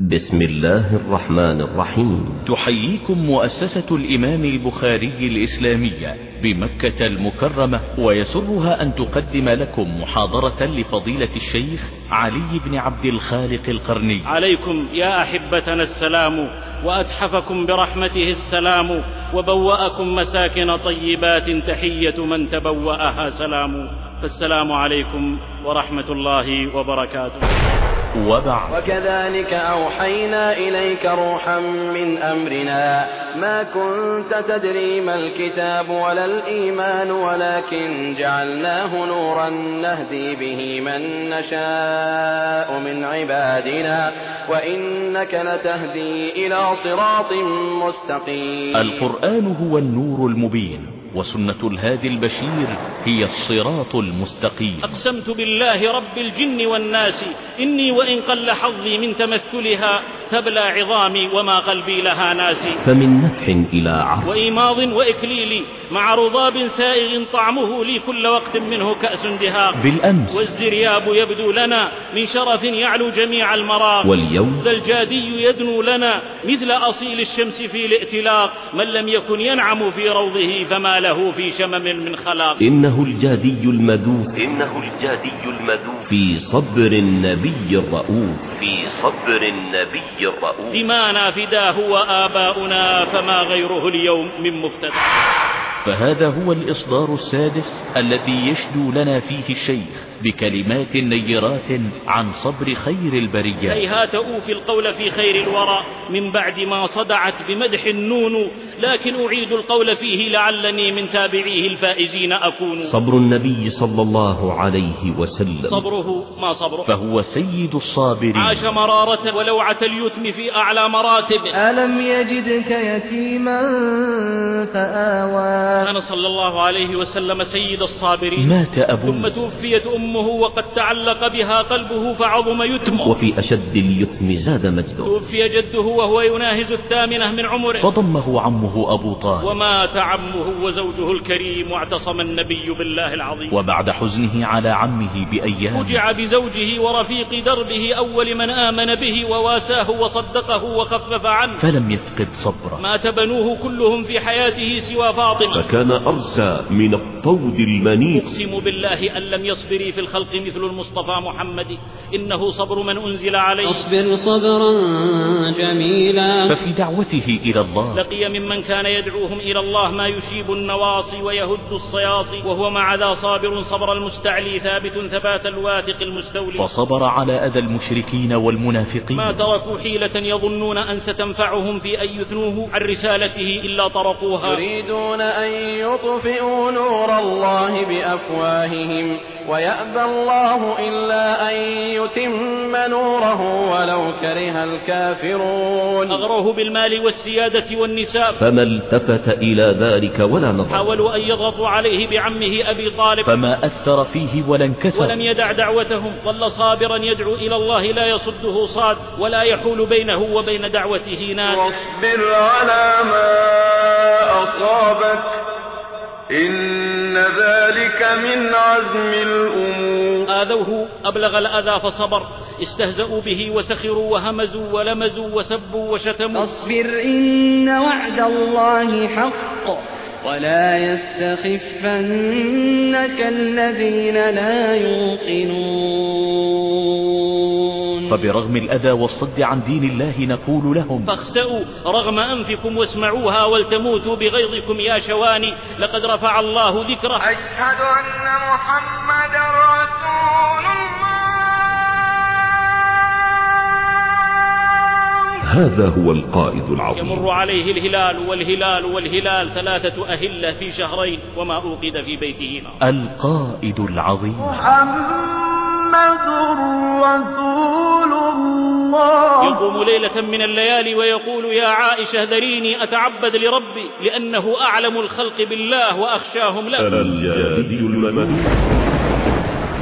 بسم الله الرحمن الرحيم. تحييكم مؤسسة الإمام البخاري الإسلامية بمكة المكرمة ويسرها أن تقدم لكم محاضرة لفضيلة الشيخ علي بن عبد الخالق القرني. عليكم يا أحبتنا السلام وأتحفكم برحمته السلام وبوأكم مساكن طيبات تحية من تبوأها سلام. فالسلام عليكم ورحمة الله وبركاته. وبعد. وكذلك أوحينا إليك روحا من أمرنا. ما كنت تدري ما الكتاب ولا الإيمان ولكن جعلناه نورا نهدي به من نشاء من عبادنا. وإنك لتهدي إلى صراط مستقيم. القرآن هو النور المبين. وسنة الهادي البشير هي الصراط المستقيم. أقسمت بالله رب الجن والناس إني وإن قل حظي من تمثلها تبلى عظامي وما قلبي لها ناسي. فمن نفح إلى عهد وإيماض وإكليل مع رضاب سائغ طعمه لي كل وقت منه كأس دهاق. بالأمس. والزرياب يبدو لنا من شرف يعلو جميع المراق. واليوم. ذا الجادي يدنو لنا مثل أصيل الشمس في الائتلاق. من لم يكن ينعم في روضه فما له في شمم من خلاق. إنه الجادي المذوق إنه الجادي المذوق في صبر النبي الرؤوف. في صبر النبي الرؤوف. دمانا فداه وآباؤنا فما غيره اليوم من مفتدى. فهذا هو الإصدار السادس الذي يشدو لنا فيه الشيخ. بكلمات نيرات عن صبر خير البريات هيهات أوفي القول في خير الورى من بعد ما صدعت بمدح النون لكن أعيد القول فيه لعلني من تابعيه الفائزين أكون. صبر النبي صلى الله عليه وسلم. صبره ما صبره. فهو سيد الصابرين. عاش مرارة ولوعة اليتم في أعلى مراتب. ألم يجدك يتيما فآوى. كان صلى الله عليه وسلم سيد الصابرين. مات ثم أبوه توفيت أمه وقد تعلق بها قلبه فعظم يتمه وفي أشد اليتم زاد مجده. توفي جده وهو يناهز الثامنة من عمره. فضمه عمه أبو طالب. ومات عمه وزوجه الكريم واعتصم النبي بالله العظيم. وبعد حزنه على عمه بأيام. فجع بزوجه ورفيق دربه أول من آمن به وواساه وصدقه وخفف عنه. فلم يفقد صبره. مات بنوه كلهم في حياته سوى فاطمة. فكان أرسى من الطود المنيق. أقسم بالله أن لم يصبري في الخلق مثل المصطفى محمد. إنه صبر من أنزل عليه. أصبر صبرا جميلا. ففي دعوته إلى الله. لقي ممن كان يدعوهم إلى الله ما يشيب النواصي ويهد الصياصي. وهو مع ذا صابر صبر المستعلي ثابت ثبات الواثق المستولي. فصبر على أذى المشركين والمنافقين. ما تركوا حيلة يظنون أن ستنفعهم في أن يثنوه عن رسالته إلا طرقوها. يريدون أن يطفئوا نور الله بأفواههم ويأبى الله إلا أن يتم نوره ولو كره الكافرون. أغروه بالمال والسيادة والنساء. فما التفت إلى ذلك ولا نظر. حاولوا أن يضغطوا عليه بعمه أبي طالب. فما أثر فيه ولا انكسر. ولم يدع دعوتهم. ظل صابرا يدعو إلى الله لا يصده صاد ولا يحول بينه وبين دعوته ناد. واصبر على ما أصابك. إن ذلك من عزم الأمور. آذوه أبلغ الأذى فصبر. استهزأوا به وسخروا وهمزوا ولمزوا وسبوا وشتموا. فاصبر إن وعد الله حق. ولا يستخفنك الذين لا يوقنون. فبرغم الأذى والصد عن دين الله نقول لهم فاخسأوا رغم أنفكم واسمعوها ولتموتوا بغيظكم يا شواني لقد رفع الله ذكره. أشهد أن محمدا رسول الله. هذا هو القائد العظيم. يمر عليه الهلال والهلال والهلال ثلاثة أهلة في شهرين وما أوقد في بيته نار. القائد العظيم. محمد رسول الله. يقوم ليلة من الليالي ويقول يا عائشة ذريني أتعبد لربي لأنه أعلم الخلق بالله وأخشاهم له. أنا الجادي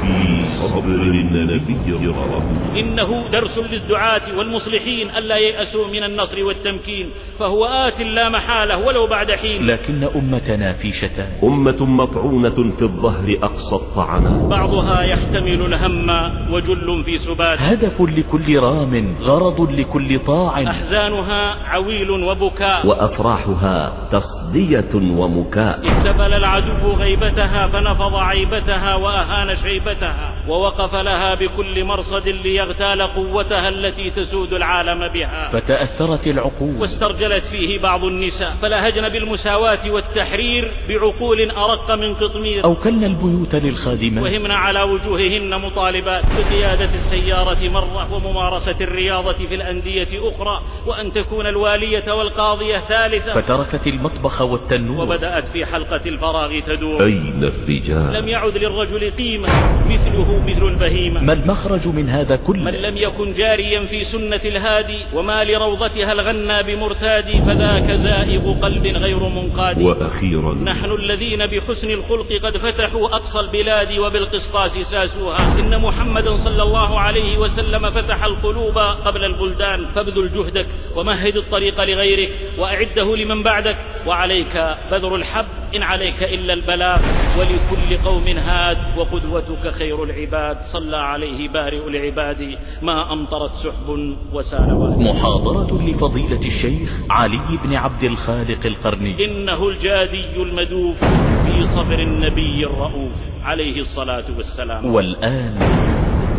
في صبر الرؤوف إنه درس للدعاة والمصلحين ألا ييأسوا من النصر والتمكين فهو آت لا محالة ولو بعد حين. لكن أمتنا في شتات أمة مطعونة في الظهر أقصى الطعنات بعضها يحتمل الهم وجل في سبات. هدف لكل رام غرض لكل طاع. أحزانها عويل وبكاء. وأفراحها تصدية ومكاء. احتفل العدو غيبتها فنفض عيبتها وأهان شيبتها ووقف لها بكل مرصد ليغتال قوتها التي تسود العالم بها. فتأثرت العقول. واسترجلت فيه بعض النساء. فلهجن بالمساواة والتحرير بعقول أرق من قطمير. أوكلنا البيوت للخادمات. وهمن على وجوههن مطالبات بقيادة السيارة مرة وممارسة الرياضة في الأندية أخرى وأن تكون الوالية والقاضية ثالثة. فتركت المطبخ والتنور. وبدأت في حلقة الفراغ تدور. أين الرجال؟ لم يعد للرجل قيمة مثله مثل البهيمة. ما المخرج من هذا من كله لم يكن جاريا في سنة الهادي وما لروضتها الغنى بمرتاد فذاك زائغ قلب غير منقاد. وأخيرا نحن الذين بحسن الخلق قد فتحوا أقصى البلاد وبالقسطاس ساسوها. إن محمدا صلى الله عليه وسلم فتح القلوب قبل البلدان. فابذل جهدك ومهد الطريق لغيرك وأعده لمن بعدك. وعليك بذر الحب إن عليك إلا البلاغ ولكل قوم هاد وقدوتك خير العباد. صلى عليه بارئ العباد. ما أمطرت سحب وسال واد. محاضرة لفضيلة الشيخ علي بن عبد الخالق القرني. إنه الجادي المدوف في صبر النبي الرؤوف. عليه الصلاة والسلام. والآن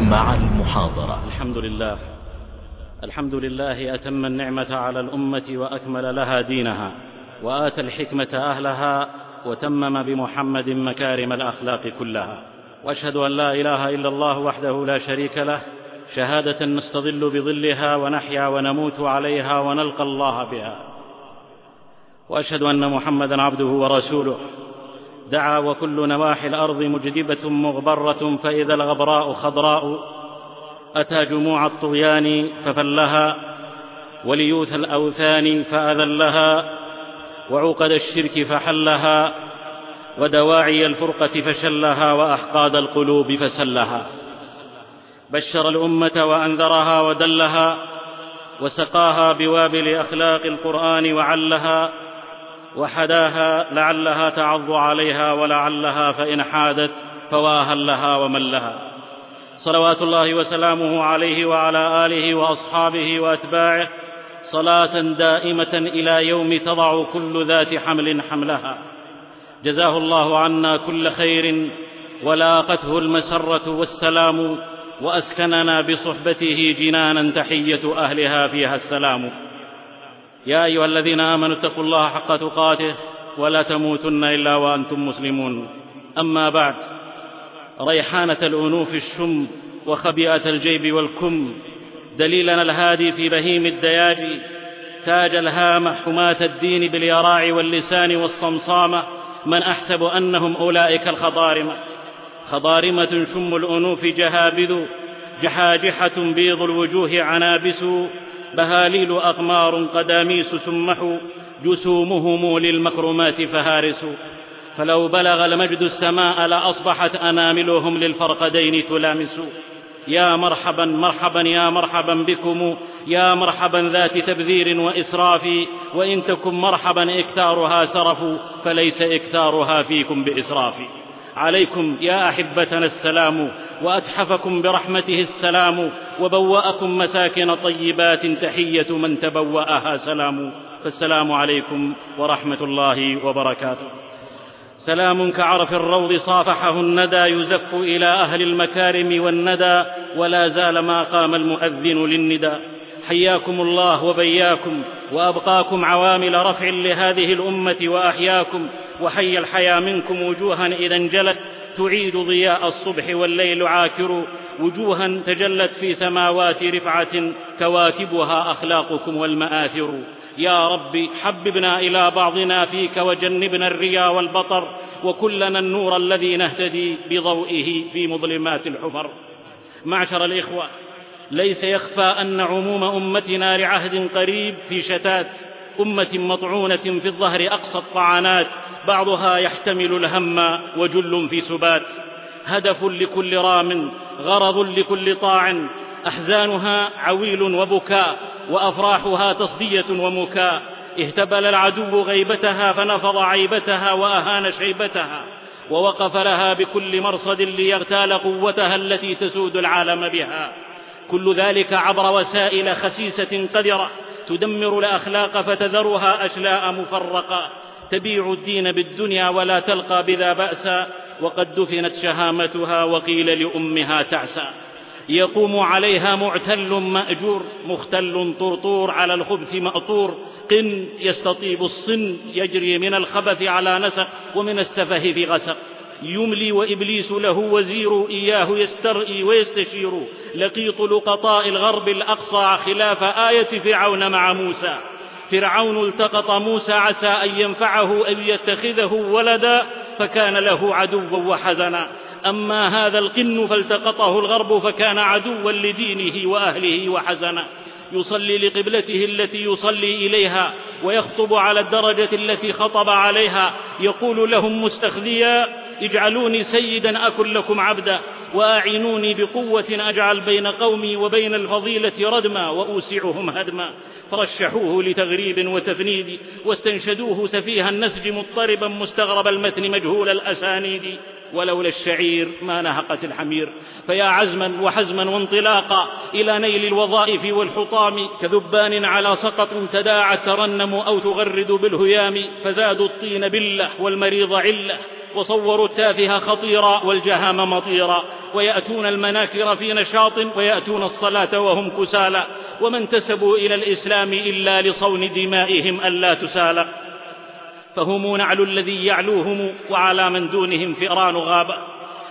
مع المحاضرة. الحمد لله. الحمد لله أتم النعمة على الأمة وأكمل لها دينها. وآتى الحكمة أهلها. وتمم بمحمد مكارم الأخلاق كلها. وأشهد أن لا إله إلا الله وحده لا شريك له. شهادة نستظل بظلها ونحيا ونموت عليها ونلقى الله بها. وأشهد أن محمدا عبده ورسوله. دعا وكل نواحي الأرض مجدبة مغبرة فإذا الغبراء خضراء. أتى جموع الطغيان ففلها. وليوث الأوثان فأذلها. وعقد الشرك فحلها ودواعي الفرقة فشلها وأحقاد القلوب فسلها. بشر الأمة وأنذرها ودلها وسقاها بوابل أخلاق القرآن وعلها وحداها لعلها تعض عليها ولعلها فإن حادت فواها لها ومن لها صلوات الله وسلامه عليه وعلى آله وأصحابه وأتباعه صلاة دائمة إلى يوم تضع كل ذات حمل حملها. جزاه الله عنا كل خير ولاقته المسرة والسلام وأسكننا بصحبته جنانا تحية أهلها فيها السلام. يا أيها الذين آمنوا اتقوا الله حق تقاته ولا تموتن إلا وأنتم مسلمون. أما بعد ريحانة الأنوف الشم وخبيئة الجيب والكم دليلنا الهادي في بهيم الدياجي تاج الهامة حماة الدين باليراع واللسان والصمصامة من أحسب أنهم أولئك الخضارمة خضارمة شم الأنوف جهابذ جحاجحة بيض الوجوه عنابس بهاليل أقمار قداميس سمحوا جسومهم للمكرمات فهارس. فلو بلغ المجد السماء لأصبحت أناملهم للفرقدين تلامس. يا مرحبا مرحبا يا مرحبا بكم يا مرحبا ذات تبذير وإسراف وإن تكن مرحبا إكثارها سرف فليس إكثارها فيكم بإسراف. عليكم يا أحبتنا السلام وأتحفكم برحمته السلام وبوأكم مساكن طيبات تحية من تبوأها سلام. فالسلام عليكم ورحمة الله وبركاته. سلام كعرف الروض صافحه الندى يزف إلى أهل المكارم والندى ولا زال ما قام المؤذن للندى. حياكم الله وبياكم وأبقاكم عوامل رفع لهذه الأمة وأحياكم وحي الحيا منكم وجوها إذا انجلت. تعيد ضياء الصبح والليل عاكر وجوها تجلت في سماوات رفعة كواكبها أخلاقكم والمآثر. يا رب حببنا إلى بعضنا فيك وجنبنا الريا والبطر وكلنا النور الذي نهتدي بضوئه في مظلمات الحفر. معشر الإخوة ليس يخفى أن عموم أمتنا لعهد قريب في شتات أمة مطعونة في الظهر أقصى الطعنات بعضها يحتمل الهم وجل في سبات. هدف لكل رام غرض لكل طاع. أحزانها عويل وبكاء وأفراحها تصدية ومكاء. اهتبل العدو غيبتها فنفض عيبتها وأهان شيبتها. ووقف لها بكل مرصد ليغتال قوتها التي تسود العالم بها. كل ذلك عبر وسائل خسيسة قذرة. تدمر الأخلاق فتذرها أشلاء مفرقة. تبيع الدين بالدنيا ولا تلقى بذا باسا وقد دفنت شهامتها وقيل لأمها تعسى. يقوم عليها معتل مأجور مختل طرطور على الخبث مأطور. قن يستطيب الصن يجري من الخبث على نسق ومن السفه في غسق. يملي وإبليس له وزير إياه يسترئي ويستشير. لقيط لقطاء الغرب الأقصى خلاف آية فرعون مع موسى. فرعون التقط موسى عسى أن ينفعه أو يتخذه ولدا فكان له عدوا وحزنا. أما هذا القن فالتقطه الغرب فكان عدوا لدينه وأهله وحزنا. يصلي لقبلته التي يصلي إليها ويخطب على الدرجة التي خطب عليها. يقول لهم مستخذيا اجعلوني سيدا اكن لكم عبدا واعينوني بقوة اجعل بين قومي وبين الفضيلة ردما وأوسعهم هدما. فرشحوه لتغريب وتفنيد واستنشدوه سفيه النسج مضطربا مستغرب المتن مجهول الأسانيد. ولولا الشعير ما نهقت الحمير. فيا عزما وحزما وانطلاقا إلى نيل الوظائف والحطام كذبان على سقط تداعت ترنم أو تغرد بالهيام فزادوا الطين بله والمريض علة. وصوروا التافه خطيرا والجهام مطيرا ويأتون المناكر في نشاط ويأتون الصلاة وهم كسالى وما انتسبوا إلى الإسلام إلا لصون دمائهم ألا تسالى. فهم نعل الذي يعلوهم وعلى من دونهم فئران غابة.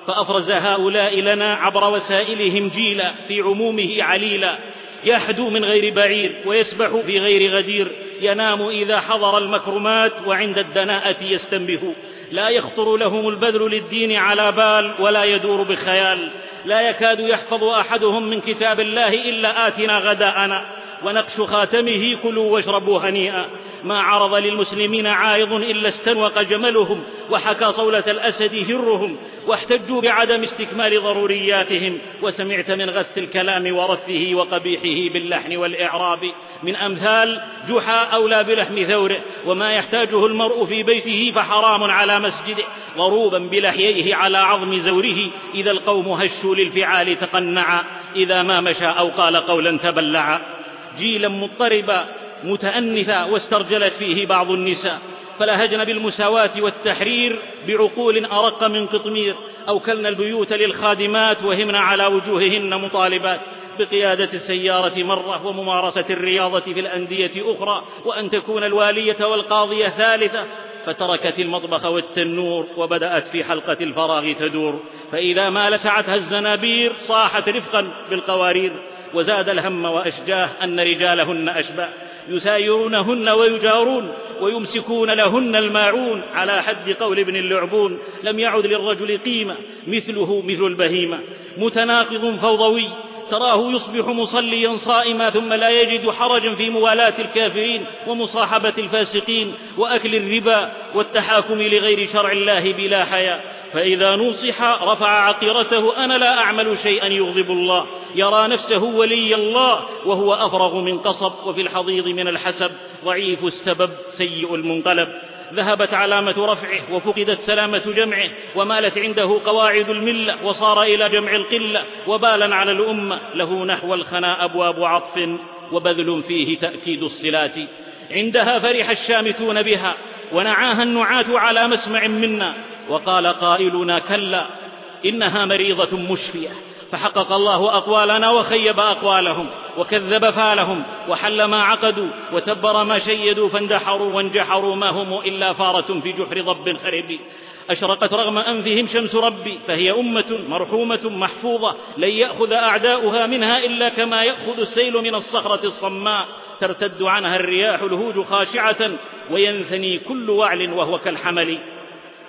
فأفرز هؤلاء لنا عبر وسائلهم جيلا في عمومه عليلا. يحدو من غير بعير ويسبح في غير غدير. ينام إذا حضر المكرمات وعند الدناءة يستنبه. لا يخطر لهم البذل للدين على بال ولا يدور بخيال. لا يكاد يحفظ أحدهم من كتاب الله إلا آتنا غداءنا. ونقش خاتمه كلوا واشربوا هنيئا. ما عرض للمسلمين عائض إلا استنوق جملهم وحكى صولة الأسد هرهم واحتجوا بعدم استكمال ضرورياتهم. وسمعت من غث الكلام ورثه وقبيحه باللحن والإعراب من أمثال جحا أولى بلحم ثوره. وما يحتاجه المرء في بيته فحرام على مسجده. ضروبا بلحييه على عظم زوره. إذا القوم هشوا للفعال تقنعا. إذا ما مشى أو قال قولا تبلعا. جيلا مضطربا متأنثا واسترجلت فيه بعض النساء. فلهجن بالمساواة والتحرير بعقول أرق من قطمير. أوكلن البيوت للخادمات وهمن على وجوههن مطالبات. بقيادة السيارة مرة وممارسة الرياضة في الأندية أخرى. وأن تكون الوالية والقاضية ثالثة. فتركت المطبخ والتنور وبدأت في حلقة الفراغ تدور. فإذا ما لسعتها الزنابير صاحت رفقا بالقوارير وزاد الهم وأشجاه أن رجالهن أشباه يسايرونهن ويجارون ويمسكون لهن الماعون على حد قول ابن اللعبون. لم يعد للرجل قيمة مثله مثل البهيمة. متناقض فوضوي تراه يصبح مصليا صائما ثم لا يجد حرجا في موالاة الكافرين ومصاحبة الفاسقين وأكل الربا والتحاكم لغير شرع الله بلا حياء. فإذا نوصح رفع عقيرته أنا لا أعمل شيئا يغضب الله. يرى نفسه ولي الله وهو أفرغ من قصب وفي الحضيض من الحسب ضعيف السبب سيء المنقلب. ذهبت علامة رفعه وفقدت سلامة جمعه ومالت عنده قواعد الملة وصار إلى جمع القلة وبالا على الأمة. له نحو الخنا أبواب عطف وبذل فيه تأكيد الصلات. عندها فرح الشامتون بها ونعاها النعاة على مسمع منا. وقال قائلنا كلا إنها مريضة مشفية. فحقق الله أقوالنا وخيب أقوالهم وكذب فالهم وحل ما عقدوا وتبر ما شيدوا فاندحروا وانجحروا ما هم إلا فارة في جحر ضب خرب أشرقت رغم أنفهم شمس ربي فهي أمة مرحومة محفوظة لن يأخذ أعداؤها منها إلا كما يأخذ السيل من الصخرة الصماء. ترتد عنها الرياح الهوج خاشعة وينثني كل وعل وهو كالحمل.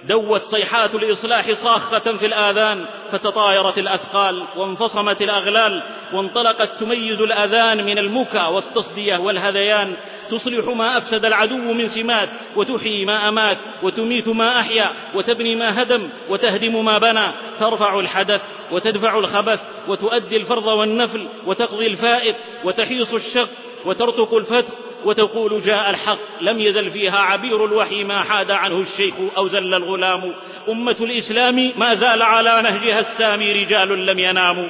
دوت صيحات الإصلاح صاخة في الآذان فتطايرت الأثقال وانفصمت الأغلال وانطلقت تميز الأذان من المكى والتصدية والهذيان تصلح ما أفسد العدو من سمات وتحيي ما أمات وتميت ما أحيا وتبني ما هدم وتهدم ما بنى ترفع الحدث وتدفع الخبث وتؤدي الفرض والنفل وتقضي الفائت وتحيص الشق وترتق الفتق وتقول جاء الحق لم يزل فيها عبير الوحي ما حاد عنه الشيخ أو زل الغلام. أمة الإسلام ما زال على نهجها السامي رجال لم يناموا.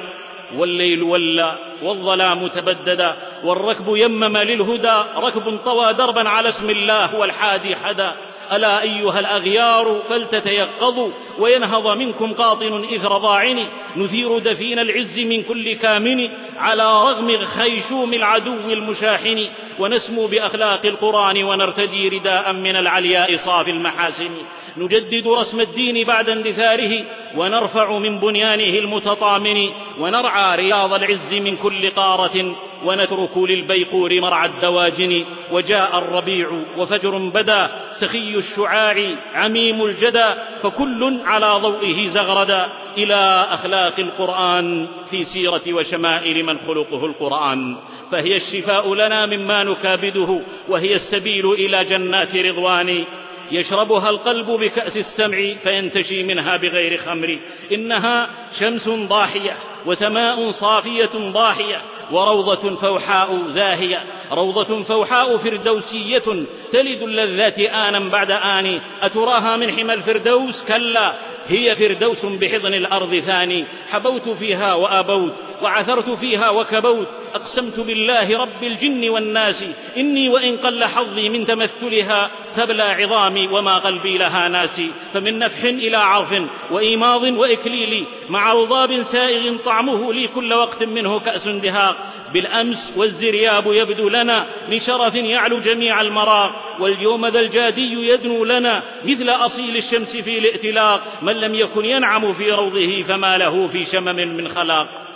والليل ولى والظلام تبددا والركب يمم للهدى ركب طوى دربا على اسم الله والحادي حدا. ألا أيها الأغيار فلتتيقظوا وينهض منكم قاطن إثر ضاعن نثير دفين العز من كل كامن على رغم خيشوم العدو المشاحن. ونسمو بأخلاق القرآن ونرتدي رداء من العلياء صاف المحاسن. نجدد رسم الدين بعد اندثاره ونرفع من بنيانه المتطامن. ونرعى رياض العز من كل قارة ونترك للبيقور مرعى الدواجن. وجاء الربيع وفجر بدا سخي الشعاع عميم الجدى فكل على ضوئه زغردا. إلى أخلاق القرآن في سيرة وشمائل من خلقه القرآن. فهي الشفاء لنا مما نكابده وهي السبيل إلى جنات رضوان. يشربها القلب بكأس السمع فينتشي منها بغير خمر. إنها شمس ضاحية وسماء صافية ضاحية وروضة فوحاء زاهية. روضة فوحاء فردوسية تلد اللذات آنا بعد آن. أتراها من حمى الفردوس؟ كلا. هي فردوس بحضن الأرض ثاني. حبوت فيها وأبوت وعثرت فيها وكبوت. أقسمت بالله رب الجن والناس إني وإن قل حظي من تمثلها تبلى عظامي وما قلبي لها ناسي فمن نفح إلى عرف وإيماض وإكليل مع رضاب سائغ طعمه لي كل وقت منه كأس دهاق. بالأمس والزرياب يبدو لنا من شرف يعلو جميع المراق واليوم ذا الجادي يدنو لنا مثل أصيل الشمس في الائتلاق من لم يكن ينعم في روضه فما له في شمم من خلاق.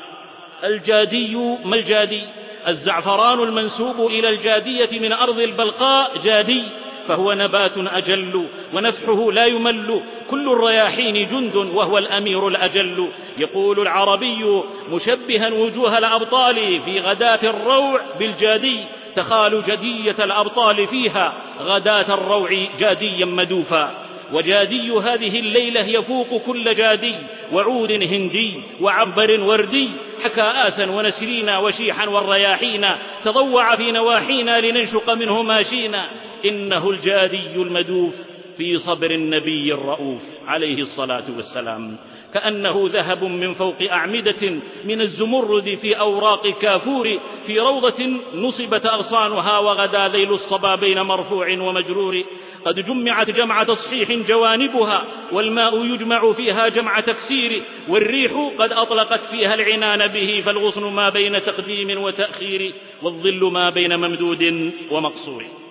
الجادي ما الجادي؟ الزعفران المنسوب إلى الجادية من أرض البلقاء جادي فهو نبات أجل ونفحه لا يمل كل الرياحين جند وهو الأمير الأجل. يقول العربي مشبها وجوه الأبطال في غداة الروع بالجادي تخال جدية الأبطال فيها غداة الروع جاديا مدوفا. وجادي هذه الليلة يفوق كل جادي وعود هندي وعنبر وردي حكى آسا ونسرينا وشيحا والرياحينا تضوع في نواحينا لننشق منه ماشينا إنه الجادي المدوف في صبر النبي الرؤوف عليه الصلاة والسلام. كأنه ذهب من فوق أعمدة من الزمرد في أوراق كافور في روضة نصبت أغصانها وغدا ذيل الصبا بين مرفوع ومجرور. قد جمعت جمع تصحيح جوانبها والماء يجمع فيها جمع تكسير والريح قد أطلقت فيها العنان به فالغصن ما بين تقديم وتأخير والظل ما بين ممدود ومقصور.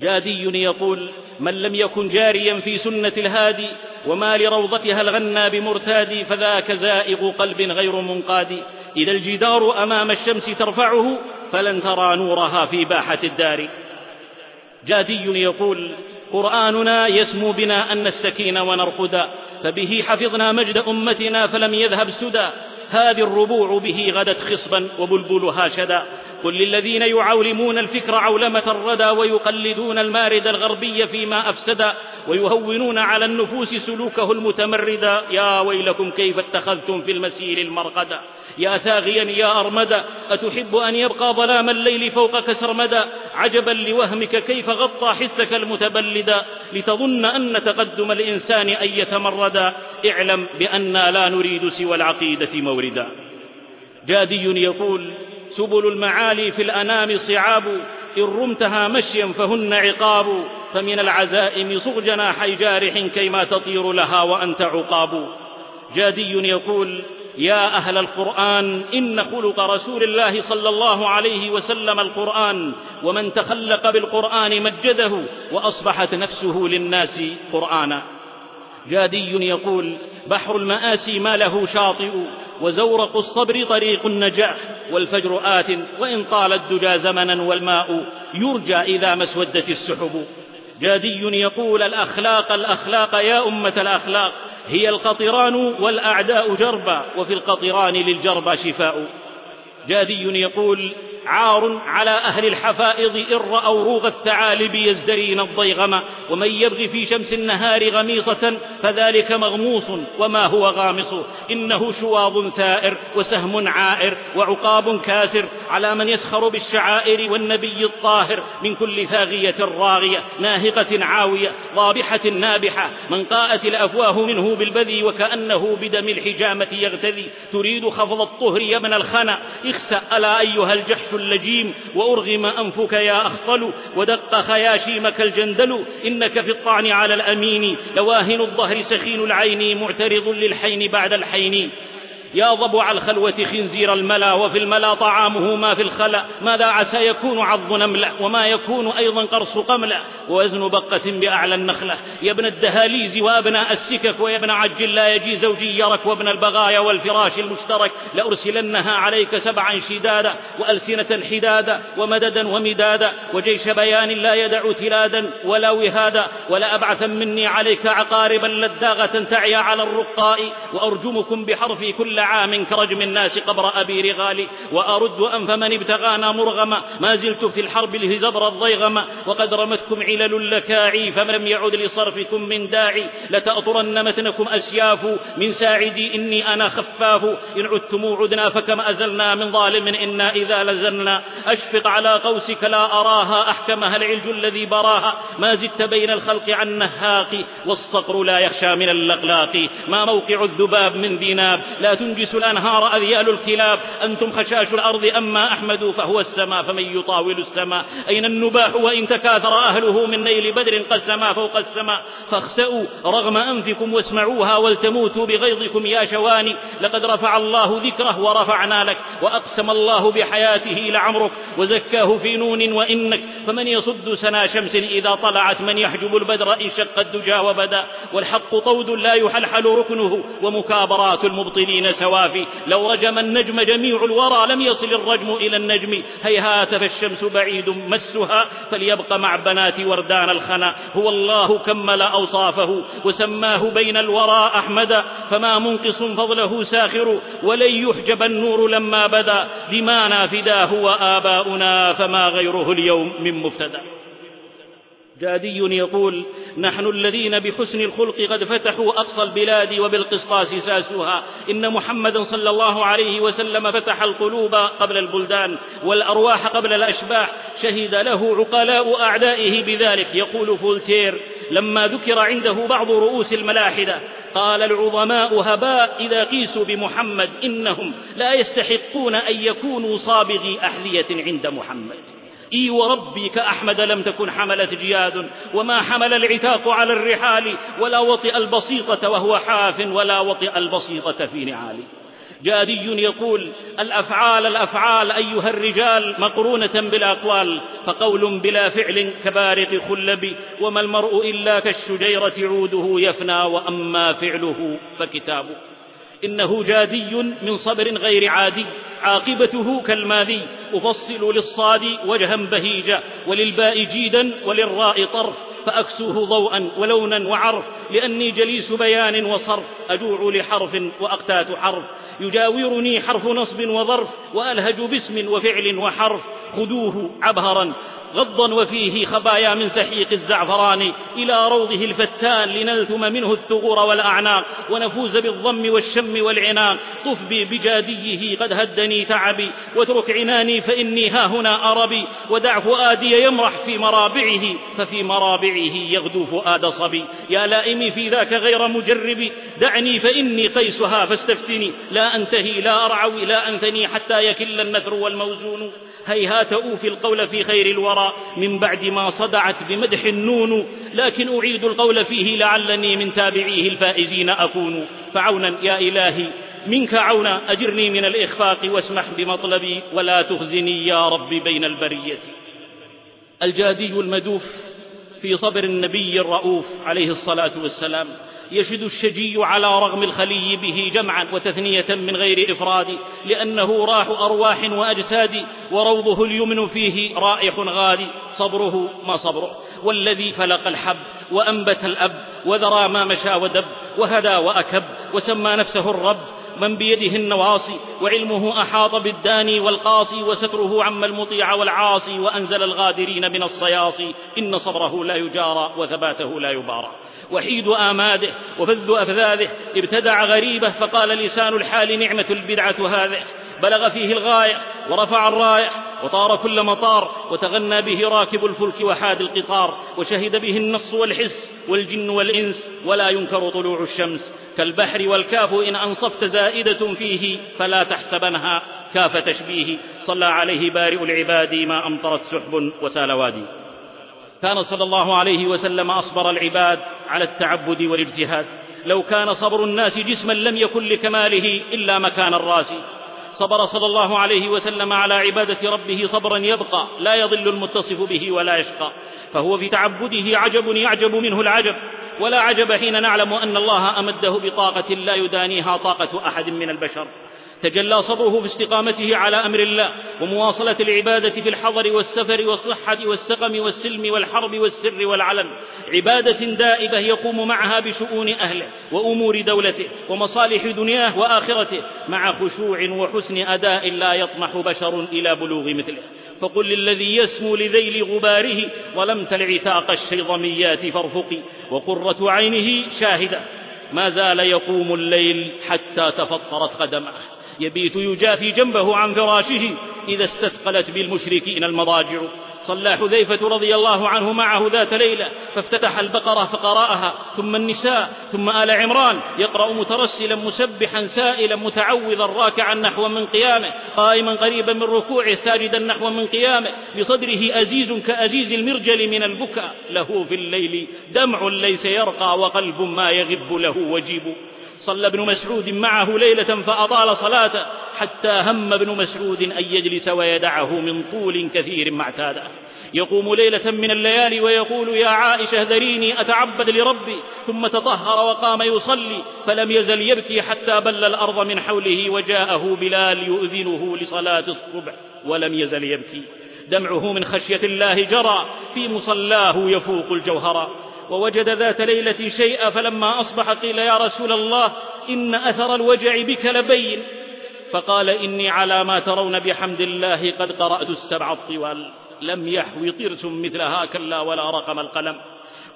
جادي يقول من لم يكن جاريا في سنة الهادي وما لروضتها الغنى بمرتاد فذاك زائغ قلب غير منقاد. إذا الجدار أمام الشمس ترفعه فلن ترى نورها في باحة الدار. جادي يقول قرآننا يسمو بنا أن نستكين ونرقدا فبه حفظنا مجد أمتنا فلم يذهب سدى. هذه الربوع به غدت خصبا وبلبلها شدا قل للذين يعولمون الفكر عولمة الردى ويقلدون المارد الغربي فيما أفسدا ويهونون على النفوس سلوكه المتمردا يا ويلكم كيف اتخذتم في المسير المرقدا يا ثاغيا يا أرمدا أتحب أن يبقى ظلام الليل فوقك سرمدا عجبا لوهمك كيف غطى حسك المتبلدا لتظن أن تقدم الإنسان أن يتمردا اعلم بأنا لا نريد سوى العقيدة موردا جادي يقول سبل المعالي في الأنام صعاب إن رمتها مشيا فهن عقاب فمن العزائم صغ جناحي جارح كيما تطير لها وأنت عقاب. جادي يقول يا أهل القرآن إن خلق رسول الله صلى الله عليه وسلم القرآن ومن تخلق بالقرآن مجده وأصبحت نفسه للناس قرآنا. جادي يقول بحر المآسي ما له شاطئ وزورق الصبر طريق النجاح والفجر آت وإن طال الدجى زمنا والماء يرجى إذا ما اسودت السحب. جادي يقول الأخلاق الأخلاق يا أمة الأخلاق هي القطران والأعداء جربا وفي القطران للجربى شفاء. جادي يقول عار على أهل الحفائض إن رأوا روغ الثعالب يزدرين الضيغم ومن يبغي في شمس النهار غميصة فذلك مغموص وما هو غامص. إنه شواظ ثائر وسهم عائر وعقاب كاسر على من يسخر بالشعائر والنبي الطاهر من كل ثاغية راغية ناهقة عاوية ضابحة نابحة. من قاءت الأفواه منه بالبذي وكأنه بدم الحجامة يغتذي. تريد خفض الطهر ابن الخنا اخسأ ألا أيها الجحش اللجيم وأرغم أنفك يا أخطل ودق خياشيمك الجندل إنك في الطعن على الأمين لواهن الظهر سخين العين معترض للحين بعد الحين يا ضبع الخلوة خنزير الملا وفي الملا طعامه ما في الخلا. ماذا عسى يكون عض نملة وما يكون أيضا قرص قملة ووزن بقة بأعلى النخلة. يا ابن الدهاليز وأبناء السكك ويا ابن عجل لا يجي زوجي يرك. وابن البغايا والفراش المشترك. لأرسلنها عليك سبعا شدادا وألسنة حدادا ومددا ومدادا. وجيش بيان لا يدع تلادا ولا وهادا. ولا أبعثا مني عليك عقاربا لداغة تعيا على الرقاء. وأرجمكم بحرف كل عام كرجم الناس قبر أبي رغالي وأرد أنف من ابتغانا مرغما ما زلت في الحرب الهزبر الضيغما وقد رمتكم علل اللكاعي فلم يعد لصرفكم من داعي لتأطرن متنكم أسياف من ساعدي إني أنا خفاف إن عدتم عدنا فكم أزلنا من ظالم إنا إذا لزلنا أشفق على قوسك لا أراها أحكمها العلج الذي براها ما زدت بين الخلق عن نهاق والصقر لا يخشى من اللقلاق ما موقع الذباب من ذناب لا تنجس الأنهار أذيال الكلاب. أنتم خشاش الأرض أما أحمد فهو السماء فمن يطاول السماء. أين النباح وإن تكاثر أهله من نيل بدر قسما فوق السماء؟ فاخسأوا رغم أنفكم واسمعوها ولتموتوا بغيظكم يا شواني. لقد رفع الله ذكره ورفعنا لك وأقسم الله بحياته لعمرك وزكاه في نون وإنك. فمن يصد سنا شمس إذا طلعت؟ من يحجب البدر إن شق الدجى وبدا. والحق طود لا يحلحل ركنه ومكابرات المبطلين سوافي لو رجم النجم جميع الورى لم يصل الرجم إلى النجم. هيهات فالشمس بعيد مسها فليبق مع بنات وردان الخنا. هو الله كمل أوصافه وسماه بين الورى أحمدا فما منقص فضله ساخر ولن يحجب النور لما بدا. دمانا فداه وآباؤنا فما غيره اليوم من مفتدى. جادي يقول نحن الذين بحسن الخلق قد فتحوا أقصى البلاد وبالقسطاس ساسوها. إن محمدا صلى الله عليه وسلم فتح القلوب قبل البلدان والأرواح قبل الأشباح. شهد له عقلاء أعدائه بذلك. يقول فولتير لما ذكر عنده بعض رؤوس الملاحدة قال العظماء هباء إذا قيسوا بمحمد إنهم لا يستحقون أن يكونوا صابغي أحذية عند محمد. إي وربي كأحمد لم تكن حملت جياد وما حمل العتاق على الرحال ولا وطئ البسيطة وهو حاف ولا وطئ البسيطة في نعال جادي يقول الأفعال الأفعال أيها الرجال مقرونة بالاقوال فقول بلا فعل كبارق خلب وما المرء إلا كالشجيرة عوده يفنى وأما فعله فكتابه. إنه جادي من صبر غير عادي عاقبته كالماذي أفصل للصاد وجها بهيجا وللباء جيدا وللراء طرف فأكسوه ضوءا ولونا وعرف لأني جليس بيان وصرف أجوع لحرف وأقتات حرف يجاورني حرف نصب وظرف وألهج باسم وفعل وحرف خذوه عبهرا غضا وفيه خبايا من سحيق الزعفران إلى روضه الفتان لنلثم منه الثغور والأعناق ونفوز بالضم والشم والعناق طف بي بجاديه قد هدني تعبي. واترك عناني فإني ها هنا أربي. ودع فؤادي يمرح في مرابعه ففي مرابعه يغدو فؤاد صبي. يا لائمي في ذاك غير مجربي. دعني فإني قيسها فاستفتني. لا أنتهي لا أرعوي لا أنثني حتى يكل النثر والموزون. هيهات أوفي القول في خير الورى. من بعد ما صدعت بمدح النون. لكن أعيد القول فيه لعلني من تابعيه الفائزين أكون. فعونا يا إلهي منك عونا أجرني من الإخفاق واسمح بمطلبي ولا تخزني يا رب بين البرية. الجادي المدوف في صبر النبي الرؤوف عليه الصلاة والسلام يشد الشجي على رغم الخلي به جمعا وتثنية من غير إفراد لأنه راح أرواح وأجساد وروضه اليمن فيه رائح غادي صبره ما صبره. والذي فلق الحب وأنبت الأب وذرى ما مشى ودب وهدى وأكب وسمى نفسه الرب من بيده النواصي وعلمه أحاط بالداني والقاصي وستره عم المطيع والعاصي وأنزل الغادرين من الصياصي. إن صبره لا يجارى وثباته لا يبارى. وحيد آماده وفذ أفذاذه ابتدع غريبه فقال لسان الحال نعمة البدعة هذه. بلغ فيه الغاية ورفع الراية وطار كل مطار وتغنى به راكب الفلك وحاد القطار وشهد به النص والحس والجن والإنس ولا ينكر طلوع الشمس كالبحر والكاف إن أنصفت زائدة فيه فلا تحسبنها كاف تشبيه صلى عليه بارئ العباد ما أمطرت سحب وسال وادي كان صلى الله عليه وسلم أصبر العباد على التعبد والإجتهاد لو كان صبر الناس جسما لم يكن لكماله إلا مكان الراس صبر صلى الله عليه وسلم على عبادة ربه صبرا يبقى لا يضل المتصف به ولا يشقى. فهو في تعبده عجب يعجب منه العجب ولا عجب حين نعلم أن الله أمده بطاقة لا يدانيها طاقة أحد من البشر. تجلى صبره في استقامته على أمر الله ومواصلة العبادة في الحضر والسفر والصحة والسقم والسلم والحرب والسر والعلن عبادة دائبة يقوم معها بشؤون أهله وأمور دولته ومصالح دنياه وآخرته مع خشوع وحسن أداء لا يطمح بشر إلى بلوغ مثله. فقل للذي يسمو لذيل غباره ولم العتاق الشيظميات فارفقي وقرة عينه شاهدة. ما زال يقوم الليل حتى تفطرت قدمه يبيت يجافي جنبه عن فراشه إذا استثقلت بالمشركين المضاجع. صلى حذيفة رضي الله عنه معه ذات ليلة فافتتح البقرة فقرأها ثم النساء ثم آل عمران. يقرأ مترسلا مسبحا سائلا متعوذا راكعا نحو من قيامه قائما قريبا من ركوعه ساجدا نحو من قيامه. بصدره أزيز كأزيز المرجل من البكاء. له في الليل دمع ليس يرقى وقلب ما يغب له وجيب. صلى ابن مسعود معه ليلة فأطال صلاته حتى هم ابن مسعود أن يجلس ويدعه من طول كثير ما اعتاده. يقوم ليلة من الليالي ويقول يا عائشة ذريني أتعبد لربي؟ ثم تطهر وقام يصلي فلم يزل يبكي حتى بل الأرض من حوله وجاءه بلال يؤذنه لصلاة الصبح ولم يزل يبكي. دمعه من خشية الله جرى في مصلاه يفوق الجوهرا ووجد ذات ليلة شيئا فلما أصبح قيل يا رسول الله إن أثر الوجع بك لبين. فقال إني على ما ترون بحمد الله قد قرأت السبع الطوال. لم يحوي طرس مثلها كلا ولا رقم القلم.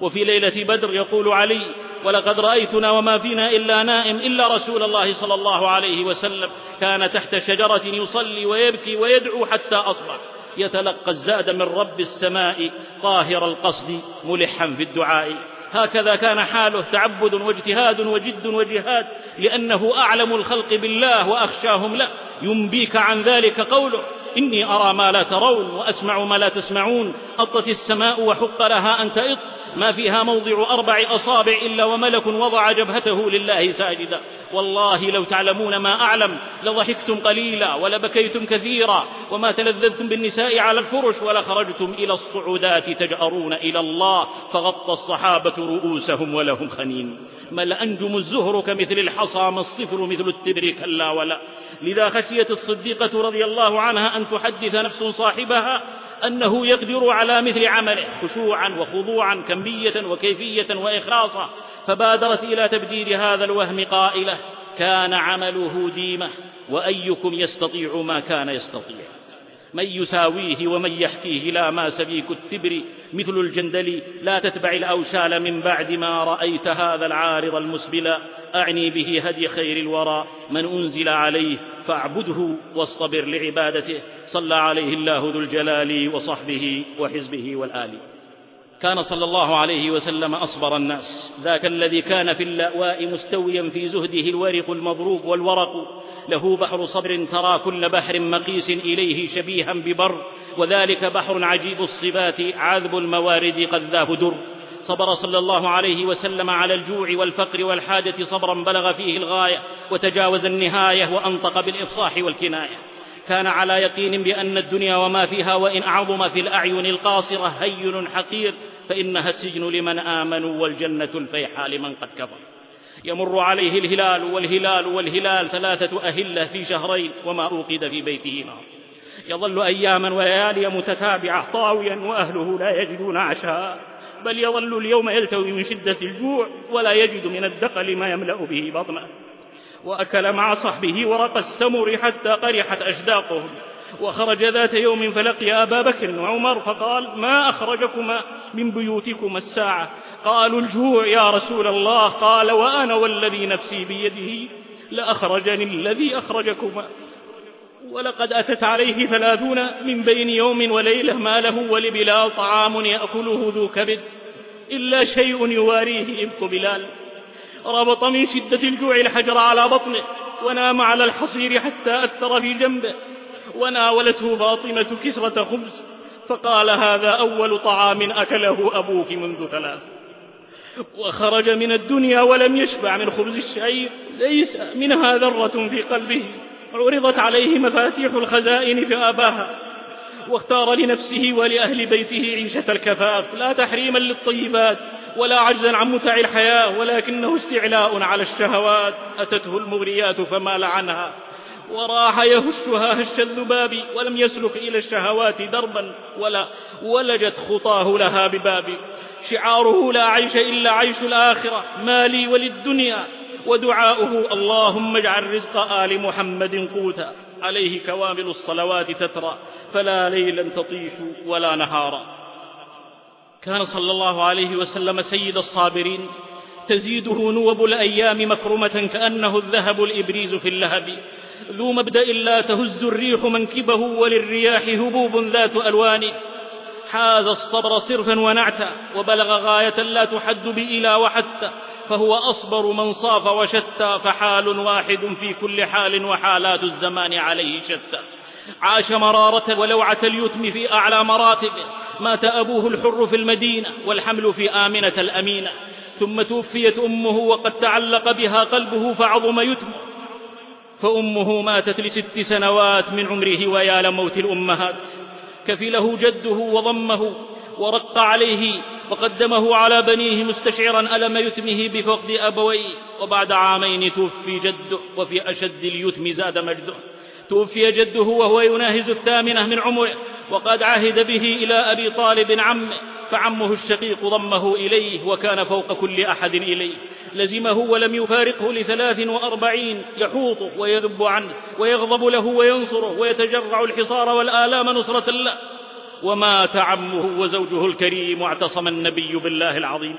وفي ليلة بدر يقول علي ولقد رأيتنا وما فينا إلا نائم إلا رسول الله صلى الله عليه وسلم. كان تحت شجرة يصلي ويبكي ويدعو حتى أصبح. يتلقى الزاد من رب السماء طاهر القصد ملحا في الدعاء. هكذا كان حاله تعبد واجتهاد وجد وجهاد لأنه أعلم الخلق بالله وأخشاهم له. ينبيك عن ذلك قوله. إني أرى ما لا ترون وأسمع ما لا تسمعون. أطت السماء وحق لها أن تئط ما فيها موضع أربع أصابع إلا وملك وضع جبهته لله ساجدا. والله لو تعلمون ما أعلم لضحكتم قليلا ولبكيتم كثيرا. وما تلذذتم بالنساء على الفرش ولخرجتم إلى الصعودات تجأرون إلى الله. فغطى الصحابة رؤوسهم ولهم خنين. ما الأنجم الزهر كمثل الحصى ما الصفر مثل التبر كلا ولا. لذا خشيت الصديقة رضي الله عنها أن تحدث نفس صاحبها أنه يقدر على مثل عمله خشوعا وخضوعا كمية وكيفية وإخلاصا. فبادرت إلى تبديل هذا الوهم قائلة كان عمله ديمة وأيكم يستطيع ما كان يستطيع. من يساويه ومن يحكيه لا ما سبيك التبر مثل الجندل لا تتبع الأوشال من بعد ما رأيت هذا العارض المسبلا أعني به هدي خير الورى. من أنزل عليه فاعبده واصطبر لعبادته. صلى عليه الله ذو الجلال وصحبه وحزبه والآل. كان صلى الله عليه وسلم أصبر الناس. ذاك الذي كان في اللأواء مستويا في زهده الورق المضروب والورق. له بحر صبر ترى كل بحر مقيس إليه شبيها ببر. وذلك بحر عجيب الصبات عذب الموارد قد ذاه در. صبر صلى الله عليه وسلم على الجوع والفقر والحاجة صبرا بلغ فيه الغاية. وتجاوز النهاية وأنطق بالإفصاح والكناية. كان على يقين بأن الدنيا وما فيها وإن أعظم في الأعين القاصرة هين حقير فإنها السجن لمن آمنوا والجنة الفيحاء لمن قد كفر. يمر عليه الهلال والهلال والهلال ثلاثة أهلة في شهرين وما أوقد في بيته نار. يظل أياما وليالي متتابعة طاويا وأهله لا يجدون عشاء بل يظل اليوم يلتوي من شدة الجوع ولا يجد من الدقل ما يملأ به بطنه وأكل مع صحبه ورق السمر حتى قرحت أشداقهم وخرج ذات يوم فلقي أبا بكر وعمر فقال ما أخرجكما من بيوتكما الساعة؟ قالوا الجوع يا رسول الله. قال وأنا والذي نفسي بيده لأخرجني الذي أخرجكما. ولقد أتت عليه ثلاثون من بين يوم وليلة ما له ولبلال طعام يأكله ذو كبد إلا شيء يواريه إبق بلال. ربط من شدة الجوع الحجر على بطنه ونام على الحصير حتى أثر في جنبه وناولته فاطمة كسرة خبز فقال هذا أول طعام أكله أبوك منذ ثلاث. وخرج من الدنيا ولم يشبع من خبز الشعير ليس منها ذرة في قلبه عرضت عليه مفاتيح الخزائن فأباها. واختار لنفسه ولأهل بيته عيشة الكفاف. لا تحريما للطيبات ولا عجزا عن متع الحياة ولكنه استعلاء على الشهوات. أتته المغريات فمال عنها وراح يهشها هش الذباب ولم يسلك إلى الشهوات دربا ولا ولجت خطاه لها بباب. شعاره لا عيش إلا عيش الآخرة. مالي وللدنيا. ودعاؤه اللهم اجعل رزق آل محمد قوتا. عليه كوامل الصلوات تترى فلا ليلا تطيش ولا نهارا كان صلى الله عليه وسلم سيد الصابرين تزيده نوب الأيام مكرمة كأنه الذهب الإبريز في اللهب. ذو مبدأ لا تهز الريح منكبه وللرياح هبوب ذات ألوان. حاز الصبر صرفا ونعتا وبلغ غاية لا تحد بإلى وحتى فهو أصبر من صاف وشتى فحال واحد في كل حال وحالات الزمان عليه شتى عاش مرارة ولوعة اليتم في أعلى مراتبه مات أبوه الحر في المدينة والحمل في آمنة الأمينة. ثم توفيت أمه وقد تعلق بها قلبه فعظم يتمه فأمه ماتت لست سنوات من عمره ويا لموت الأمهات. كفله جده وضمه ورق عليه وقدمه على بنيه مستشعرا ألم يتمه بفقد أبويه وبعد عامين توفي جده وفي أشد اليتم زاد مجده. توفي جده وهو يناهز الثامنة من عمره وقد عهد به إلى أبي طالب عمه فعمه الشقيق ضمه إليه وكان فوق كل أحد إليه. لزمه ولم يفارقه لثلاث وأربعين يحوطه ويذب عنه ويغضب له وينصره ويتجرع الحصار والآلام نصرة له ومات عمه وزوجه الكريم واعتصم النبي بالله العظيم.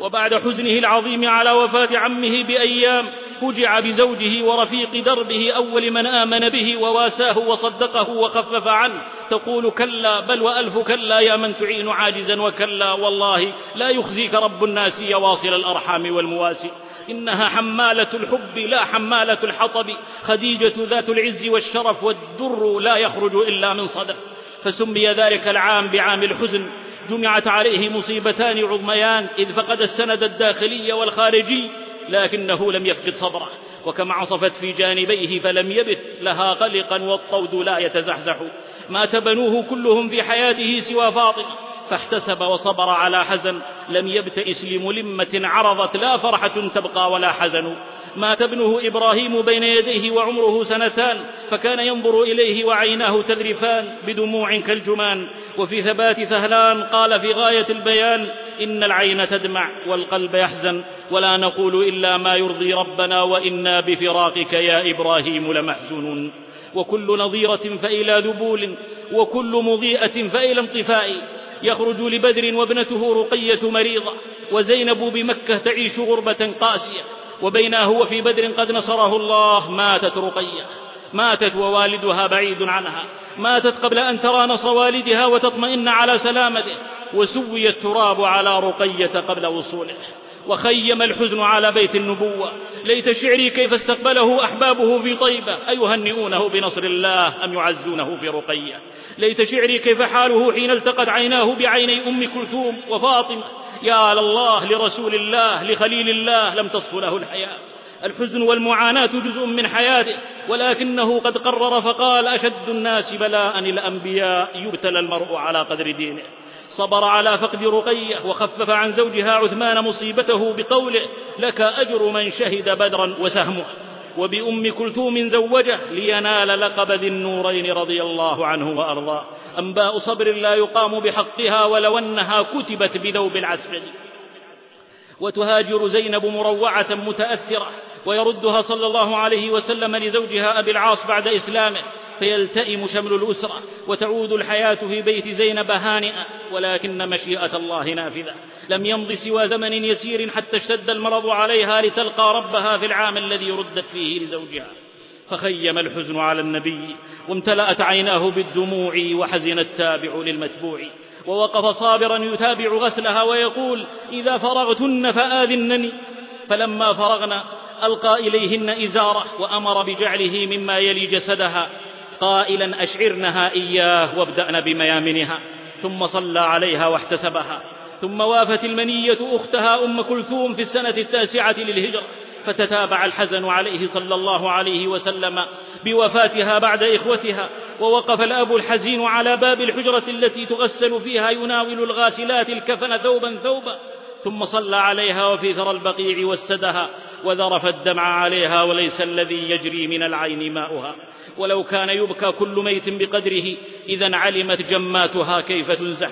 وبعد حزنه العظيم على وفاة عمه بأيام فجع بزوجه ورفيق دربه أول من آمن به وواساه وصدقه وخفف عنه. تقول كلا بل وألف كلا يا من تعين عاجزا وكلا والله لا يخزيك رب الناس يا واصل الأرحام والمواسي. إنها حمالة الحب لا حمالة الحطب. خديجة ذات العز والشرف والدر لا يخرج إلا من صدف فسمي ذلك العام بعام الحزن. جمعت عليه مصيبتان عظميان إذ فقد السند الداخلي والخارجي لكنه لم يفقد صبره. وكما عصفت في جانبيه فلم يبت لها قلقا والطود لا يتزحزح. مات بنوه كلهم في حياته سوى فاطمة. فاحتسب وصبر على حزن لم يبتئس لملمة عرضت لا فرحة تبقى ولا حزن. مات ابنه إبراهيم بين يديه وعمره سنتان فكان ينظر إليه وعيناه تذرفان بدموع كالجمان. وفي ثبات ثهلان قال في غاية البيان إن العين تدمع والقلب يحزن. ولا نقول إلا ما يرضي ربنا وإنا بفراقك يا إبراهيم لمحزونون. وكل نظيرة فإلى ذبول وكل مضيئة فإلى انطفاء. يخرج لبدر وابنته رقية مريضة وزينب بمكة تعيش غربة قاسية وبينا هو في بدر قد نصره الله ماتت رقية. ماتت ووالدها بعيد عنها. ماتت قبل أن ترى نصر والدها وتطمئن على سلامته وسوي التراب على رقية قبل وصوله. وخيم الحزن على بيت النبوة. ليت شعري كيف استقبله أحبابه في طيبة. أيهنئونه بنصر الله أم يعزونه في رقية. ليت شعري كيف حاله حين التقت عيناه بعيني أم كلثوم وفاطمة. يا لله لرسول الله لخليل الله لم تصف له الحياة. الحزن والمعاناة جزء من حياته ولكنه قد قرر فقال أشد الناس بلاء الأنبياء يبتلى المرء على قدر دينه. صبر على فقد رقية وخفف عن زوجها عثمان مصيبته بقوله لك أجر من شهد بدرا وسهمه. وبأم كلثوم زوجه لينال لقب ذي النورين رضي الله عنه وأرضاه. أنباء صبر لا يقام بحقها ولو أنها كتبت بذوب العسكر وتهاجر زينب مروعة متأثرة ويردها صلى الله عليه وسلم لزوجها أبي العاص بعد إسلامه فيلتئم شمل الأسرة وتعود الحياة في بيت زينب هانئة ولكن مشيئة الله نافذة. لم يمض سوى زمن يسير حتى اشتد المرض عليها لتلقى ربها في العام الذي ردت فيه لزوجها. فخيم الحزن على النبي وامتلأت عيناه بالدموع وحزن التابع للمتبوع. ووقف صابرا يتابع غسلها ويقول إذا فرغتن فآذنني. فلما فرغنا ألقى إليهن إزارة وأمر بجعله مما يلي جسدها. قائلا أشعرنها إياه وابدأن بميامنها. ثم صلى عليها واحتسبها. ثم وافت المنية أختها أم كلثوم في السنة التاسعة للهجرة. فتتابع الحزن عليه صلى الله عليه وسلم بوفاتها بعد إخوتها ووقف الأب الحزين على باب الحجرة التي تغسل فيها يناول الغاسلات الكفن ثوبا ثوبا ثم صلى عليها وفي ثرى البقيع وسدها وذرف الدمع عليها وليس الذي يجري من العين ماؤها. ولو كان يبكى كل ميت بقدره إذا علمت جماتها كيف تنزح.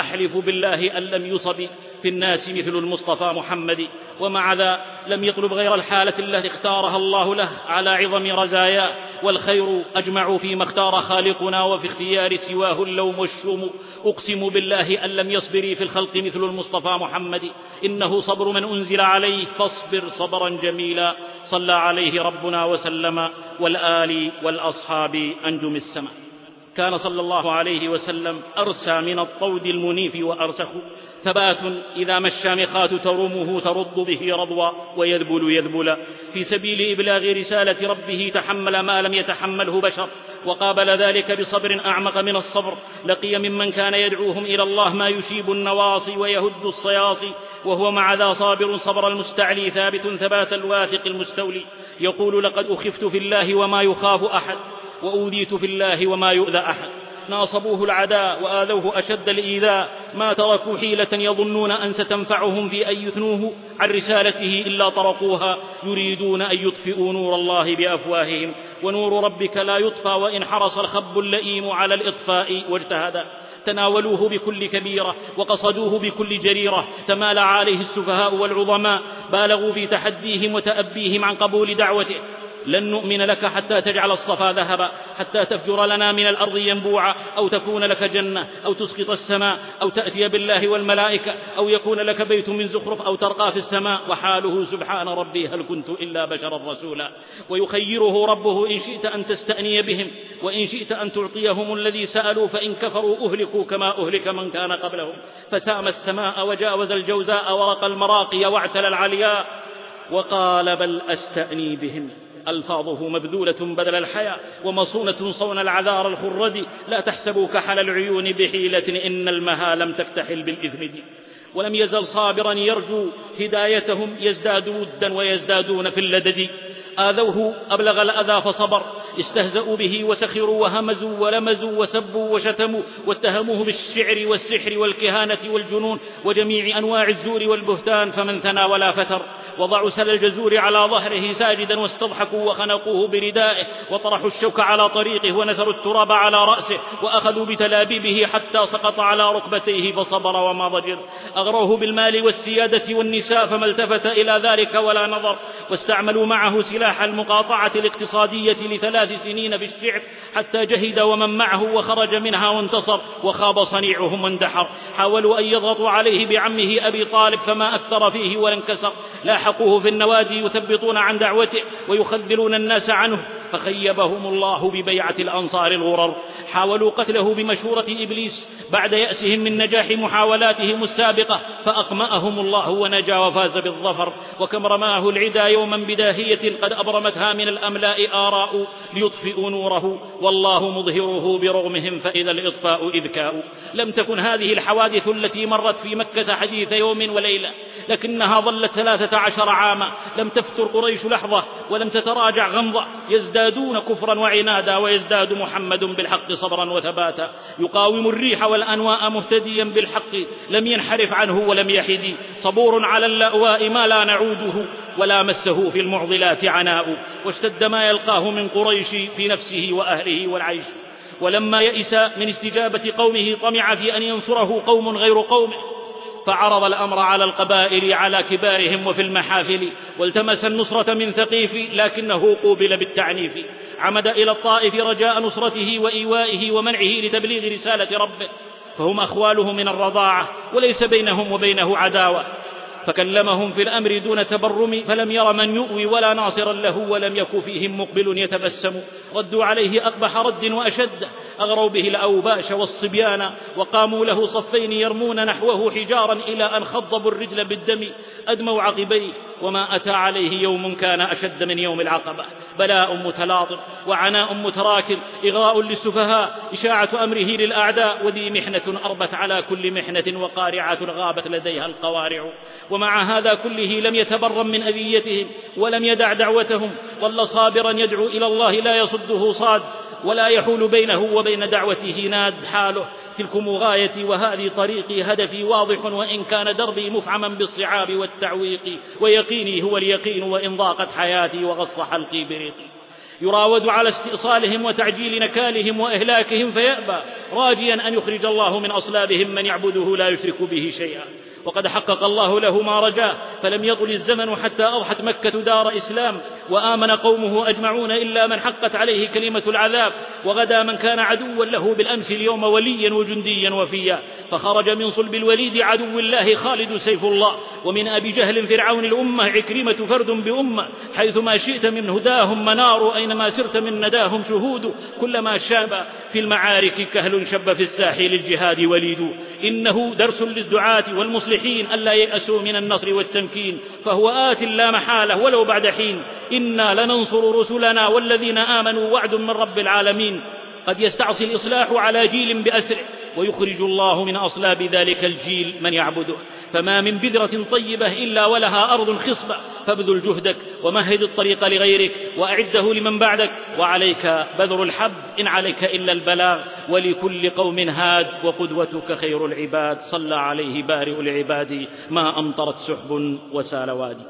أحلف بالله أن لم يصب في الناس مثل المصطفى محمد ومع ذا لم يطلب غير الحالة التي اختارها الله له على عظم رزاياه والخير أجمع فيما اختار خالقنا وفي اختيار سواه اللوم والشوم. أقسم بالله أن لم يصبري في الخلق مثل المصطفى محمد إنه صبر من أنزل عليه فاصبر صبرا جميلا. صلى عليه ربنا وسلم والآل والأصحاب أنجم السماء. كان صلى الله عليه وسلم أرسى من الطود المنيف وأرسخ. ثبات إذا ما الشامخات ترمه ترد به رضوا ويذبل يذبل. في سبيل إبلاغ رسالة ربه تحمل ما لم يتحمله بشر. وقابل ذلك بصبر أعمق من الصبر. لقي ممن كان يدعوهم إلى الله ما يشيب النواصي ويهد الصياصي. وهو مع ذا صابر صبر المستعلي ثابت ثبات الواثق المستولي. يقول لقد أخفت في الله وما يخاف أحد. وأوذيت في الله وما يؤذى أحد. ناصبوه العداء وآذوه أشد الإيذاء. ما تركوا حيلة يظنون أن ستنفعهم في أن يثنوه عن رسالته إلا طرقوها. يريدون أن يطفئوا نور الله بأفواههم. ونور ربك لا يطفى وإن حرص الخب اللئيم على الإطفاء واجتهدا تناولوه بكل كبيرة وقصدوه بكل جريرة. تمالى عليه السفهاء والعظماء. بالغوا في تحديهم وتأبيهم عن قبول دعوته. لن نؤمن لك حتى تجعل الصفا ذهبا حتى تفجر لنا من الأرض ينبوعا أو تكون لك جنة أو تسقط السماء أو تأتي بالله والملائكة أو يكون لك بيت من زخرف أو ترقى في السماء. وحاله سبحان ربي هل كنت إلا بشرا رسولا. ويخيره ربه إن شئت أن تستأني بهم وإن شئت أن تعطيهم الذي سألوا فإن كفروا أهلكوا كما أهلك من كان قبلهم. فسام السماء وجاوز الجوزاء ورق المراقي واعتلى العلياء وقال بل أستأني بهم. ألفاظه مبذولة بدل الحياة ومصونة صون العذار الخرد. لا تحسبوا كحل العيون بحيلة إن المها لم تكتحل بالإثم دي ولم يزل صابرا يرجو هدايتهم يزداد ودا ويزدادون في اللدد. آذوه أبلغ الأذى فصبر. استهزأوا به وسخروا وهمزوا ولمزوا وسبوا وشتموا واتهموه بالشعر والسحر والكهانة والجنون وجميع أنواع الزور والبهتان فمن ثنى ولا فتر. وضعوا سل الجزور على ظهره ساجدا واستضحكوا وخنقوه بردائه وطرحوا الشوك على طريقه ونثروا التراب على رأسه وأخذوا بتلابيبه حتى سقط على ركبتيه فصبر وما ضجر. أغروه بالمال والسيادة والنساء فما التفت إلى ذلك ولا نظر. واستعملوا معه سلاح المقاطعة الاقتصادية لثلاث سنين بالشعب حتى جهد ومن معه وخرج منها وانتصر وخاب صنيعهم واندحر حاولوا أن يضغطوا عليه بعمه أبي طالب فما أثر فيه ولا انكسر. لاحقوه في النوادي يثبطون عن دعوته ويخذلون الناس عنه فخيبهم الله ببيعة الأنصار الغرر. حاولوا قتله بمشورة إبليس بعد يأسهم من نجاح محاولاتهم السابقة فأقمأهم الله ونجا وفاز بالظفر. وكم رماه العدا يوما بداهية قد أبرمتها من الأملاء آراء ليطفئوا نوره والله مظهره برغمهم فإذا الإطفاء إذكاء لم تكن هذه الحوادث التي مرت في مكة حديث يوم وليلة لكنها ظلت ثلاثة عشر عاما. لم تفتر قريش لحظة ولم تتراجع غمضة. يزدادون كفرا وعنادا ويزداد محمد بالحق صبرا وثباتا. يقاوم الريح والأنواء مهتديا بالحق لم ينحرف عنه ولم يحد صبور على اللأواء ما لا نعوده ولا مسه في المعضلات عناء واشتد ما يلقاه من قريش في نفسه وأهله والعيش. ولما يئس من استجابة قومه طمع في أن ينصره قوم غير قومه فعرض الأمر على القبائل على كبارهم وفي المحافل والتمس النصرة من ثقيف لكنه قوبل بالتعنيف. عمد إلى الطائف رجاء نصرته وإيوائه ومنعه لتبليغ رسالة ربه. فهم أخواله من الرضاعة وليس بينهم وبينه عداوة. فكلمهم في الأمر دون تبرم فلم ير من يؤوي ولا ناصرا له ولم يك فيهم مقبل يتبسم. ردوا عليه أقبح رد وأشد. أغروا به الأوباش والصبيان وقاموا له صفين يرمون نحوه حجارا إلى أن خضبوا الرجل بالدم. أدموا عقبيه وما أتى عليه يوم كان أشد من يوم العقبة. بلاء متلاطم وعناء متراكم إغراء للسفهاء إشاعة أمره للأعداء وذي محنة أربت على كل محنة وقارعة غابت لديها القوارع. ومع هذا كله لم يتبرم من أذيتهم ولم يدع دعوتهم ظل صابرا يدعو إلى الله لا يصده صاد ولا يحول بينه وبين دعوته ناد حاله. تلكم غايتي وهذه طريقي هدفي واضح وإن كان دربي مفعما بالصعاب والتعويق ويقيني هو اليقين وإن ضاقت حياتي وغص حلقي بريقي. يراود على استئصالهم وتعجيل نكالهم وإهلاكهم فيأبى راجيا أن يخرج الله من أصلابهم من يعبده لا يشرك به شيئا. وقد حقق الله له ما رجاه فلم يطل الزمن حتى أضحت مكة دار إسلام وآمن قومه أجمعون إلا من حقت عليه كلمة العذاب وغدا من كان عدوا له بالأمس اليوم وليا وجنديا وفيا فخرج من صلب الوليد عدو الله خالد سيف الله ومن أبي جهل فرعون الأمة عكرمة فرد بأمة حيثما شئت من هداهم منار أينما سرت من نداهم شهود كلما شاب في المعارك كهل شب في الساحل الجهاد وليد. إنه درس للدعاة والمصلحين. المصلحين ألا ييأسوا من النصر والتمكين فهو آت لا محالة ولو بعد حين إنا لننصر رسلنا والذين آمنوا وعد من رب العالمين قد يستعصي الإصلاح على جيل بأسره ويخرج الله من أصلاب ذلك الجيل من يعبده فما من بذرة طيبة إلا ولها أرض خصبة. فابذل جهدك ومهد الطريق لغيرك وأعده لمن بعدك. وعليك بذر الحب إن عليك إلا البلاغ. ولكل قوم هاد وقدوتك خير العباد. صلى عليه بارئ العباد. ما أمطرت سحب وسال وادي.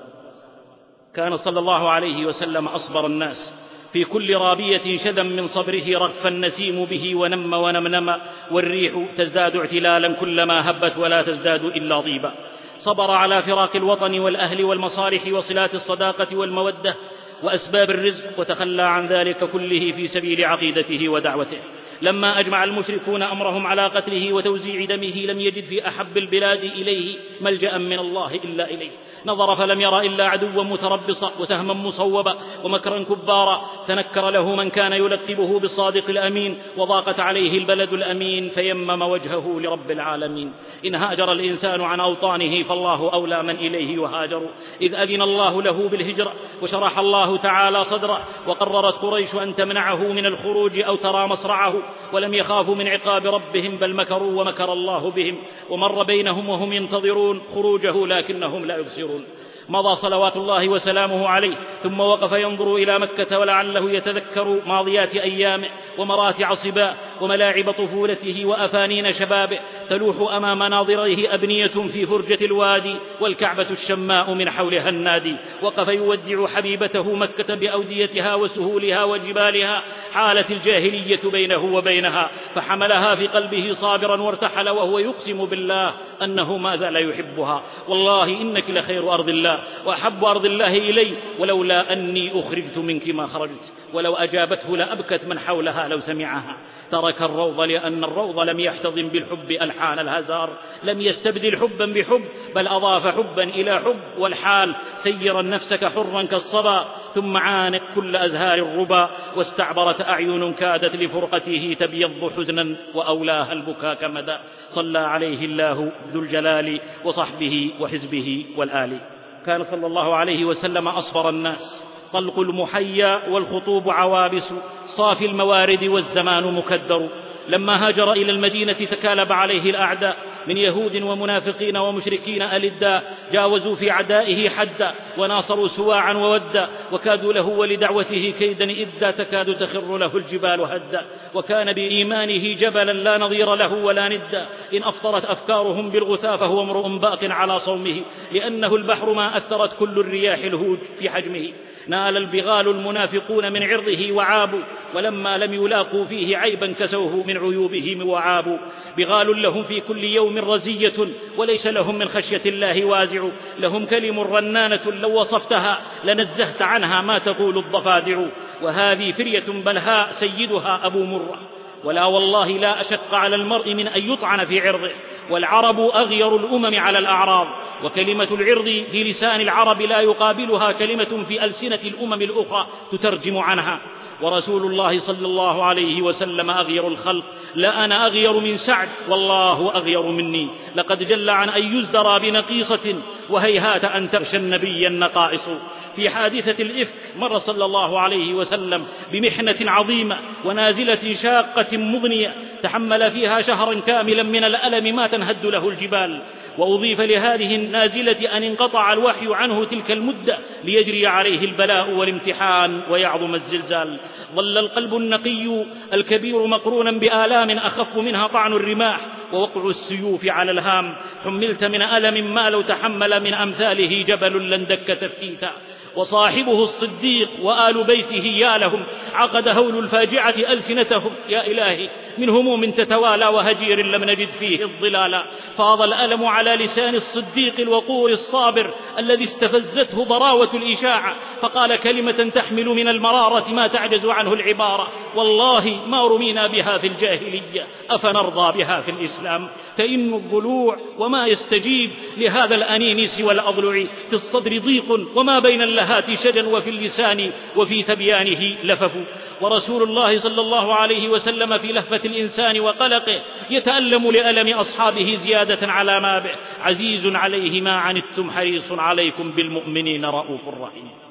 كان صلى الله عليه وسلم أصبر الناس. في كل رابية شذا من صبره رغف النسيم به ونم ونمنم والريح تزداد اعتلالا كلما هبت ولا تزداد إلا ضيبا صبر على فراق الوطن والأهل والمصالح وصلات الصداقة والمودة وأسباب الرزق وتخلى عن ذلك كله في سبيل عقيدته ودعوته. لما أجمع المشركون أمرهم على قتله وتوزيع دمه لم يجد في أحب البلاد إليه ملجأ من الله إلا إليه. نظر فلم ير إلا عدوا متربصا وسهما مصوبا ومكرا كبارا. تنكر له من كان يلقبه بالصادق الأمين وضاقت عليه البلد الأمين فيمم وجهه لرب العالمين. إن هاجر الإنسان عن أوطانه فالله أولى من إليه يهاجر إذ أذن الله له بالهجرة وشرح الله تعالى صدره. وقررت قريش أن تمنعه من الخروج أو ترى مصرعه. ولم يخافوا من عقاب ربهم بل مكروا ومكر الله بهم ومر بينهم وهم ينتظرون خروجه لكنهم لا يبصرون. مضى صلوات الله وسلامه عليه ثم وقف ينظر إلى مكة ولعله يتذكر ماضيات أيامه ومراتع صباه وملاعب طفولته وأفانين شبابه تلوح أمام ناظريه أبنية في فرجة الوادي والكعبة الشماء من حولها النادي وقف يودع حبيبته مكة بأوديتها وسهولها وجبالها حالت الجاهلية بينه وبينها فحملها في قلبه صابرا وارتحل وهو يقسم بالله أنه ما زال يحبها والله إنك لخير أرض الله. وأحب أرض الله إلي ولولا أني أخرجت منك ما خرجت ولو أجابته لأبكت من حولها لو سمعها. ترك الروض لأن الروض لم يحتضن بالحب ألحان الهزار. لم يستبدل حبا بحب بل أضاف حبا إلى حب. والحال سيرا نفسك حرا كالصبا. ثم عانق كل أزهار الربا. واستعبرت أعين كادت لفرقته تبيض حزنا وأولاها البكاء كمدى صلى عليه الله ذو الجلال وصحبه وحزبه والآل. كان صلى الله عليه وسلم أصبر الناس. طلق المحيا والخطوب عوابس. صافي الموارد والزمان مكدر. لما هاجر إلى المدينة تكالب عليه الأعداء. من يهود ومنافقين ومشركين ألدا جاوزوا في عدائه حدا وناصروا سواعا وودا وكادوا له ولدعوته كيدا إدا تكاد تخر له الجبال هدا وكان بإيمانه جبلا لا نظير له ولا ندا إن أفطرت أفكارهم بالغثاء فهو امرؤ باق على صومه لأنه البحر ما أثرت كل الرياح الهوج في حجمه. نال البغال المنافقون من عرضه وعابوا ولما لم يلاقوا فيه عيبا كسوه من عيوبهم وعابوا. بغال لهم في كل يوم رزية وليس لهم من خشية الله وازع. لهم كلم رنانة لو وصفتها لنزهت عنها ما تقول الضفادع. وهذه فرية بلهاء سيدها أبو مرة. ولا والله لا أشق على المرء من أن يطعن في عرضه والعرب أغير الأمم على الأعراض وكلمة العرض في لسان العرب لا يقابلها كلمة في ألسنة الأمم الأخرى تترجم عنها. ورسول الله صلى الله عليه وسلم أغير الخلق لا أنا أغير من سعد والله أغير مني. لقد جل عن أن يزدرى بنقيصة وهيهات أن تغشى النبي النقائص. في حادثة الإفك مر صلى الله عليه وسلم بمحنة عظيمة ونازلة شاقة مغنية تحمل فيها شهرا كاملا من الألم ما تنهد له الجبال. وأضيف لهذه النازلة أن انقطع الوحي عنه تلك المدة ليجري عليه البلاء والامتحان ويعظم الزلزال. ظل القلب النقي الكبير مقرونا بآلام أخف منها طعن الرماح ووقع السيوف على الهام. حملت من ألم ما لو تحمل من أمثاله جبل لندك تفتيتا وصاحبه الصديق وآل بيته يا لهم عقد هول الفاجعة ألسنتهم. يا إلهي من هموم تتوالى وهجير لم نجد فيه الظلال. فاض الألم على لسان الصديق الوقور الصابر الذي استفزته ضراوة الإشاعة فقال كلمة تحمل من المرارة ما تعجز عنه العبارة. والله ما رمينا بها في الجاهلية أفنرضى بها في الإسلام. تئن الضلوع وما يستجيب لهذا الأنين سوى الأضلع في الصدر ضيق وما بين اللهات شجا وفي اللسان وفي ثبيانه لفف. ورسول الله صلى الله عليه وسلم في لهفة الإنسان وقلقه يتألم لألم أصحابه زيادة على ما به. عزيز عليه ما عنتم حريص عليكم بالمؤمنين رؤوف رحيم.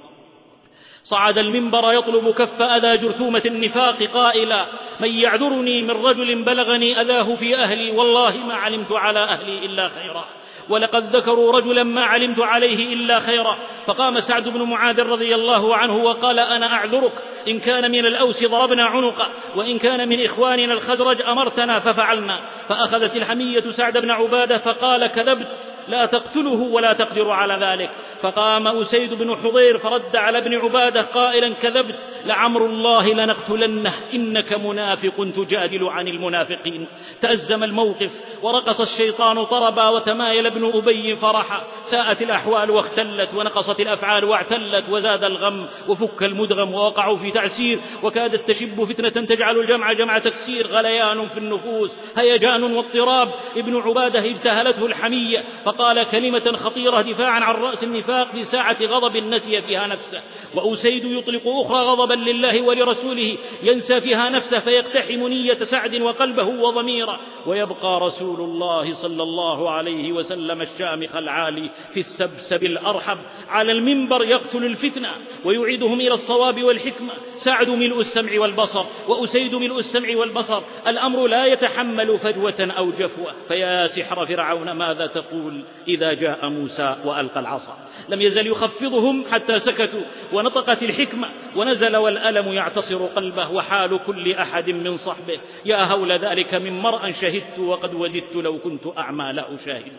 صعد المنبر يطلب كف أذى جرثومة النفاق قائلا من يعذرني من رجل بلغني أذاه في أهلي والله ما علمت على أهلي إلا خيرا. ولقد ذكروا رجلا ما علمت عليه إلا خيرا. فقام سعد بن معاذ رضي الله عنه وقال أنا أعذرك إن كان من الأوس ضربنا عنقه وإن كان من إخواننا الخزرج أمرتنا ففعلنا. فأخذت الحمية سعد بن عبادة فقال كذبت. لا تقتله ولا تقدر على ذلك. فقام أسيد بن حضير فرد على ابن عبادة قائلا كذبت لعمر الله لنقتلنه إنك منافق تجادل عن المنافقين. تأزم الموقف ورقص الشيطان طربا وتمايل ابن أبي فرحا ساءت الأحوال واختلت ونقصت الأفعال واعتلت وزاد الغم وفك المدغم ووقعوا في تعسير. وكادت تشب فتنة تجعل الجمع جمع تكسير. غليان في النفوس هيجان واضطراب. ابن عبادة اجتهلته الحمية فقال كلمة خطيرة دفاعا عن رأس النفاق في ساعة غضب نسي فيها نفسه. وأسيد يطلق أخرى غضبا لله ولرسوله ينسى فيها نفسه فيقتحم نية سعد وقلبه وضميره. ويبقى رسول الله صلى الله عليه وسلم الشامخ العالي في السبسب الأرحب. على المنبر يقتل الفتنة ويعيدهم إلى الصواب والحكمة. سعد ملء السمع والبصر وأسيد ملء السمع والبصر. الأمر لا يتحمل فجوة أو جفوة. فيا سحر فرعون ماذا تقول؟ إذا جاء موسى وألقى العصا. لم يزل يخفضهم حتى سكتوا. ونطقت الحكمة. ونزل والألم يعتصر قلبه وحال كل أحد من صحبه. يا هول ذلك من مرأ شهدت وقد وجدت لو كنت أعمى لا أشاهد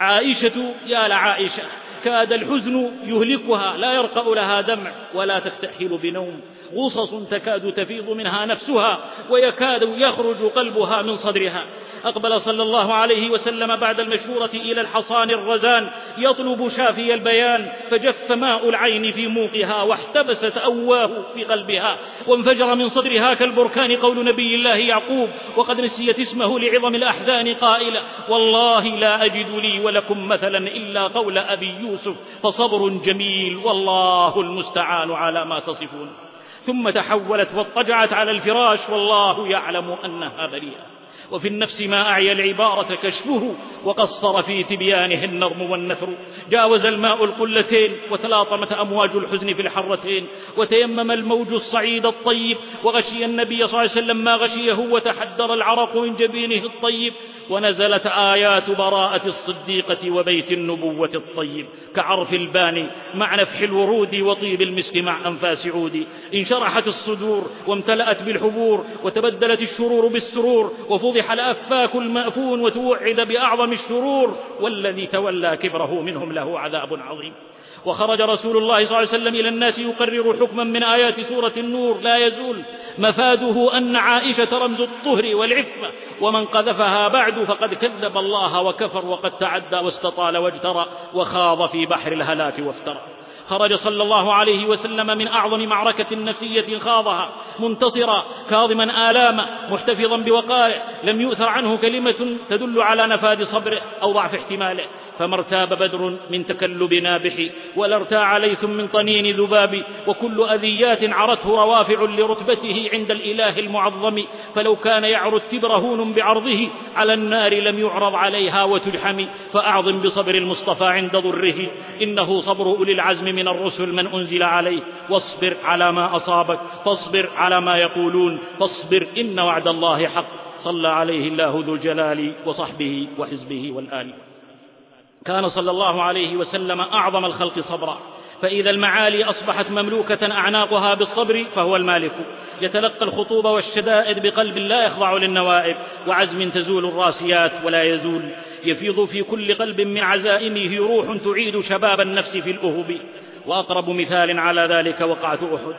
عائشة يا لعائشة كاد الحزن يهلكها لا يرقأ لها دمع ولا تكتحل بنوم. غصص تكاد تفيض منها نفسها ويكاد يخرج قلبها من صدرها. أقبل صلى الله عليه وسلم بعد المشهورة إلى الحصان الرزان يطلب شافي البيان فجف ماء العين في موقها واحتبست أواه في قلبها. وانفجر من صدرها كالبركان قول نبي الله يعقوب وقد نسيت اسمه لعظم الأحزان قائلا والله لا أجد لي ولكم مثلا إلا قول أبي يوسف فصبر جميل والله المستعان على ما تصفون. ثم تحولت واضطجعت على الفراش والله يعلم أنها بريئة. وفي النفس ما أعيا العبارة كشفه وقصر في تبيانه النظم والنثر. جاوز الماء القلتين وتلاطمت أمواج الحزن في الحرتين. وتيمم الموج الصعيد الطيب وغشي النبي صلى الله عليه وسلم ما غشيه وتحدر العرق من جبينه الطيب. ونزلت آيات براءة الصديقة وبيت النبوة الطيب. كعرف الباني مع نفح الورود وطيب المسك مع أنفاس عود. انشرحت الصدور وامتلأت بالحبور وتبدلت الشرور بالسرور. وفضح الأفاك المأفون وتوعد بأعظم الشرور والذي تولى كبره منهم له عذاب عظيم. وخرج رسول الله صلى الله عليه وسلم إلى الناس يقرر حكما من آيات سورة النور لا يزول. مفاده أن عائشة رمز الطهر والعفة ومن قذفها بعد فقد كذب الله وكفر وقد تعدى واستطال واجترى وخاض في بحر الهلاك وافترى. خرج صلى الله عليه وسلم من أعظم معركة نفسية خاضها منتصرا كاظما آلاما محتفظا بوقائه لم يؤثر عنه كلمة تدل على نفاذ صبره أو ضعف احتماله. فما ارتاب بدر من تكلب نابح ولا ارتاع ليث من طنين ذباب وكل أذيات عرته روافع لرتبته عند الإله المعظم. فلو كان يعرض التبر هون بعرضه على النار لم يعرض عليها وتجحم فأعظم بصبر المصطفى عند ضره إنه صبر أولي العزم من الرسل من أنزل عليه. واصبر على ما أصابك. فاصبر على ما يقولون. فاصبر إن وعد الله حق. صلى عليه الله ذو الجلال وصحبه وحزبه والآل. كان صلى الله عليه وسلم أعظم الخلق صبرا. فإذا المعالي أصبحت مملوكة أعناقها بالصبر فهو المالك. يتلقى الخطوب والشدائد بقلب لا يخضع للنوائب. وعزم تزول الراسيات ولا يزول. يفيض في كل قلب من عزائمه روح تعيد شباب النفس في الأهب وأقرب مثال على ذلك وقعة أحد.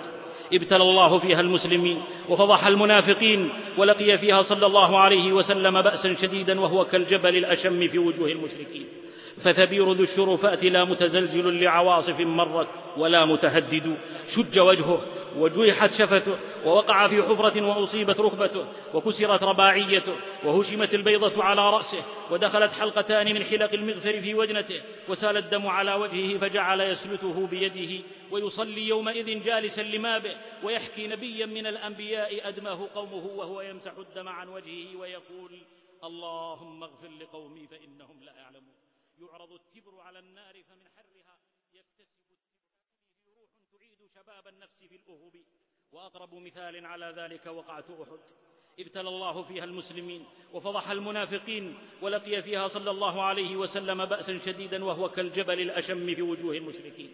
ابتلى الله فيها المسلمين وفضح المنافقين ولقي فيها صلى الله عليه وسلم بأسا شديدا وهو كالجبل الأشم في وجوه المشركين. فثبير ذو الشرفات لا متزلزل لعواصف مرت ولا متهدد. شج وجهه وجيحت شفته ووقع في حفرة وأصيبت ركبته وكسرت رباعيته وهشمت البيضة على رأسه ودخلت حلقتان من حلق المغفر في وجنته وسال الدم على وجهه فجعل يسلته بيده ويصلي يومئذ جالسا لمابه ويحكي نبيا من الأنبياء أدماه قومه وهو يمسح الدم عن وجهه ويقول اللهم اغفر لقومي فإنهم لا يعلمون. يعرض التبر على النار فمن حرها يكتسب التبر روح تعيد شباب النفس في الأهب وأقرب مثال على ذلك وقعة أحد. ابتلى الله فيها المسلمين وفضح المنافقين ولقي فيها صلى الله عليه وسلم بأسا شديدا وهو كالجبل الأشم في وجوه المشركين.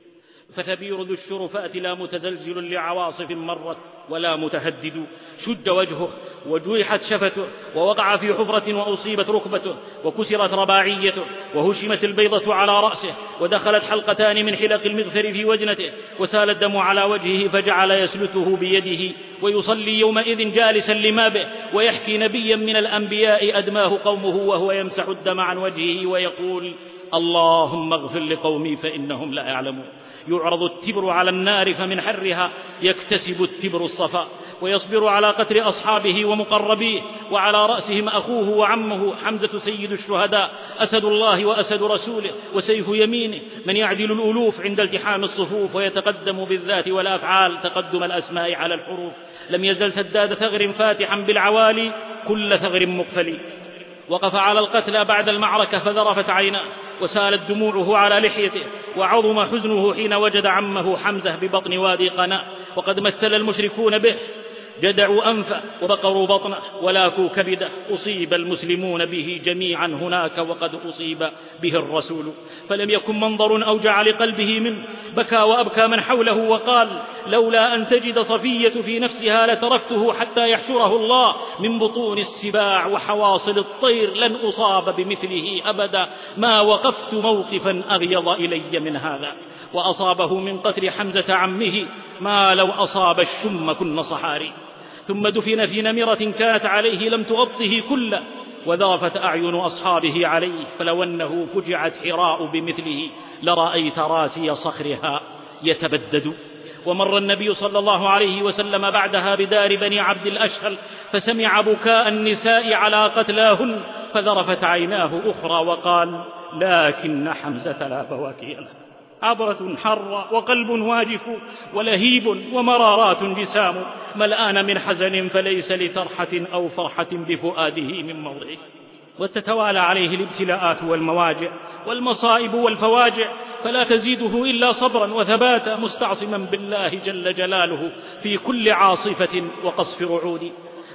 فثبير ذو الشرفات لا متزلزل لعواصف مرت. ولا متهدد. شد وجهه وجوحت شفته ووقع في حفرة وأصيبت ركبته وكسرت رباعيته وهشمت البيضة على رأسه ودخلت حلقتان من حلق المغفر في وجنته وسال الدم على وجهه فجعل يسلته بيده ويصلي يومئذ جالسا لمابه ويحكي نبيا من الأنبياء أدماه قومه وهو يمسح الدم عن وجهه ويقول اللهم اغفر لقومي فإنهم لا يعلمون. يعرض التبر على النار فمن حرها يكتسب التبر الصفاء ويصبر على قتل أصحابه ومقربيه وعلى رأسهم أخوه وعمه حمزة سيد الشهداء أسد الله وأسد رسوله وسيف يمينه من يعدل الألوف عند التحام الصفوف ويتقدم بالذات والأفعال تقدم الأسماء على الحروف. لم يزل سداد ثغر فاتحا بالعوالي كل ثغر مقفل وقف على القتلى بعد المعركة فذرفت عيناه وسالت دموعه على لحيته وعظم حزنه حين وجد عمه حمزة ببطن وادي قناء وقد مثل المشركون به جدعوا أنفه وبقروا بطنه ولاكوا كبده أصيب المسلمون به جميعا هناك وقد أصيب به الرسول. فلم يكن منظر أوجع لقلبه منه بكى وأبكى من حوله وقال لولا أن تجد صفية في نفسها لتركته حتى يحشره الله من بطون السباع وحواصل الطير لن أصاب بمثله أبدا. ما وقفت موقفا أغيض إلي من هذا. وأصابه من قتل حمزة عمه ما لو أصاب الشم كن صحاري. ثم دفن في نمرة كانت عليه لم تغطه كله وذرفت أعين أصحابه عليه فلو أنه فجعت حراء بمثله لرأيت راسي صخرها يتبدد. ومر النبي صلى الله عليه وسلم بعدها بدار بني عبد الأشهل فسمع بكاء النساء على قتلاهن فذرفت عيناه أخرى وقال لكن حمزة لا بواكي له. عبرة حرة وقلب واجف ولهيب ومرارات جسام ملآن من حزن فليس لفرحة أو فرحة بفؤاده من موضعه وتتوالى عليه الابتلاءات والمواجع والمصائب والفواجع فلا تزيده إلا صبرا وثباتا مستعصما بالله جل جلاله في كل عاصفة وقصف رعود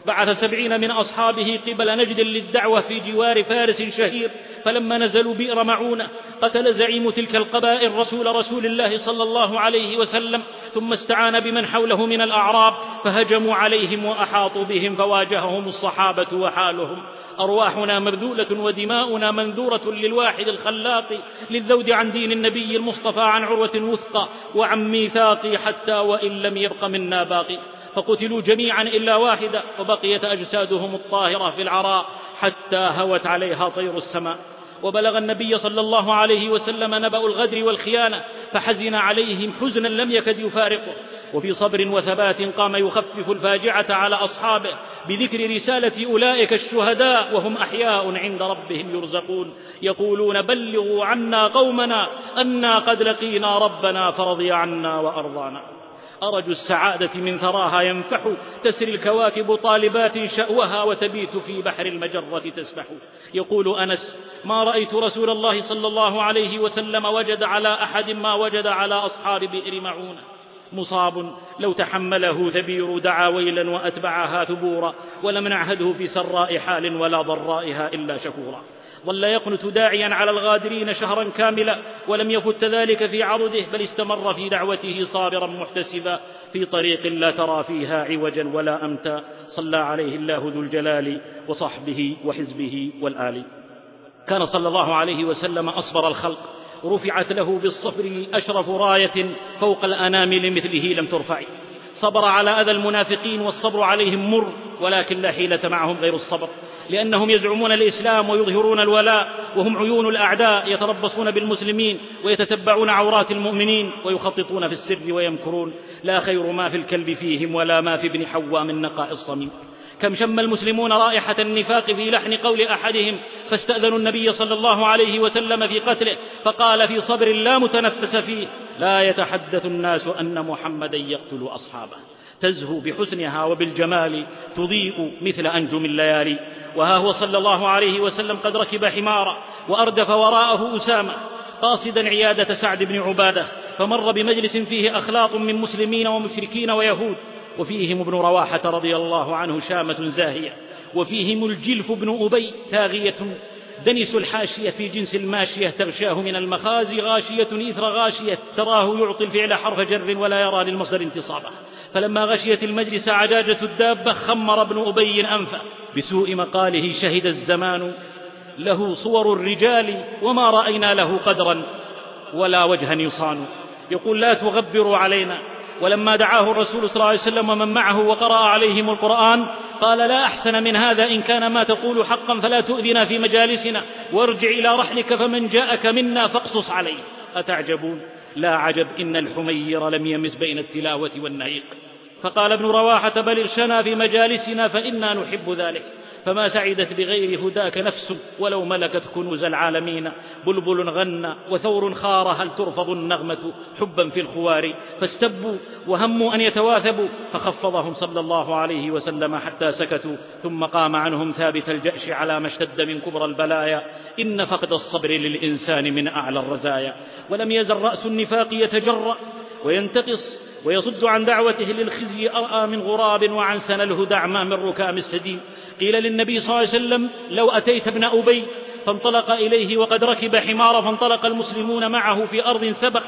بعث سبعين من أصحابه قبل نجد للدعوة في جوار فارس شهير فلما نزلوا بئر معونة قتل زعيم تلك القبائل رسول رسول الله صلى الله عليه وسلم ثم استعان بمن حوله من الأعراب فهجموا عليهم وأحاطوا بهم فواجههم الصحابة وحالهم. أرواحنا مبذولة ودماؤنا منذورة للواحد الخلاق للذود عن دين النبي المصطفى عن عروة وثقى وعن ميثاقي حتى وإن لم يبق منا باقي. فقتلوا جميعا إلا واحدة وبقيت أجسادهم الطاهرة في العراء حتى هوت عليها طير السماء. وبلغ النبي صلى الله عليه وسلم نبأ الغدر والخيانة فحزن عليهم حزنا لم يكد يفارقه. وفي صبر وثبات قام يخفف الفاجعة على أصحابه بذكر رسالة أولئك الشهداء وهم أحياء عند ربهم يرزقون. يقولون بلغوا عنا قومنا أنا قد لقينا ربنا فرضي عنا وأرضانا. أرج السعادة من ثراها ينفح تسري الكواكب طالبات شأوها وتبيت في بحر المجرة تسبح. يقول أنس ما رأيت رسول الله صلى الله عليه وسلم وجد على أحد ما وجد على أصحاب بئر معونة. مصاب لو تحمله ثبير دعا ويلا وأتبعها ثبورا ولم نعهده في سراء حال ولا ضرائها إلا شكورا. ظل يقنت داعيا على الغادرين شهرا كاملا ولم يفت ذلك في عرضه بل استمر في دعوته صابرا محتسبا في طريق لا ترى فيها عوجا ولا امتا. صلى عليه الله ذو الجلال وصحبه وحزبه والآل. كان صلى الله عليه وسلم أصبر الخلق. رفعت له بالصبر أشرف راية فوق الأنام لمثله لم ترفع صبر على أذى المنافقين والصبر عليهم مر ولكن لا حيلة معهم غير الصبر لأنهم يزعمون الإسلام ويظهرون الولاء وهم عيون الأعداء يتربصون بالمسلمين ويتتبعون عورات المؤمنين ويخططون في السر ويمكرون لا خير ما في الكلب فيهم ولا ما في ابن حواء من نقاء الصميم. كم شم المسلمون رائحة النفاق في لحن قول أحدهم فاستأذنوا النبي صلى الله عليه وسلم في قتله فقال في صبر لا متنفس فيه لا يتحدث الناس أن محمدا يقتل أصحابه. تزهو بحسنها وبالجمال تضيء مثل أنجم الليالي. وها هو صلى الله عليه وسلم قد ركب حمارا وأردف وراءه أسامة قاصدا عيادة سعد بن عبادة فمر بمجلس فيه أخلاط من مسلمين ومشركين ويهود. وفيهم ابن رواحة رضي الله عنه شامة زاهية وفيهم الجلف بن أبي تاغية دنس الحاشية في جنس الماشية تغشاه من المخازي غاشية إثر غاشية تراه يعطي الفعل حرف جر ولا يرى للمصدر انتصابا. فلما غشيت المجلس عجاجة الدابة خمر ابن أبي أنفه بسوء مقاله شهد الزمان له صور الرجال وما رأينا له قدرا ولا وجها يصان. يقول لا تغبروا علينا ولما دعاه الرسول صلى الله عليه وسلم ومن معه وقرأ عليهم القرآن قال لا أحسن من هذا إن كان ما تقول حقا فلا تؤذنا في مجالسنا وارجع إلى رحلك فمن جاءك منا فاقصص عليه. أتعجبون؟ لا عجب إن الحمير لم يمس بين التلاوة والنهيق. فقال ابن رواحة بل ارشنا في مجالسنا فإنا نحب ذلك. فما سعدت بغير هداك نفس ولو ملكت كنوز العالمين. بلبل غنى وثور خار هل ترفض النغمة حبا في الخوار؟ فاستبوا وهموا أن يتواثبوا. فخفضهم صلى الله عليه وسلم حتى سكتوا. ثم قام عنهم ثابت الجأش على ما اشتد من كبر البلايا. إن فقد الصبر للإنسان من أعلى الرزايا. ولم يزل رأس النفاق يتجرأ. وينتقص ويصد عن دعوته للخزي أرأى من غراب وعن سن الهدى من ركام السديم قيل للنبي صلى الله عليه وسلم لو أتيت ابن أبي فانطلق إليه وقد ركب حمار فانطلق المسلمون معه في أرض سبخ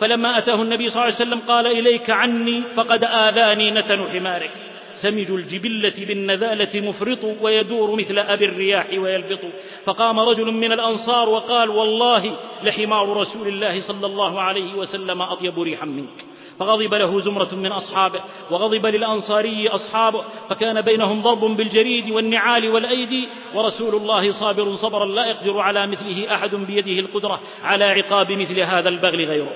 فلما أتاه النبي صلى الله عليه وسلم قال إليك عني فقد آذاني نتن حمارك. سمج الجبلة بالنذالة مفرط ويدور مثل أبي الرياح ويلبط. فقام رجل من الأنصار وقال والله لحمار رسول الله صلى الله عليه وسلم أطيب ريحا منك. فغضب له زمرة من أصحابه وغضب للأنصاري أصحابه. فكان بينهم ضرب بالجريد والنعال والأيدي ورسول الله صابر صبرا لا يقدر على مثله أحد بيده القدرة على عقاب مثل هذا البغل غيره.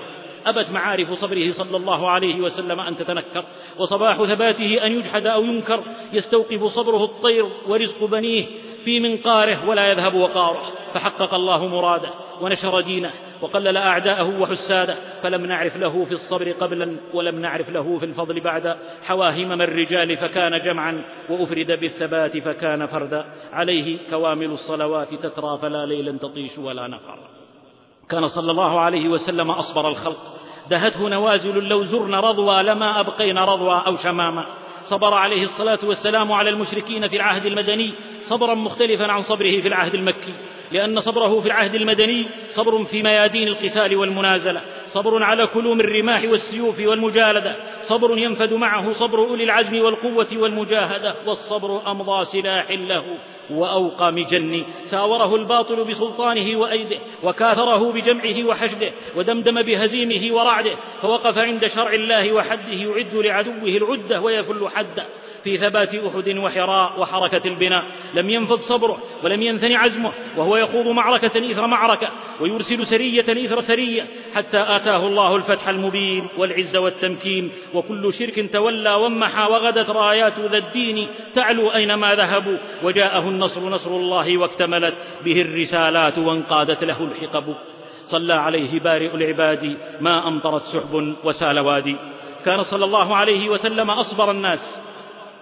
أبت معارف صبره صلى الله عليه وسلم أن تتنكر وصباح ثباته أن يجحد أو ينكر يستوقف صبره الطير ورزق بنيه في منقاره ولا يذهب وقاره. فحقق الله مراده ونشر دينه وقلل أعداءه وحساده فلم نعرف له في الصبر قبلا ولم نعرف له في الفضل بعد. حوى همم الرجال فكان جمعا وأفرد بالثبات فكان فردا. عليه كوامل الصلوات تترى فلا ليلا تطيش ولا نهار كان صلى الله عليه وسلم أصبر الخلق دهته نوازل لو زرن رضوى لما أبقينا رضوى أو شماما. صبر عليه الصلاة والسلام على المشركين في العهد المدني صبرا مختلفا عن صبره في العهد المكي. لأن صبره في العهد المدني صبر في ميادين القتال والمنازلة صبر على كلوم الرماح والسيوف والمجالدة صبر ينفد معه صبر أولي العزم والقوة والمجاهدة والصبر أمضى سلاح له وأوقى مجن ساوره الباطل بسلطانه وأيده وكاثره بجمعه وحشده ودمدم بهزيمه ورعده فوقف عند شرع الله وحده يعد لعدوه العدة ويفل حده. في ثبات أحد وحراء وحركة البناء. لم ينفض صبره ولم ينثن عزمه وهو يخوض معركة إثر معركة ويرسل سرية إثر سرية حتى آتاه الله الفتح المبين والعز والتمكين. وكل شرك تولى ومحى وغدت رايات ذا الدين. تعلو أينما ذهبوا وجاءه النصر نصر الله واكتملت به الرسالات وانقادت له الحقب. صلى عليه بارئ العباد ما أمطرت سحب وسال وادي. كان صلى الله عليه وسلم أصبر الناس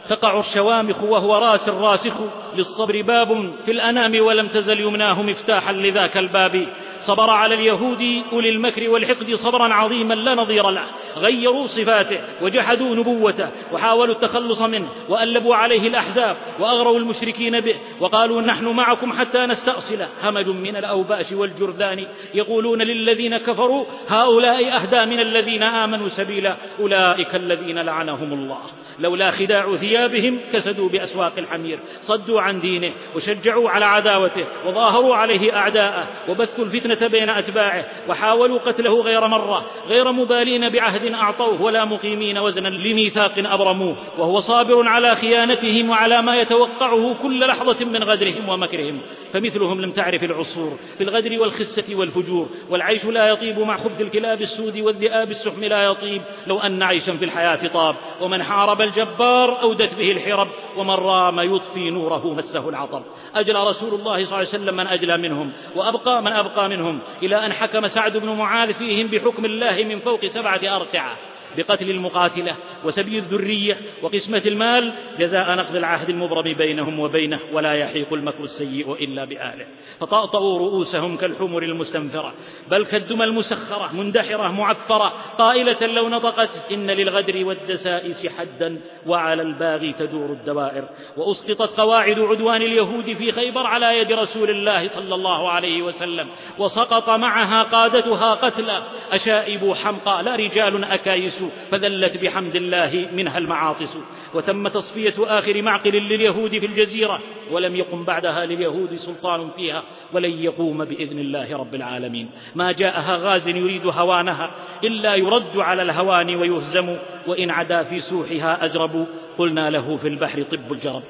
تقع الشوامخ وهو راس راسخ للصبر باب في الأنام ولم تزل يمناه مفتاحا لذاك الباب. صبر على اليهود أولي المكر والحقد صبرا عظيما لا نظير له. غيروا صفاته وجحدوا نبوته وحاولوا التخلص منه وألبوا عليه الأحزاب وأغروا المشركين به وقالوا نحن معكم حتى نستأصله همج من الأوباش والجرذان يقولون للذين كفروا هؤلاء أهدى من الذين آمنوا سبيلا أولئك الذين لعنهم الله. لولا خداع ثيابهم كسدوا بأسواق الحمير صدوا عن دينه وشجعوا على عداوته وظاهروا عليه أعداءه وبثوا الفتنة بين أتباعه وحاولوا قتله غير مرة غير مبالين بعهد أعطوه ولا مقيمين وزنا لميثاق أبرموه وهو صابر على خيانتهم وعلى ما يتوقعه كل لحظة من غدرهم ومكرهم. فمثلهم لم تعرف العصور في الغدر والخسة والفجور والعيش لا يطيب مع خبث الكلاب السود والذئاب السحم لا يطيب. لو أن عيشا في الحياة طاب ومن حارب الجبار أودت به الحرب ومن رام يطفي نوره مسه العطب. أجلى رسول الله صلى الله عليه وسلم من أجلى منهم وأبقى من أبقى منهم إلى أن حكم سعد بن معاذ فيهم بحكم الله من فوق سبعة أرقعة. بقتل المقاتلة وسبي الذرية وقسمة المال جزاء نقض العهد المبرم بينهم وبينه ولا يحيق المكر السيء إلا بأهله فطأطأوا رؤوسهم كالحمر المستنفرة بل كالدمى المسخرة مندحرة معفرة قائلة لو نطقت إن للغدر والدسائس حدا وعلى الباغي تدور الدوائر. وأسقطت قواعد عدوان اليهود في خيبر على يد رسول الله صلى الله عليه وسلم. وسقط معها قادتها قتلى أشائب حمقى لا رجال أكايس فذلت بحمد الله منها المعاطس. وتم تصفية آخر معقل لليهود في الجزيرة ولم يقم بعدها لليهود سلطان فيها ولن يقوم بإذن الله رب العالمين. ما جاءها غاز يريد هوانها إلا يرد على الهوان ويهزم وإن عدا في سوحها أجرب قلنا له في البحر طب الجرب.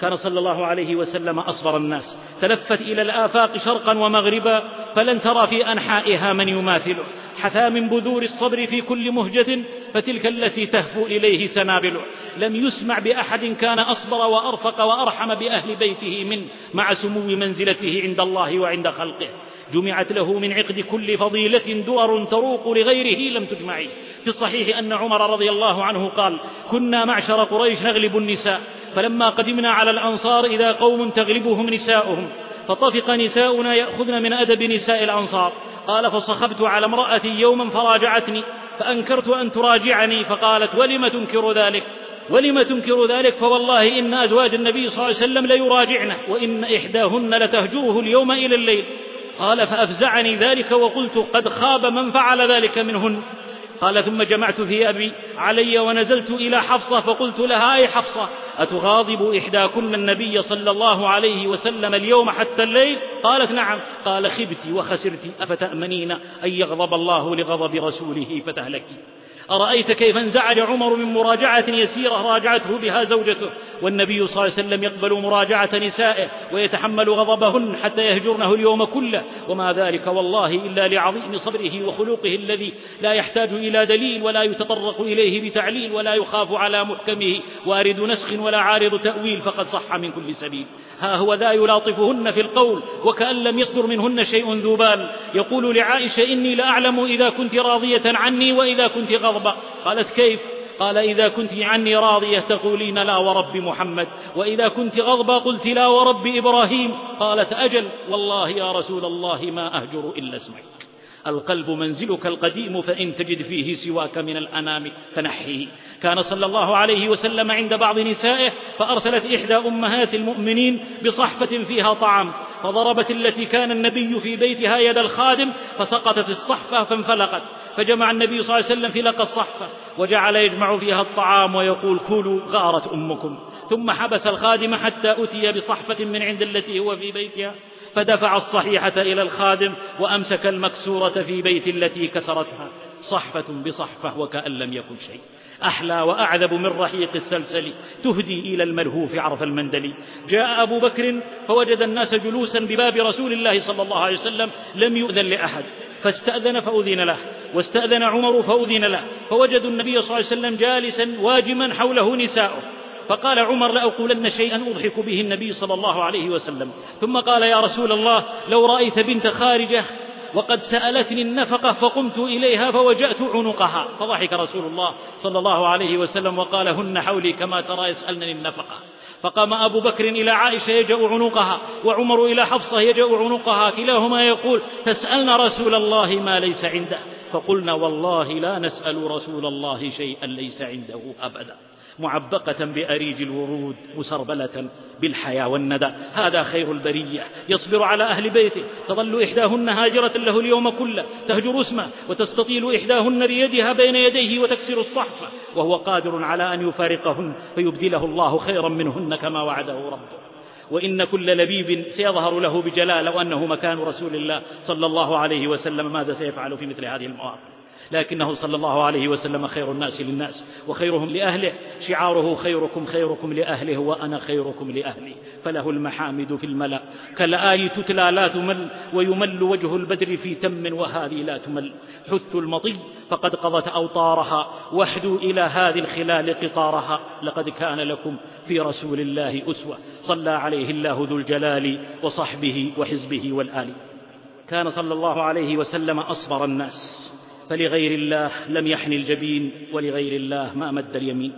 كان صلى الله عليه وسلم أصبر الناس. تلفت إلى الآفاق شرقا ومغربا فلن ترى في أنحائها من يماثله. حثى من بذور الصبر في كل مهجة فتلك التي تهفو إليه سنابله. لم يسمع بأحد كان أصبر وأرفق وأرحم بأهل بيته من مع سمو منزلته عند الله وعند خلقه. جمعت له من عقد كل فضيلة دؤر تروق لغيره لم تجمع في الصحيح أن عمر رضي الله عنه قال كنا معشر قريش نغلب النساء فلما قدمنا على الأنصار إذا قوم تغلبهم نساؤهم فطفق نساؤنا يأخذن من أدب نساء الأنصار. قال فصخبت على امرأتي يوما فراجعتني فأنكرت أن تراجعني فقالت ولم تنكر ذلك؟ ولم تنكر ذلك؟ فوالله إن أزواج النبي صلى الله عليه وسلم ليراجعنه وإن إحداهن لتهجره اليوم إلى الليل. قال فأفزعني ذلك وقلت قد خاب من فعل ذلك منهن. قال ثم جمعت ثيابي علي ونزلت إلى حفصة فقلت لها أي حفصة أتغاضب إحداكن النبي صلى الله عليه وسلم اليوم حتى الليل؟ قالت نعم. قال خبت وخسرت أفتأمنين أن يغضب الله لغضب رسوله فتهلكي. أرأيت كيف انزعج عمر من مراجعة يسيرة راجعته بها زوجته والنبي صلى الله عليه وسلم يقبل مراجعة نسائه ويتحمل غضبهن حتى يهجرنه اليوم كله وما ذلك والله إلا لعظيم صبره وخلوقه الذي لا يحتاج إلى دليل ولا يتطرق إليه بتعليل ولا يخاف على محكمه وارد نسخ ولا عارض تأويل فقد صح من كل سبيل. ها هو ذا يلاطفهن في القول وكأن لم يصدر منهن شيء ذو بال. يقول لعائشة إني لأعلم إذا كنت راضية عني وإذا كنت غضبة قالت كيف؟ قال إذا كنت عني راضية تقولين لا ورب محمد وإذا كنت غضبة قلت لا ورب إبراهيم. قالت أجل والله يا رسول الله ما أهجر إلا اسمعك القلب منزلك القديم فإن تجد فيه سواك من الأنام فنحيه كان صلى الله عليه وسلم عند بعض نسائه فأرسلت إحدى أمهات المؤمنين بصحفة فيها طعام فضربت التي كان النبي في بيتها يد الخادم فسقطت الصحفة فانفلقت. فجمع النبي صلى الله عليه وسلم فلق الصحفة وجعل يجمع فيها الطعام ويقول كلوا غارت أمكم. ثم حبس الخادم حتى أتي بصحفة من عند التي هو في بيتها. فدفع الصحيحة إلى الخادم وأمسك المكسورة في بيت التي كسرتها صحفة بصحفة وكأن لم يكن شيء. أحلى وأعذب من رحيق السلسل تهدي إلى الملهوف عرف المندل جاء أبو بكر فوجد الناس جلوسا بباب رسول الله صلى الله عليه وسلم لم يؤذن لأحد. فاستأذن فأذن له واستأذن عمر فأذن له فوجدوا النبي صلى الله عليه وسلم جالسا واجما حوله نساؤه. فقال عمر لأقولن شيئا أضحك به النبي صلى الله عليه وسلم. ثم قال يا رسول الله لو رأيت بنت خارجة وقد سألتني النفقة فقمت إليها فوجأت عنقها. فضحك رسول الله صلى الله عليه وسلم وقال هن حولي كما ترى يسألنني النفقة. فقام أبو بكر إلى عائشة يجأ عنقها وعمر إلى حفصة يجأ عنقها كلاهما يقول تسألن رسول الله ما ليس عنده. فقلنا والله لا نسأل رسول الله شيئا ليس عنده أبدا. معبقة بأريج الورود مسربلة بالحياة والندى. هذا خير البرية يصبر على أهل بيته. تظل إحداهن هاجرة له اليوم كله تهجر اسمه وتستطيل إحداهن بيدها بين يديه وتكسر الصحفة وهو قادر على أن يفارقهن فيبدله الله خيرا منهن كما وعده ربه. وإن كل لبيب سيظهر له بجلال وأنه مكان رسول الله صلى الله عليه وسلم. ماذا سيفعل في مثل هذه المواقف؟ لكنه صلى الله عليه وسلم خير الناس للناس وخيرهم لأهله. شعاره خيركم خيركم لأهله وأنا خيركم لأهلي. فله المحامد في الملأ. كالآي تتلى لا تمل ويمل وجه البدر في تم وهذه لا تمل. حث المطي فقد قضت أوطارها. واحدوا إلى هذه الخلال قطارها. لقد كان لكم في رسول الله أسوة. صلى عليه الله ذو الجلال وصحبه وحزبه والآل. كان صلى الله عليه وسلم أصبر الناس. فلغير الله لم يحن الجبين ولغير الله ما مد اليمين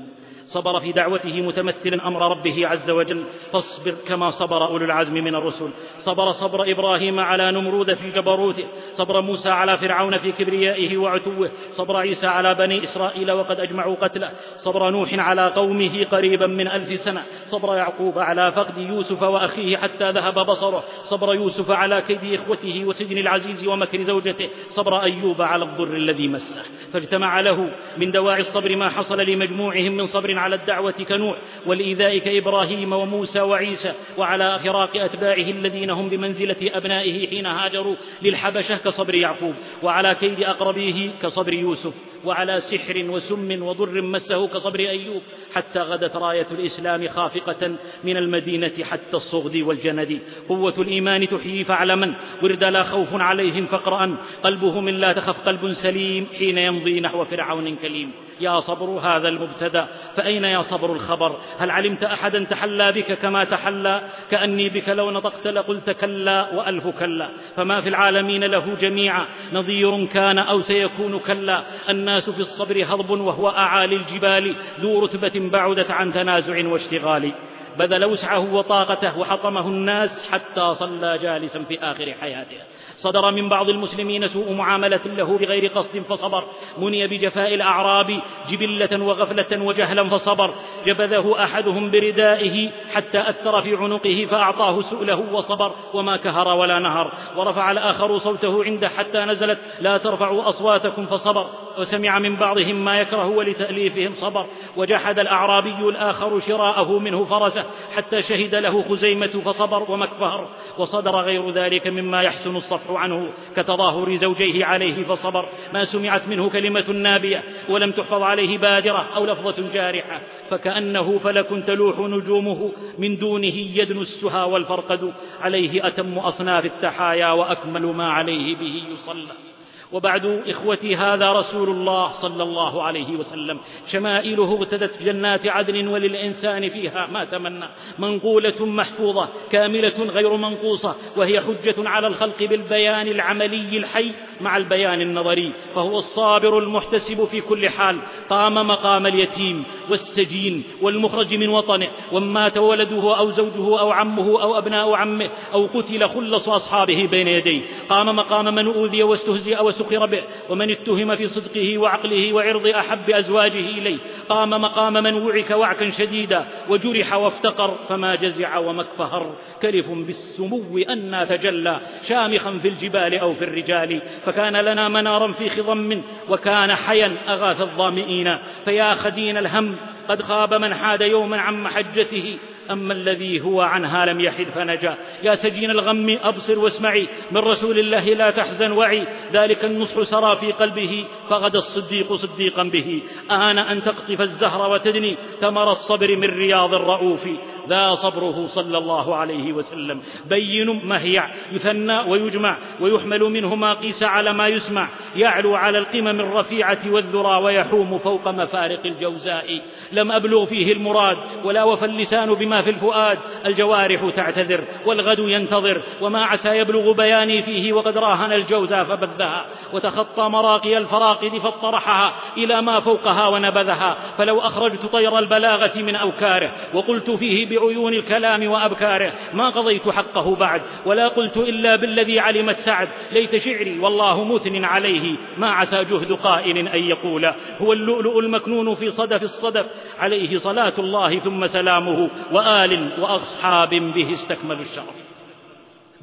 صبر في دعوته متمثلا أمر ربه عز وجل. فاصبر كما صبر أولو العزم من الرسل. صبر صبر إبراهيم على نمرود في جبروته صبر موسى على فرعون في كبريائه وعتوه. صبر عيسى على بني إسرائيل وقد أجمعوا قتله. صبر نوح على قومه قريبا من ألف سنة. صبر يعقوب على فقد يوسف وأخيه حتى ذهب بصره. صبر يوسف على كيد إخوته وسجن العزيز ومكر زوجته. صبر أيوب على الضر الذي مسه. فاجتمع له من دواعي الصبر ما حصل لمجموعهم من صبر على الدعوة كنوح والإيذاء كإبراهيم وموسى وعيسى وعلى فراق أتباعه الذين هم بمنزلة أبنائه حين هاجروا للحبشة كصبر يعقوب وعلى كيد أقربيه كصبر يوسف وعلى سحر وسم وضر مسه كصبر أيوب حتى غدت راية الإسلام خافقة من المدينة حتى الصغد والجند. قوة الإيمان تحيي فاعلما ورد لا خوف عليهم فاقرأ قلبه من لا تخف قلب سليم حين يمضي نحو فرعون كليم. يا صبر هذا المبتدأ. فأين يا صبر الخبر؟ هل علمت أحدا تحلى بك كما تحلى؟ كأني بك لو نطقت لقلت كلا وألف كلا. فما في العالمين له جميعا. نظير كان أو سيكون كلا. الناس في الصبر هضب وهو أعالي الجبال. ذو رتبة بعدت عن تنازع واشتغال. بذل وسعه وطاقته وحطمه الناس حتى صلى جالسا في آخر حياته. صدر من بعض المسلمين سوء معاملة له بغير قصد فصبر. مني بجفاء الأعراب جبلة وغفلة وجهلا فصبر. جبذه أحدهم بردائه حتى أثر في عنقه فأعطاه سؤله وصبر. وما كهر ولا نهر. ورفع الآخر صوته عنده حتى نزلت لا ترفعوا أصواتكم فصبر. وسمع من بعضهم ما يكره ولتأليفهم صبر وجحد الأعرابي الآخر شراءه منه فرسه حتى شهد له خزيمة فصبر ومكفهر وصدر غير ذلك مما يحسن الصفح عنه كتظاهر زوجيه عليه فصبر. ما سمعت منه كلمة نابية ولم تحفظ عليه بادرة أو لفظة جارحة فكأنه فلك تلوح نجومه من دونه يدنو السها والفرقد عليه أتم أصناف التحايا وأكمل ما عليه به يصلى. وبعد إخوتي هذا رسول الله صلى الله عليه وسلم. شمائله اغتدت جنات عدن وللإنسان فيها ما تمنى. منقولة محفوظة كاملة غير منقوصة وهي حجة على الخلق بالبيان العملي الحي مع البيان النظري فهو الصابر المحتسب في كل حال. قام مقام اليتيم والسجين والمخرج من وطنه ومات ولده أو زوجه أو عمه أو أبناء عمه أو قتل خلص أصحابه بين يديه. قام مقام من أوذي واستهزئ وسخر به ومن اتهم في صدقه وعقله وعرض أحب أزواجه إليه قام مقام من وعك وعكا شديدا وجرح وافتقر فما جزع ومكفهر. كلف بالسمو أنا تجلى شامخا في الجبال أو في الرجال فكان لنا منارا في خضم وكان حيا أغاث الظامئين. فيا خدين الهم قد خاب من حاد يوما عن محجته أما الذي هو عنها لم يحد فنجا. يا سجين الغم أبصر واسمعي. من رسول الله لا تحزن وعي. ذلك النصح سرى في قلبه. فغدا الصديق صديقا به. آن أن تقطف الزهر وتدني. ثمر الصبر من رياض الرؤوف. ذا صبره صلى الله عليه وسلم. بين مهيع. يثنى ويجمع. ويحمل منه ما قيس على ما يسمع. يعلو على القمم الرفيعة والذرى ويحوم فوق مفارق الجوزاء. لم أبلغ فيه المراد. ولا وفى اللسان بما في الفؤاد الجوارح تعتذر والغد ينتظر وما عسى يبلغ بياني فيه وقد راهن الجوزاء فبذها وتخطى مراقي الفراقد فاطرحها إلى ما فوقها ونبذها فلو أخرجت طير البلاغة من أوكاره وقلت فيه بعيون الكلام وأبكاره ما قضيت حقه بعد ولا قلت إلا بالذي علمت سعد ليت شعري والله مثن عليه ما عسى جهد قائل أن يقول هو اللؤلؤ المكنون في صدف الصدف عليه صلاة الله ثم سلامه وآل وأصحاب به استكملوا الشرف.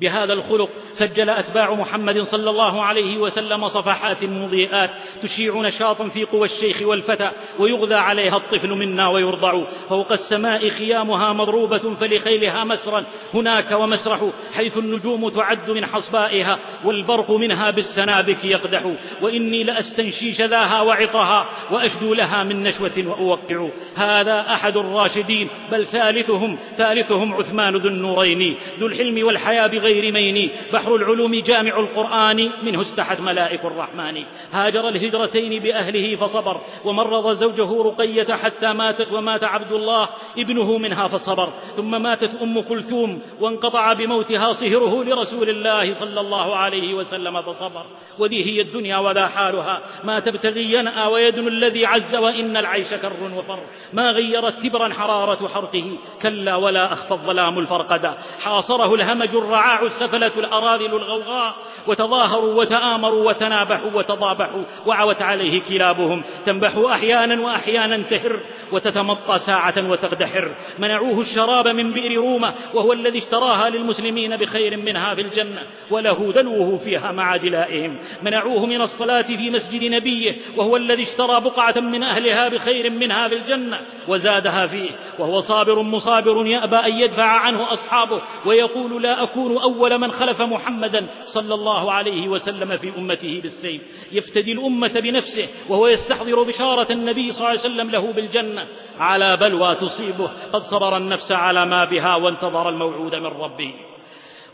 بهذا الخلق سجل أتباع محمد صلى الله عليه وسلم صفحات مضيئات تشيع نشاطا في قوى الشيخ والفتى ويغذى عليها الطفل منا ويرضع. فوق السماء خيامها مضروبة فلخيلها مسرا. هناك ومسرح حيث النجوم تعد من حصبائها والبرق منها بالسنابك يقدح. وإني لأستنشي شذاها وعطها وأشدو لها من نشوة وأوقع. هذا أحد الراشدين بل ثالثهم ثالثهم عثمان ذو النورين. ذو الحلم والحياة بغير مين بحر العلوم جامع القرآن منه استحت ملائك الرحمن. هاجر الهجرتين بأهله فصبر ومرض زوجه رقية حتى ماتت ومات عبد الله ابنه منها فصبر. ثم ماتت أم كلثوم وانقطع بموتها صهره لرسول الله صلى الله عليه وسلم فصبر. وذي هي الدنيا وذا حالها. ما تبتغي ينأى ويدن الذي عز وإن العيش كر وفر. ما غيرت تبرا حرارة حرقه كلا ولا أخفى الظلام الفرقدا حاصره الهمج الرعاع السفلة الأراذل الغوغاء وتظاهروا وتآمروا وتنابحوا وتضابحوا وعوت عليه كلابهم. تنبح أحيانا وأحيانا تهر وتتمطى ساعة وتقدحر. منعوه الشراب من بئر رومة وهو الذي اشتراها للمسلمين بخير منها في الجنة وله دلوه فيها مع دلائهم منعوه من الصلاة في مسجد نبيه وهو الذي اشترى بقعة من أهلها بخير منها في الجنة وزادها فيه. وهو صابر مصابر يأبى أن يدفع عنه أصحابه ويقول لا أكون أول من خلف محمدا صلى الله عليه وسلم في أمته بالسيف. يفتدي الأمة بنفسه وهو يستحضر بشارة النبي صلى الله عليه وسلم له بالجنة. على بلوى تصيبه قد صبر النفس على ما بها وانتظر الموعود من ربه.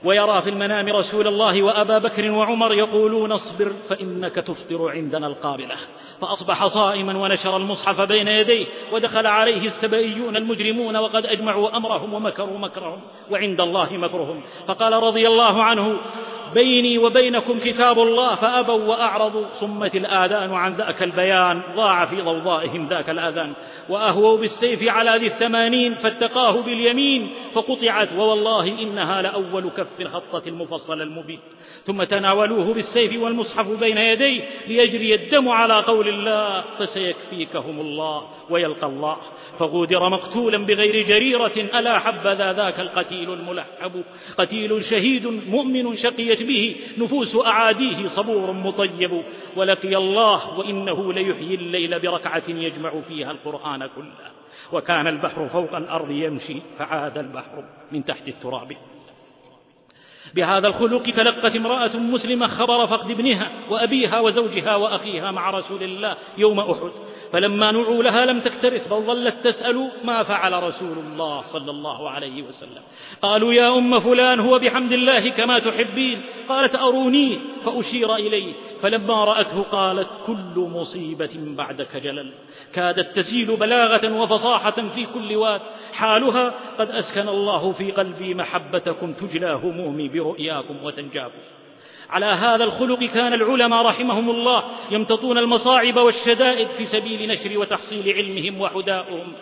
ويرى في المنام رسول الله وأبا بكر وعمر يقولون اصبر فإنك تفطر عندنا القابلة. فأصبح صائما ونشر المصحف بين يديه ودخل عليه السبئيون المجرمون وقد أجمعوا أمرهم ومكروا مكرهم وعند الله مكرهم. فقال رضي الله عنه بيني وبينكم كتاب الله فأبوا وأعرضوا صمت الآذان عن ذاك البيان ضاع في ضوضائهم ذاك الآذان وأهووا بالسيف على ذي الثمانين فاتقاه باليمين فقطعت ووالله إنها لأول كف خطة المفصل المبين. ثم تناولوه بالسيف والمصحف بين يديه ليجري الدم على قول الله فسيكفيكهم الله ويلقى الله. فغودر مقتولا بغير جريرة ألا حبذا ذاك القتيل الملحب؟ قتيل شهيد مؤمن شقية ولينت به نفوس أعاديه صبور مطيب. ولقي الله وإنه ليحيي الليل بركعة يجمع فيها القرآن كله. وكان البحر فوق الأرض يمشي فعاد البحر من تحت التراب. بهذا الخلق تلقت امرأة مسلمة خبر فقد ابنها وأبيها وزوجها وأخيها مع رسول الله يوم أحد. فلما نعوا لها لم تكترث بل ظلت تسأل ما فعل رسول الله صلى الله عليه وسلم. قالوا يا أم فلان هو بحمد الله كما تحبين. قالت أروني؟ فأشير إليه. فلما رأته قالت كل مصيبة بعدك جلل. كادت تسيل بلاغة وفصاحة في كل واد. حالها قد أسكن الله في قلبي محبتكم تجلى همومي برؤياكم وتنجاب على هذا الخلق كان العلماء رحمهم الله يمتطون المصاعب والشدائد في سبيل نشر وتحصيل علمهم وحدائهم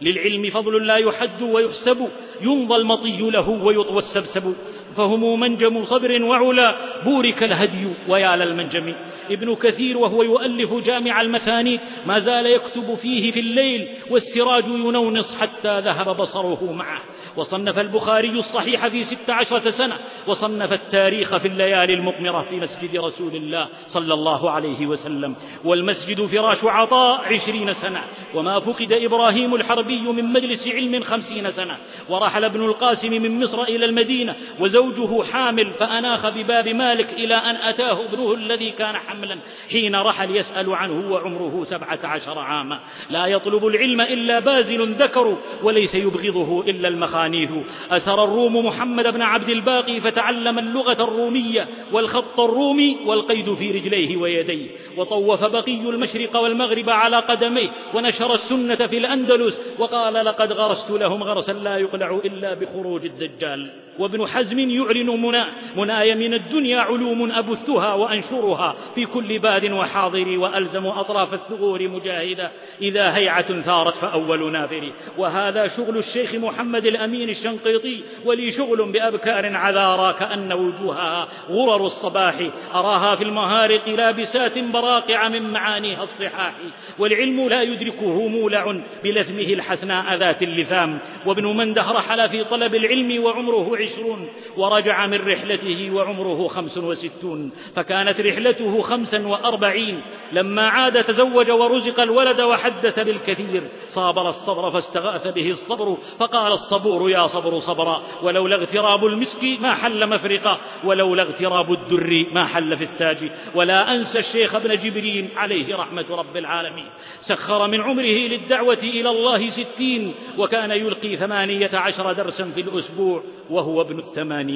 للعلم فضل لا يحد ويحسب يمضى المطي له ويطوى السبسب. فهم منجم صبر وعلا بورك الهدي ويا للمنجم ابن كثير وهو يؤلف جامع المثاني ما زال يكتب فيه في الليل والسراج ينونص حتى ذهب بصره معه. وصنف البخاري الصحيح في ست عشرة سنة وصنف التاريخ في الليالي المقمرة في مسجد رسول الله صلى الله عليه وسلم. والمسجد فراش عطاء عشرين سنة وما فقد إبراهيم الحربي من مجلس علم خمسين سنة. ورحل ابن القاسم من مصر إلى المدينة وزوجه حامل فأناخ بباب مالك إلى أن أتاه ابنه الذي كان حملا حين رحل يسأل عنه وعمره سبعة عشر عاما. لا يطلب العلم إلا بازل ذكر وليس يبغضه إلا المخانيث. أسر الروم محمد بن عبد الباقي فتعلم اللغة الرومية والخط الرومي والقيد في رجليه ويديه. وطوف بقي المشرق والمغرب على قدميه ونشر السنة في الأندلس وقال لقد غرست لهم غرسا لا يقلع إلا بخروج الدجال. وابن حزم يعلن منى مناي من الدنيا علوم أبثها وأنشرها في كل باد وحاضر وألزم أطراف الثغور مجاهدا إذا هيعة ثارت فأول نافر. وهذا شغل الشيخ محمد الأمين الشنقيطي ولي شغل بأبكار عذارى كأن وجوهها. غرر الصباح أراها في المهارق لابسات براقع من معانيها الصحاح. والعلم لا يدركه مولع بلثمه الحسناء ذات اللثام. وابن منده رحل في طلب العلم وعمره عشرون. ورجع من رحلته وعمره خمس وستون فكانت رحلته خمسا وأربعين. لما عاد تزوج ورزق الولد وحدث بالكثير صابر الصبر فاستغاث به الصبر فقال الصبور يا صبر صبرا ولولا اغتراب المسك ما حل مفرقا ولولا اغتراب الدر ما حل في التاج. ولا أنسى الشيخ ابن جبرين عليه رحمة رب العالمين. سخر من عمره للدعوة إلى الله ستين وكان يلقي ثمانية عشر درسا في الأسبوع وهو ابن الثمانين.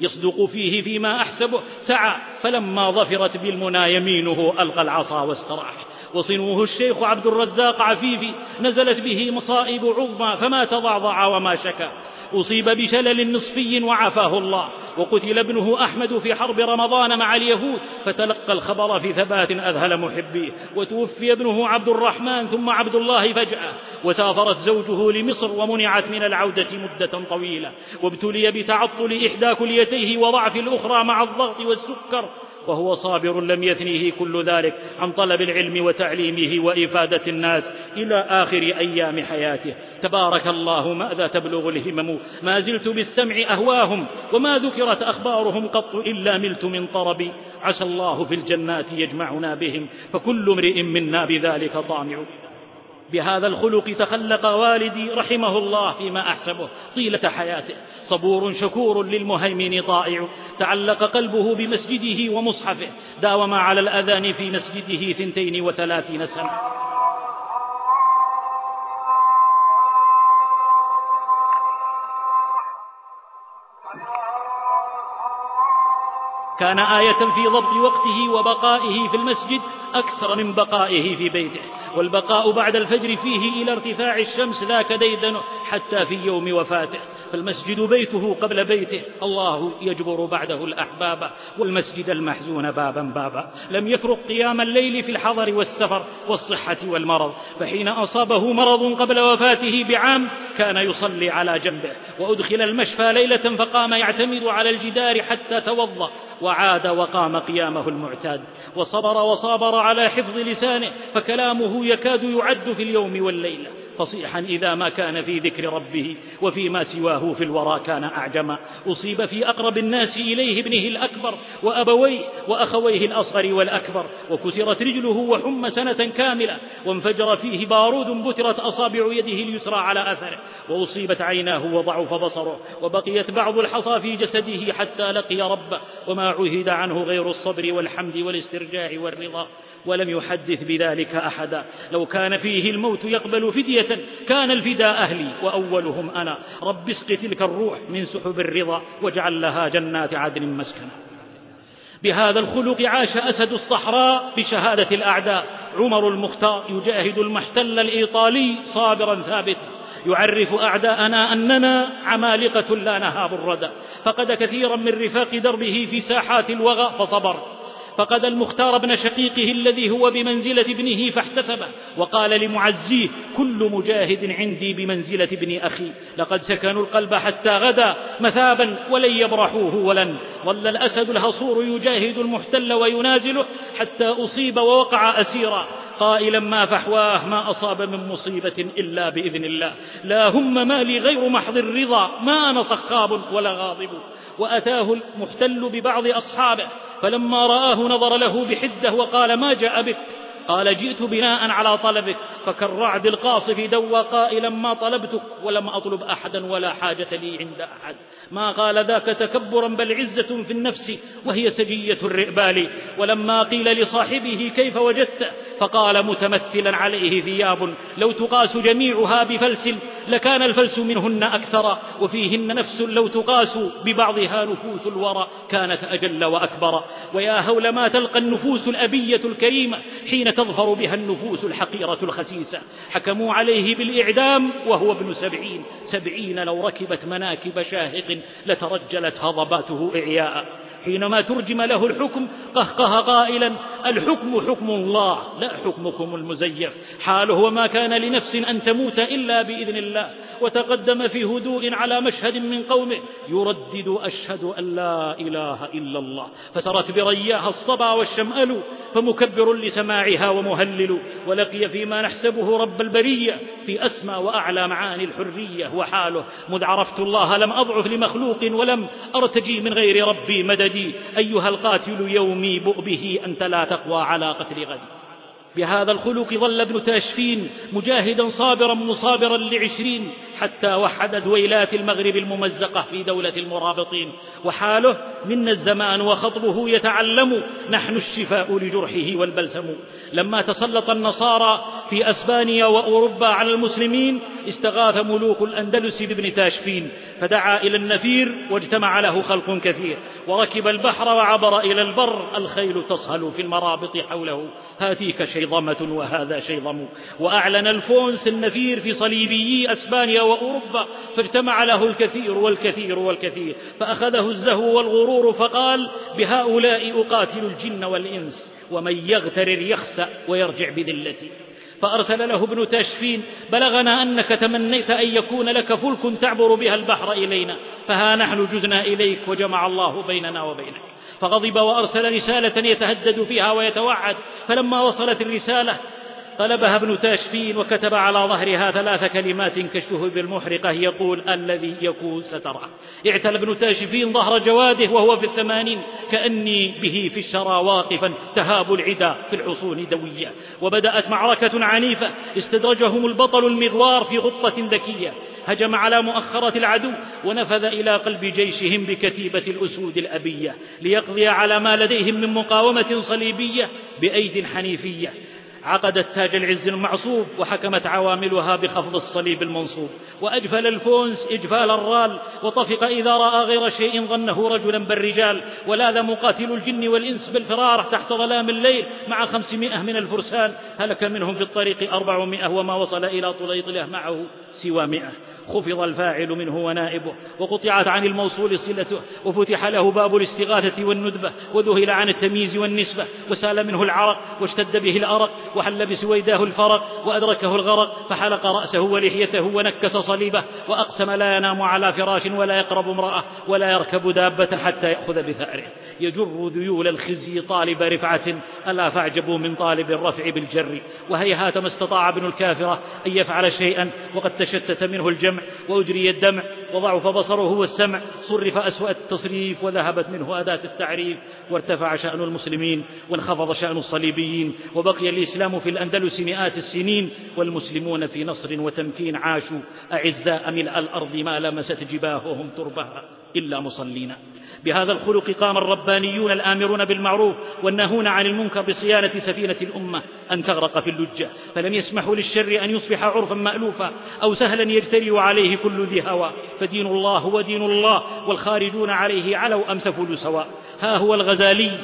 يصدق فيه فيما أحسبه سعى فلما ظفرت بالمنى يمينه ألقى العصا واستراح وصنوه الشيخ عبد الرزاق عفيفي نزلت به مصائب عظمى فما تضعضع وما شكا. أصيب بشلل نصفي وعافاه الله. وقتل ابنه أحمد في حرب رمضان مع اليهود فتلقى الخبر في ثبات أذهل محبيه. وتوفي ابنه عبد الرحمن ثم عبد الله فجأة. وسافرت زوجه لمصر ومنعت من العودة مدة طويلة. وابتلي بتعطل إحدى كليتيه وضعف الأخرى مع الضغط والسكر. وهو صابر لم يثنيه كل ذلك عن طلب العلم وتعليمه وإفادة الناس إلى آخر أيام حياته. تبارك الله ماذا تبلغ الهمم؟ ما زلت بالسمع أهواهم وما ذكرت أخبارهم قط إلا ملت من طربي عسى الله في الجنات يجمعنا بهم فكل امرئ منا بذلك طامع. بهذا الخلق تخلق والدي رحمه الله فيما أحسبه. طيلة حياته. صبور شكور للمهيمن طائع. تعلق قلبه بمسجده ومصحفه. داوم على الأذان في مسجده ثنتين وثلاثين سنة. كان آية في ضبط وقته وبقائه في المسجد أكثر من بقائه في بيته والبقاء بعد الفجر فيه إلى ارتفاع الشمس ذاك ديدن حتى في يوم وفاته. فالمسجد بيته قبل بيته. الله يجبر بعده الأحباب والمسجد المحزون بابا بابا. لم يفرق قيام الليل في الحضر والسفر والصحة والمرض. فحين أصابه مرض قبل وفاته بعام كان يصلي على جنبه. وأدخل المشفى ليلة فقام يعتمد على الجدار حتى توضأ. وعاد وقام قيامه المعتاد. وصبر وصابر على حفظ لسانه فكلامه يكاد يعد في اليوم والليلة. فصيحا إذا ما كان في ذكر ربه وفيما سواه في الورى كان أعجما أصيب في أقرب الناس إليه ابنه الأكبر وأبويه وأخويه الأصغر والأكبر. وكسرت رجله وحم سنة كاملة. وانفجر فيه بارود بترت أصابع يده اليسرى على أثره. وأصيبت عيناه وضعف بصره. وبقيت بعض الحصى في جسده حتى لقي ربه. وما عهد عنه غير الصبر والحمد والاسترجاع والرضا. ولم يحدث بذلك أحدا. لو كان فيه الموت يقبل فدية كان الفداء أهلي وأولهم أنا. رب اسق تلك الروح من سحب الرضا واجعل لها جنات عدن مسكنا بهذا الخلق عاش أسد الصحراء بشهادة الأعداء. عمر المختار يجاهد المحتل الإيطالي صابرا ثابتا. يعرف أعداءنا أننا عمالقة لا نهاب الردى. فقد كثيرا من رفاق دربه في ساحات الوغى فصبر. فقد المختار ابن شقيقه الذي هو بمنزلة ابنه فاحتسبه وقال لمعزيه كل مجاهد عندي بمنزلة ابن أخي لقد سكنوا القلب حتى غدا مثابا ولن يبرحوه ولن. ظل الأسد الهصور يجاهد المحتل وينازله حتى أصيب ووقع أسيرا. قائلا ما فحواه ما أصاب من مصيبة إلا بإذن الله. لا هم مالي غير محض الرضا ما أنا صخاب ولا غاضب. وأتاه المحتل ببعض أصحابه فلما رآه نظر له بحدة وقال ما جاء بك؟ قال جئت بناء على طلبك فكالرعد القاصف دوى قائلا ما طلبتك ولم أطلب أحدا ولا حاجة لي عند أحد. ما قال ذاك تكبرا بل عزة في النفس وهي سجية الرئبال ولما قيل لصاحبه كيف وجدت فقال متمثلا عليه ثياب لو تقاس جميعها بفلس لكان الفلس منهن أكثر وفيهن نفس لو تقاس ببعضها نفوس الورى كانت أجل وأكبر. ويا هول ما تلقى النفوس الأبية الكريمة حين تظفر بها النفوس الحقيرة الخسيسة. حكموا عليه بالإعدام وهو ابن سبعين. سبعين لو ركبت مناكب شاهق لترجلت هضباته إعياء. حينما ترجم له الحكم قهقه قائلا الحكم حكم الله لا حكمكم المزيف. حاله وما كان لنفس أن تموت إلا بإذن الله. وتقدم في هدوء على مشهد من قومه يردد أشهد أن لا إله إلا الله. فسرت برياها الصبا والشمأل فمكبر لسماعها ومهلل. ولقي فيما نحسبه رب البرية في أسمى وأعلى معاني الحرية وحاله. مذ عرفت الله لم أضعف لمخلوق ولم أرتجي من غير ربي مددي أيها القاتل يومي بؤبه أنت لا تقوى على قتل غدي. بهذا الخلق ظل ابن تاشفين مجاهدا صابرا مصابرا لعشرين حتى وحد دويلات المغرب الممزقة في دولة المرابطين. وحاله منا الزمان وخطبه يتعلم نحن الشفاء لجرحه والبلسم. لما تسلط النصارى في أسبانيا وأوروبا على المسلمين استغاث ملوك الأندلس بابن تاشفين فدعا إلى النفير واجتمع له خلق كثير وركب البحر وعبر إلى البر الخيل تصهل في المرابط حوله هاتيك شيضمة وهذا شيضم وأعلن الفونس النفير في صليبيي أسبانيا وأوروبا فاجتمع له الكثير والكثير والكثير فأخذه الزهو والغرور فقال بهؤلاء أقاتل الجن والإنس ومن يغترر يخسأ ويرجع بذلتي. فأرسل له ابن تاشفين بلغنا أنك تمنيت أن يكون لك فلك تعبر بها البحر إلينا فها نحن جزنا إليك وجمع الله بيننا وبينك. فغضب وأرسل رسالة يتهدد فيها ويتوعد فلما وصلت الرسالة طلبها ابن تاشفين وكتب على ظهرها ثلاث كلمات كالشهب المحرقة يقول الذي يكون سترى اعتل ابن تاشفين ظهر جواده وهو في الثمانين كأني به في الشرى واقفا تهاب العدا في الحصون دوية وبدأت معركة عنيفة استدرجهم البطل المغوار في غطة ذكية. هجم على مؤخرة العدو ونفذ إلى قلب جيشهم بكتيبة الأسود الأبية ليقضي على ما لديهم من مقاومة صليبية بأيد حنيفية. عقدت تاج العز المعصوب وحكمت عواملها بخفض الصليب المنصوب. وأجفل الفونس إجفال الرال وطفق إذا رأى غير شيء ظنه رجلا بالرجال. ولاذ مقاتل الجن والإنس بالفرار تحت ظلام الليل مع خمسمائة من الفرسان. هلك منهم في الطريق أربعمائة وما وصل إلى طليطلة معه سوى مئة. خفض الفاعل منه ونائبه وقطعت عن الموصول صلته وفتح له باب الاستغاثة والندبة وذهل عن التمييز والنسبة وسال منه العرق واشتد به الأرق وحل بسويداه الفرق وأدركه الغرق فحلق رأسه ولحيته ونكس صليبه وأقسم لا ينام على فراش ولا يقرب امرأة ولا يركب دابة حتى يأخذ بثأره يجر ذيول الخزي طالب رفعة ألا فاعجبوا من طالب الرفع بالجر. وهيهات ما استطاع ابن الكافرة أن يفعل شيئا وقد تشتت منه وأجري الدمع وضعف بصره والسمع صرف أسوأ التصريف وذهبت منه أداة التعريف وارتفع شأن المسلمين وانخفض شأن الصليبيين وبقي الإسلام في الأندلس مئات السنين والمسلمون في نصر وتمكين عاشوا أعزاء ملء الأرض ما لمست جباههم تربها إلا مصلين بهذا الخلق قام الربانيون الآمرون بالمعروف والناهون عن المنكر بصيانة سفينة الأمة أن تغرق في اللجة فلم يسمحوا للشر أن يصبح عرفا مألوفا أو سهلا يجتري عليه كل ذي هوى فدين الله هو دين الله والخارجون عليه علوا أم سفلوا سواء. ها هو الغزالي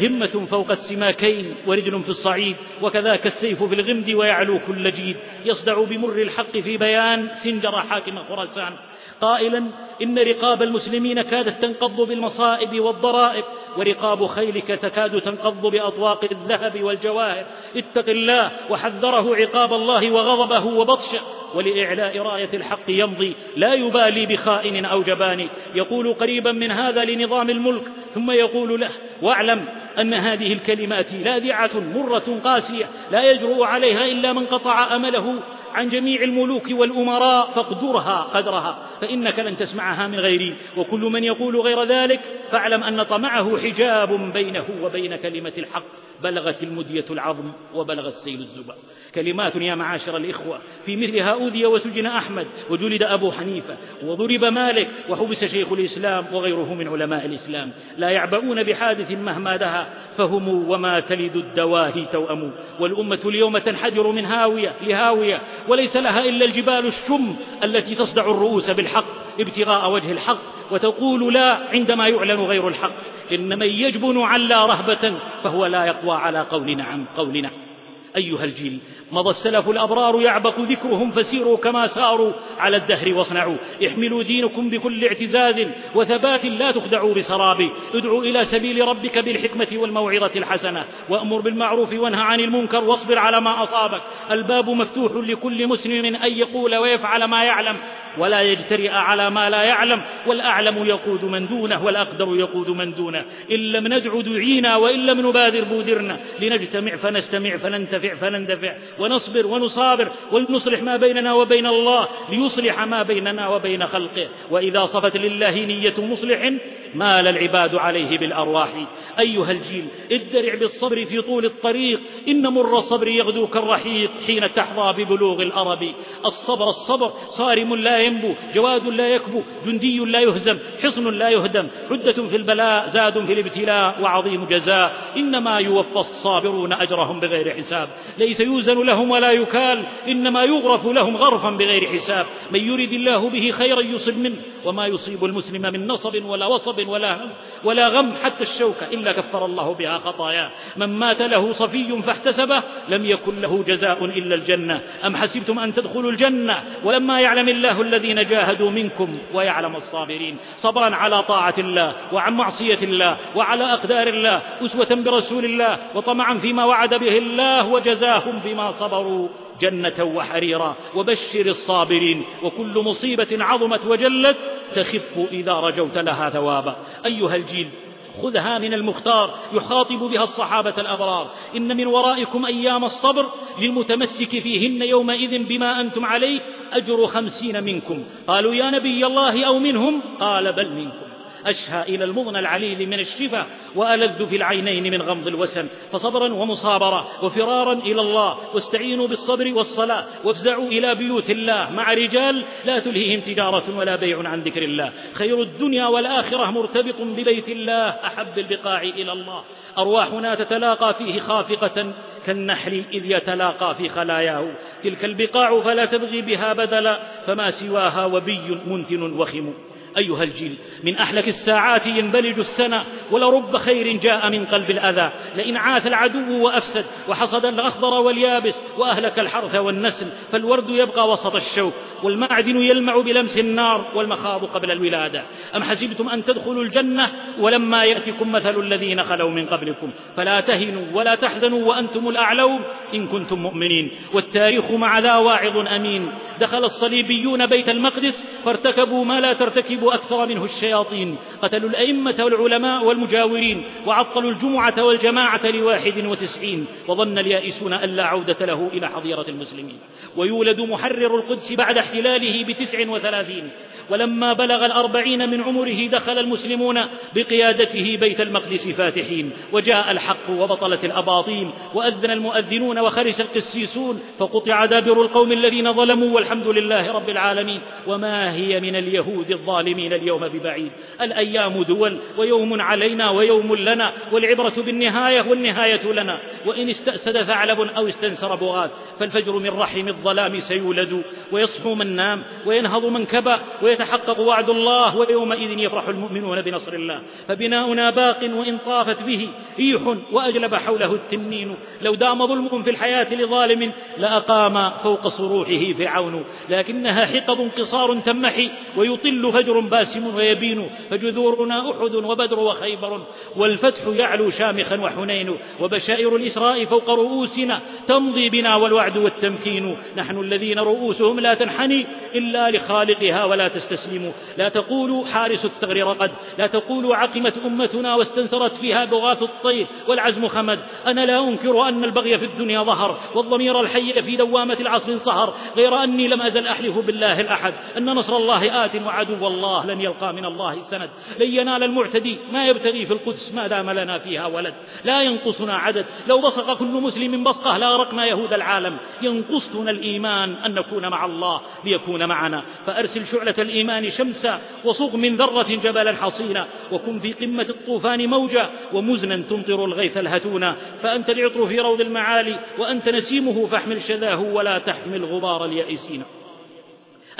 همة فوق السماكين ورجل في الصعيد وكذاك السيف في الغمد ويعلو كل جيد. يصدع بمر الحق في بيان سنجر حاكم خراسان. قائلا إن رقاب المسلمين كادت تنقض بالمصائب والضرائب ورقاب خيلك تكاد تنقض بأطواق الذهب والجواهر. اتق الله وحذره عقاب الله وغضبه وبطشه. ولإعلاء راية الحق يمضي لا يبالي بخائن أو جبان. يقول قريبا من هذا لنظام الملك ثم يقول له واعلم أن هذه الكلمات لاذعة مرة قاسية لا يجرؤ عليها إلا من قطع أمله. عن جميع الملوك والأمراء فاقدرها قدرها فإنك لن تسمعها من غيري. وكل من يقول غير ذلك فاعلم أن طمعه حجاب بينه وبين كلمة الحق. بلغت المدية العظم وبلغ السيل الزبا. كلمات يا معاشر الإخوة في مثلها أوذي وسجن أحمد وجلد أبو حنيفة وضرب مالك وحبس شيخ الإسلام وغيره من علماء الإسلام. لا يعبؤون بحادث مهما دها فهم وما تلد الدواهي توأم. والأمة اليوم تنحدر من هاوية لهاوية وليس لها إلا الجبال الشم التي تصدع الرؤوس بالحق ابتغاء وجه الحق وتقول لا عندما يعلن غير الحق إن من يجبن عن لا رهبة فهو لا يقوى على قول نعم قول نعم أيها الجيل مضى السلف الأبرار يعبق ذكرهم فسيروا كما ساروا على الدهر واصنعوا. احملوا دينكم بكل اعتزاز وثبات لا تخدعوا بسراب. ادعوا إلى سبيل ربك بالحكمة والموعظة الحسنة. وأمر بالمعروف وانهى عن المنكر واصبر على ما أصابك. الباب مفتوح لكل مسلم أن يقول ويفعل ما يعلم. ولا يجترئ على ما لا يعلم. والأعلم يقود من دونه والأقدر يقود من دونه. إن لم ندع دعينا وإن لم نبادر بودرنا. لنجتمع فنستمع فننتفع فنندفع ونصبر ونصابر ونصلح ما بيننا وبين الله ليصلح ما بيننا وبين خلقه. وإذا صفت لله نية مصلح مال العباد عليه بالأرواح. أيها الجيل ادرع بالصبر في طول الطريق. إن مر الصبر يغدو كالرحيق حين تحظى ببلوغ الأرب الصبر الصبر. صارم لا ينبو جواد لا يكبو جندي لا يهزم حصن لا يهدم. عدة في البلاء زاد في الابتلاء وعظيم جزاء. إنما يوفى الصابرون أجرهم بغير حساب. ليس يوزن لهم ولا يكال إنما يغرف لهم غرفا بغير حساب. من يرد الله به خيرا يصب منه وما يصيب المسلم من نصب ولا وصب ولا هم ولا غم حتى الشوكة إلا كفر الله بها خطاياه. من مات له صفي فاحتسبه لم يكن له جزاء إلا الجنة. أم حسبتم أن تدخلوا الجنة؟ ولما يعلم الله الذين جاهدوا منكم ويعلم الصابرين. صبرا على طاعة الله وعن معصية الله وعلى أقدار الله أسوة برسول الله وطمعا فيما وعد به الله وجزاهم بما صبروا جنة وحريرا. وبشر الصابرين. وكل مصيبة عظمت وجلت تخف إذا رجوت لها ثوابا. أيها الجيل خذها من المختار. يخاطب بها الصحابة الأبرار. إن من ورائكم أيام الصبر للمتمسك فيهن يومئذ بما أنتم عليه أجر خمسين منكم. قالوا يا نبي الله أو منهم؟ قال بل منكم. أشهى إلى المغنى العليل من الشفا وألذ في العينين من غمض الوسن فصبرا ومصابرة وفرارا إلى الله واستعينوا بالصبر والصلاة وافزعوا إلى بيوت الله مع رجال لا تلهيهم تجارة ولا بيع عن ذكر الله. خير الدنيا والآخرة مرتبط ببيت الله أحب البقاع إلى الله. أرواحنا تتلاقى فيه خافقة كالنحل إذ يتلاقى في خلاياه. تلك البقاع فلا تبغي بها بدلا فما سواها وبي منتن وخم. أيها الجيل من أحلك الساعات ينبلج السنة ولرب خير جاء من قلب الأذى. لئن عاث العدو وأفسد وحصد الأخضر واليابس وأهلك الحرث والنسل فالورد يبقى وسط الشوك. والمعدن يلمع بلمس النار والمخاض قبل الولادة. أم حسبتم أن تدخلوا الجنة؟ ولما يأتكم مثل الذين خلوا من قبلكم. فلا تهنوا ولا تحزنوا وأنتم الأعلون إن كنتم مؤمنين. والتاريخ مع ذا واعظ أمين. دخل الصليبيون بيت المقدس فارتكبوا ما لا ترتكب أكثر منه الشياطين. قتلوا الأئمة والعلماء والمجاورين وعطلوا الجمعة والجماعة لواحد وتسعين. وظن اليائسون أن لا عودة له إلى حظيرة المسلمين. ويولد محرر القدس بعد احتلاله بتسع وثلاثين. ولما بلغ الأربعين من عمره دخل المسلمون بقيادته بيت المقدس فاتحين. وجاء الحق وبطلت الأباطيل. وأذن المؤذنون وخرس القسيسون. فقطع دابر القوم الذين ظلموا والحمد لله رب العالمين. وما هي من اليهود الظالمين؟ اليوم ببعيد. الأيام دول ويوم علينا ويوم لنا والعبرة بالنهاية والنهاية لنا. وإن استأسد ثعلب أو استنسر بغاث فالفجر من رحم الظلام سيولد. ويصحو من نام وينهض من كبى ويتحقق وعد الله ويومئذ يفرح المؤمنون بنصر الله. فبناؤنا باق وإن طافت به ريح وأجلب حوله التنين. لو دام ظلم في الحياة لظالم لأقام فوق صروحه فرعون. لكنها حقب قصار تمحي ويطل فجر باسم ويبين فجذورنا أحد وبدر وخيبر. والفتح يعلو شامخا وحنين وبشائر الإسراء فوق رؤوسنا تمضي بنا والوعد والتمكين. نحن الذين رؤوسهم لا تنحني إلا لخالقها ولا تستسلم. لا تقولوا حارس الثغر رقد لا تقولوا عقمت أمتنا واستنسرت فيها بغاث الطير والعزم خمد. أنا لا أنكر أن البغي في الدنيا ظهر والضمير الحي في دوامة العصر سهر غير أني لم أزل أحلف بالله الأحد أن نصر الله آت وعدو الله لن يلقى من الله السند لن ينال المعتدي. ما يبتغي في القدس ما دام لنا فيها ولد. لا ينقصنا عدد. لو بصق كل مسلم بصقة لأرقنا يهود العالم. ينقصنا الإيمان أن نكون مع الله ليكون معنا. فأرسل شعلة الإيمان شمسا وصغ من ذرة جبلا حصينا. وكن في قمة الطوفان موجا ومزنا تمطر الغيث الهتونا. فأنت العطر في روض المعالي وأنت نسيمه فاحمل شذاه ولا تحمل غبار اليائسين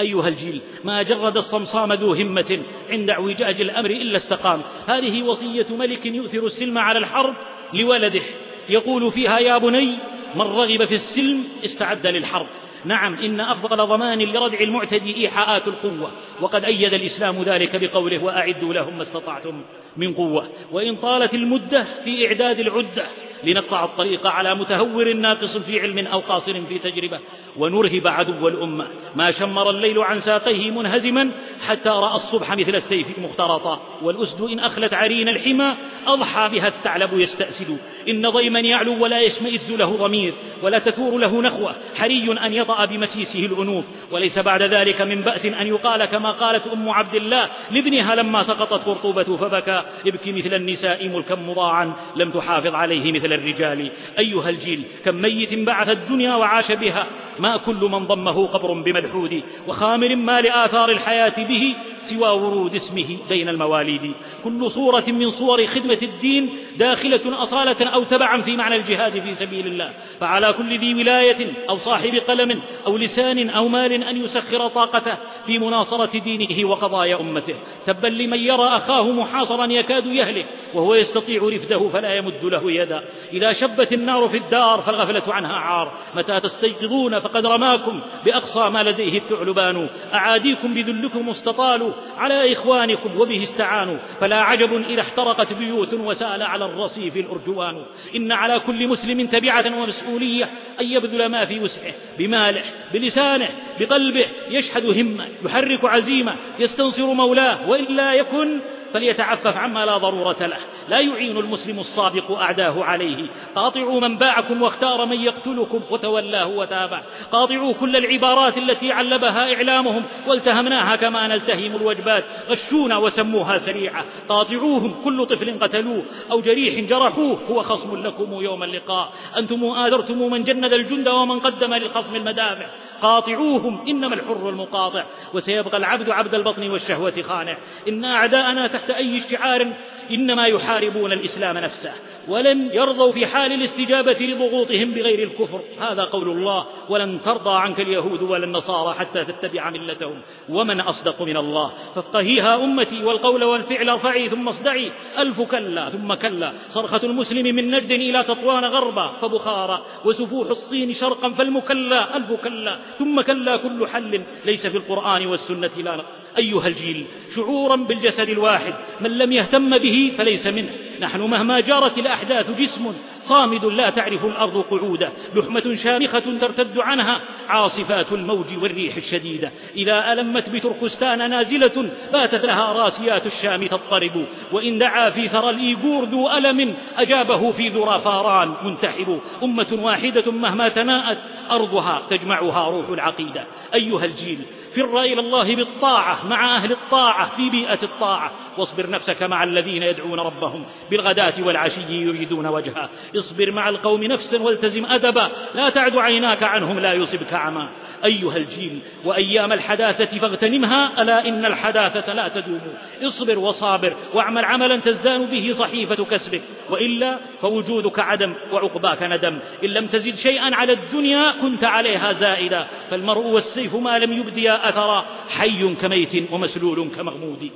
أيها الجيل ما جرد الصمصام ذو همة عند اعوجاج الأمر إلا استقام. هذه وصية ملك يؤثر السلم على الحرب لولده. يقول فيها يا بني من رغب في السلم استعد للحرب. نعم إن أفضل ضمان لردع المعتدي إيحاءات القوة. وقد أيد الإسلام ذلك بقوله وأعدوا لهم ما استطعتم من قوة. وإن طالت المدة في إعداد العدة لنقطع الطريق على متهور ناقص في علم أو قاصر في تجربة. ونرهب عدو الأمة. ما شمر الليل عن ساقيه منهزما حتى رأى الصبح مثل السيف مخترطا. والأسد إن أخلت عرين الحمى أضحى بها الثعلب يستأسد. إن ضيما يعلو ولا يشمئز له ضمير. ولا تثور له نخوة. حري أن يطأ بمسيسه الأنوف. وليس بعد ذلك من بأس أن يقال كما قالت أم عبد الله لابنها لما سقطت قرطوبة فبكى. ابكي مثل النساء ملكا مضاعا. لم تحافظ عليه مثل الرجال أيها الجيل كم ميت بعث الدنيا وعاش بها ما كل من ضمه قبر بملحود وخامر ما لآثار الحياة به سوى ورود اسمه بين المواليد. كل صورة من صور خدمة الدين داخلة أصالة أو تبعا في معنى الجهاد في سبيل الله. فعلى كل ذي ولاية أو صاحب قلم أو لسان أو مال أن يسخر طاقته في مناصرة دينه وقضايا أمته. تبا لمن يرى أخاه محاصرا يكاد يهلك وهو يستطيع رفده فلا يمد له يدا. إذا شبت النار في الدار فالغفلة عنها عار. متى تستيقظون فقد رماكم بأقصى ما لديه الثعلبان. أعاديكم بذلكم استطالوا على إخوانكم وبه استعانوا. فلا عجب إذا احترقت بيوت وسأل على الرصيف الأرجوان. إن على كل مسلم تبعة ومسؤولية أن يبذل ما في وسعه بماله بلسانه بقلبه. يشحذ همة يحرك عزيمة يستنصر مولاه. وإلا يكن فليتعفف عما لا ضرورة له. لا يعين المسلم الصادق أعداه عليه. قاطعوا من باعكم واختار من يقتلكم. وتولاه وتابع. قاطعوا كل العبارات التي علبها إعلامهم. والتهمناها كما نلتهم الوجبات. غشونا وسموها سريعة. قاطعوهم. كل طفل قتلوه. أو جريح جرحوه. هو خصم لكم يوم اللقاء. أنتم آذرتم من جند الجند ومن قدم للخصم المدافع. قاطعوهم إنما الحر المقاطع وسيبقى العبد عبد البطن والشهوة خانع. إن أعداءنا تحت أي اشتعار إنما يحاربون الإسلام نفسه ولن يرضوا في حال الاستجابة لضغوطهم بغير الكفر. هذا قول الله ولن ترضى عنك اليهود ولا النصارى حتى تتبع ملتهم ومن أصدق من الله. فافقهيها أمتي والقول والفعل ارفعي ثم اصدعي. ألف كلا ثم كلا صرخة المسلم من نجد إلى تطوان غربا فبخارى وسفوح الصين شرقا فالمكلا ألف كلا ثم كلا كل حل ليس في القرآن والسنة لا. أيها الجيل شعورا بالجسد الواحد من لم يهتم به فليس منه. نحن مهما جارت الأحداث جسم صامد لا تعرف الأرض قعوده. لحمة شامخة ترتد عنها. عاصفات الموج والريح الشديدة. إذا ألمت بتركستان نازلة باتت لها راسيات الشام تضطرب. وإن دعا في ثرى الإيغور ذو ألم أجابه في ذرى فاران منتحب أمة واحدة مهما تناءت أرضها تجمعها روح العقيدة. أيها الجيل فر إلى الله بالطاعة مع أهل الطاعة في بيئة الطاعة. واصبر نفسك مع الذين يدعون ربهم بالغداة والعشي يريدون وجهه. اصبر مع القوم نفسا والتزم أدبا. لا تعد عيناك عنهم لا يصبك عما. أيها الجيل وأيام الحداثة فاغتنمها. ألا إن الحداثة لا تدوم. اصبر وصابر واعمل عملا تزدان به صحيفة كسبك. وإلا فوجودك عدم وعقباك ندم. إن لم تزد شيئا على الدنيا كنت عليها زائدا. فالمرء والسيف ما لم يبديا أثرا. حي كميت ومسلول كمغمود.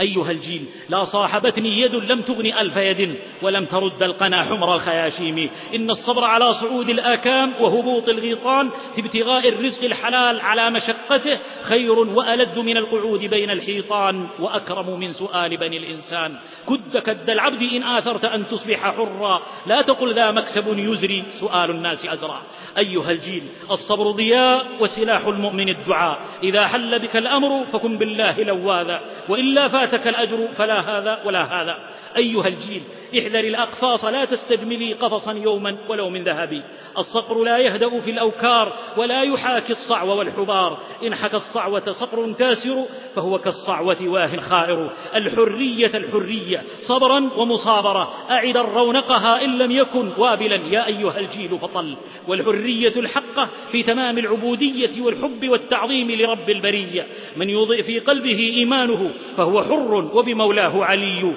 أيها الجيل لا صاحبتني يد لم تغن ألف يد ولم ترد القنا حمر الخياشيم. إن الصبر على صعود الآكام وهبوط الغيطان في ابتغاء الرزق الحلال على مشقته خير وألد من القعود بين الحيطان وأكرم من سؤال بني الإنسان. كد كد العبد إن آثرت أن تصبح حرا. لا تقل ذا مكسب يزري سؤال الناس أزرع أيها الجيل الصبر ضياء وسلاح المؤمن الدعاء. إذا حل بك الأمر فكن بالله لواذا. وإلا فاتك الأجر فلا هذا ولا هذا. أيها الجيل احذر الأقفاص لا تستجملي قفصا يوما ولو من ذهب. الصقر لا يهدأ في الأوكار ولا يحاكي الصعو والحبار. إن حكى الصعوة صقر كاسر فهو كالصعوة واه خائر. الحرية الحرية صبرا ومصابرة أعد رونقها إن لم يكن وابلا. يا أيها الجيل فطل. والحرية الحقة في تمام العبودية والحب والتعظيم لرب البرية. من يضئ في قلبه إيمانه فهو حر وبمولاه علي.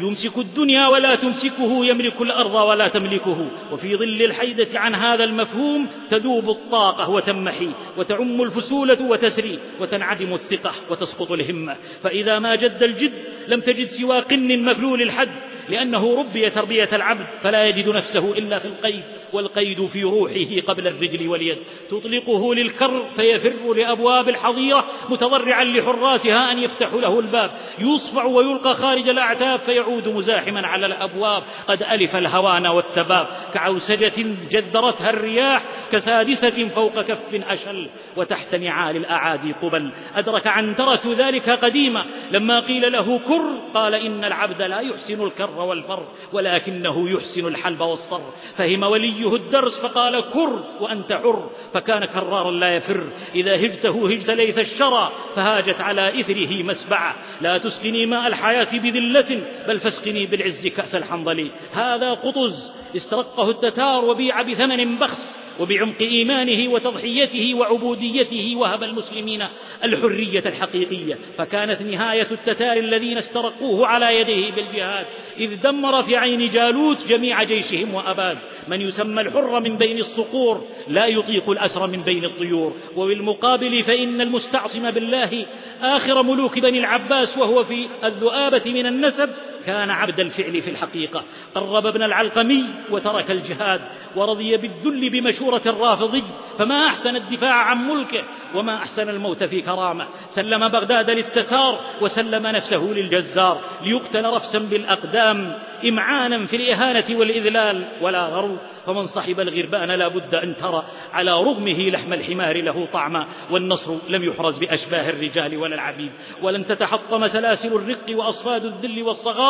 يمسك الدنيا ولا تمسكه يملك الأرض ولا تملكه. وفي ظل الحيدة عن هذا المفهوم تذوب الطاقة وتمحي وتعم الفسولة وتسري وتنعدم الثقة وتسقط الهمة. فإذا ما جد الجد لم تجد سوى قن مفلول الحد. لأنه ربي تربية العبد فلا يجد نفسه إلا في القيد والقيد في روحه قبل الرجل واليد. تطلقه للكر فيفر لأبواب الحظيرة متضرعا لحراسها أن يفتحوا له الباب. يصفع ويلقى خارج الأعتاب فيعود مزاحما على الأبواب. قد ألف الهوان والتباب. كعوسجة جذرتها الرياح كسادسة فوق كف أشل. وتحت نعال الأعادي قبل. أدرك عنترة ذلك قديما. لما قيل له كر قال إن العبد لا يحسن الكر. والفر ولكنه يحسن الحلب والصر. فهم وليه الدرس فقال كر وأنت حر. فكان كرارا لا يفر. إذا هجته هجت ليث الشرى فهاجت على إثره مسبعة. لا تسقني ماء الحياة بذلة بل فاسقني بالعز كأس الحنظل هذا قطز. استرقه التتار وبيع بثمن بخس وبعمق إيمانه وتضحيته وعبوديته وهب المسلمين الحرية الحقيقية. فكانت نهاية التتار الذين استرقوه على يديه بالجهاد إذ دمر في عين جالوت جميع جيشهم وأباد. من يسمى الحر من بين الصقور لا يطيق الأسر من بين الطيور. وبالمقابل فإن المستعصم بالله آخر ملوك بني العباس وهو في الذؤابة من النسب كان عبد الفعل في الحقيقة. قرب ابن العلقمي وترك الجهاد ورضي بالذل بمشورة الرافضي فما أحسن الدفاع عن ملكه وما أحسن الموت في كرامة. سلم بغداد للتتار وسلم نفسه للجزار ليقتل رفسا بالأقدام إمعانا في الإهانة والإذلال. ولا غرو فمن صحب الغربان لا بد أن ترى. على رغمه لحم الحمار له طعما والنصر لم يحرز بأشباه الرجال ولا العبيد. ولن تتحطم سلاسل الرق وأصفاد الذل والصغار.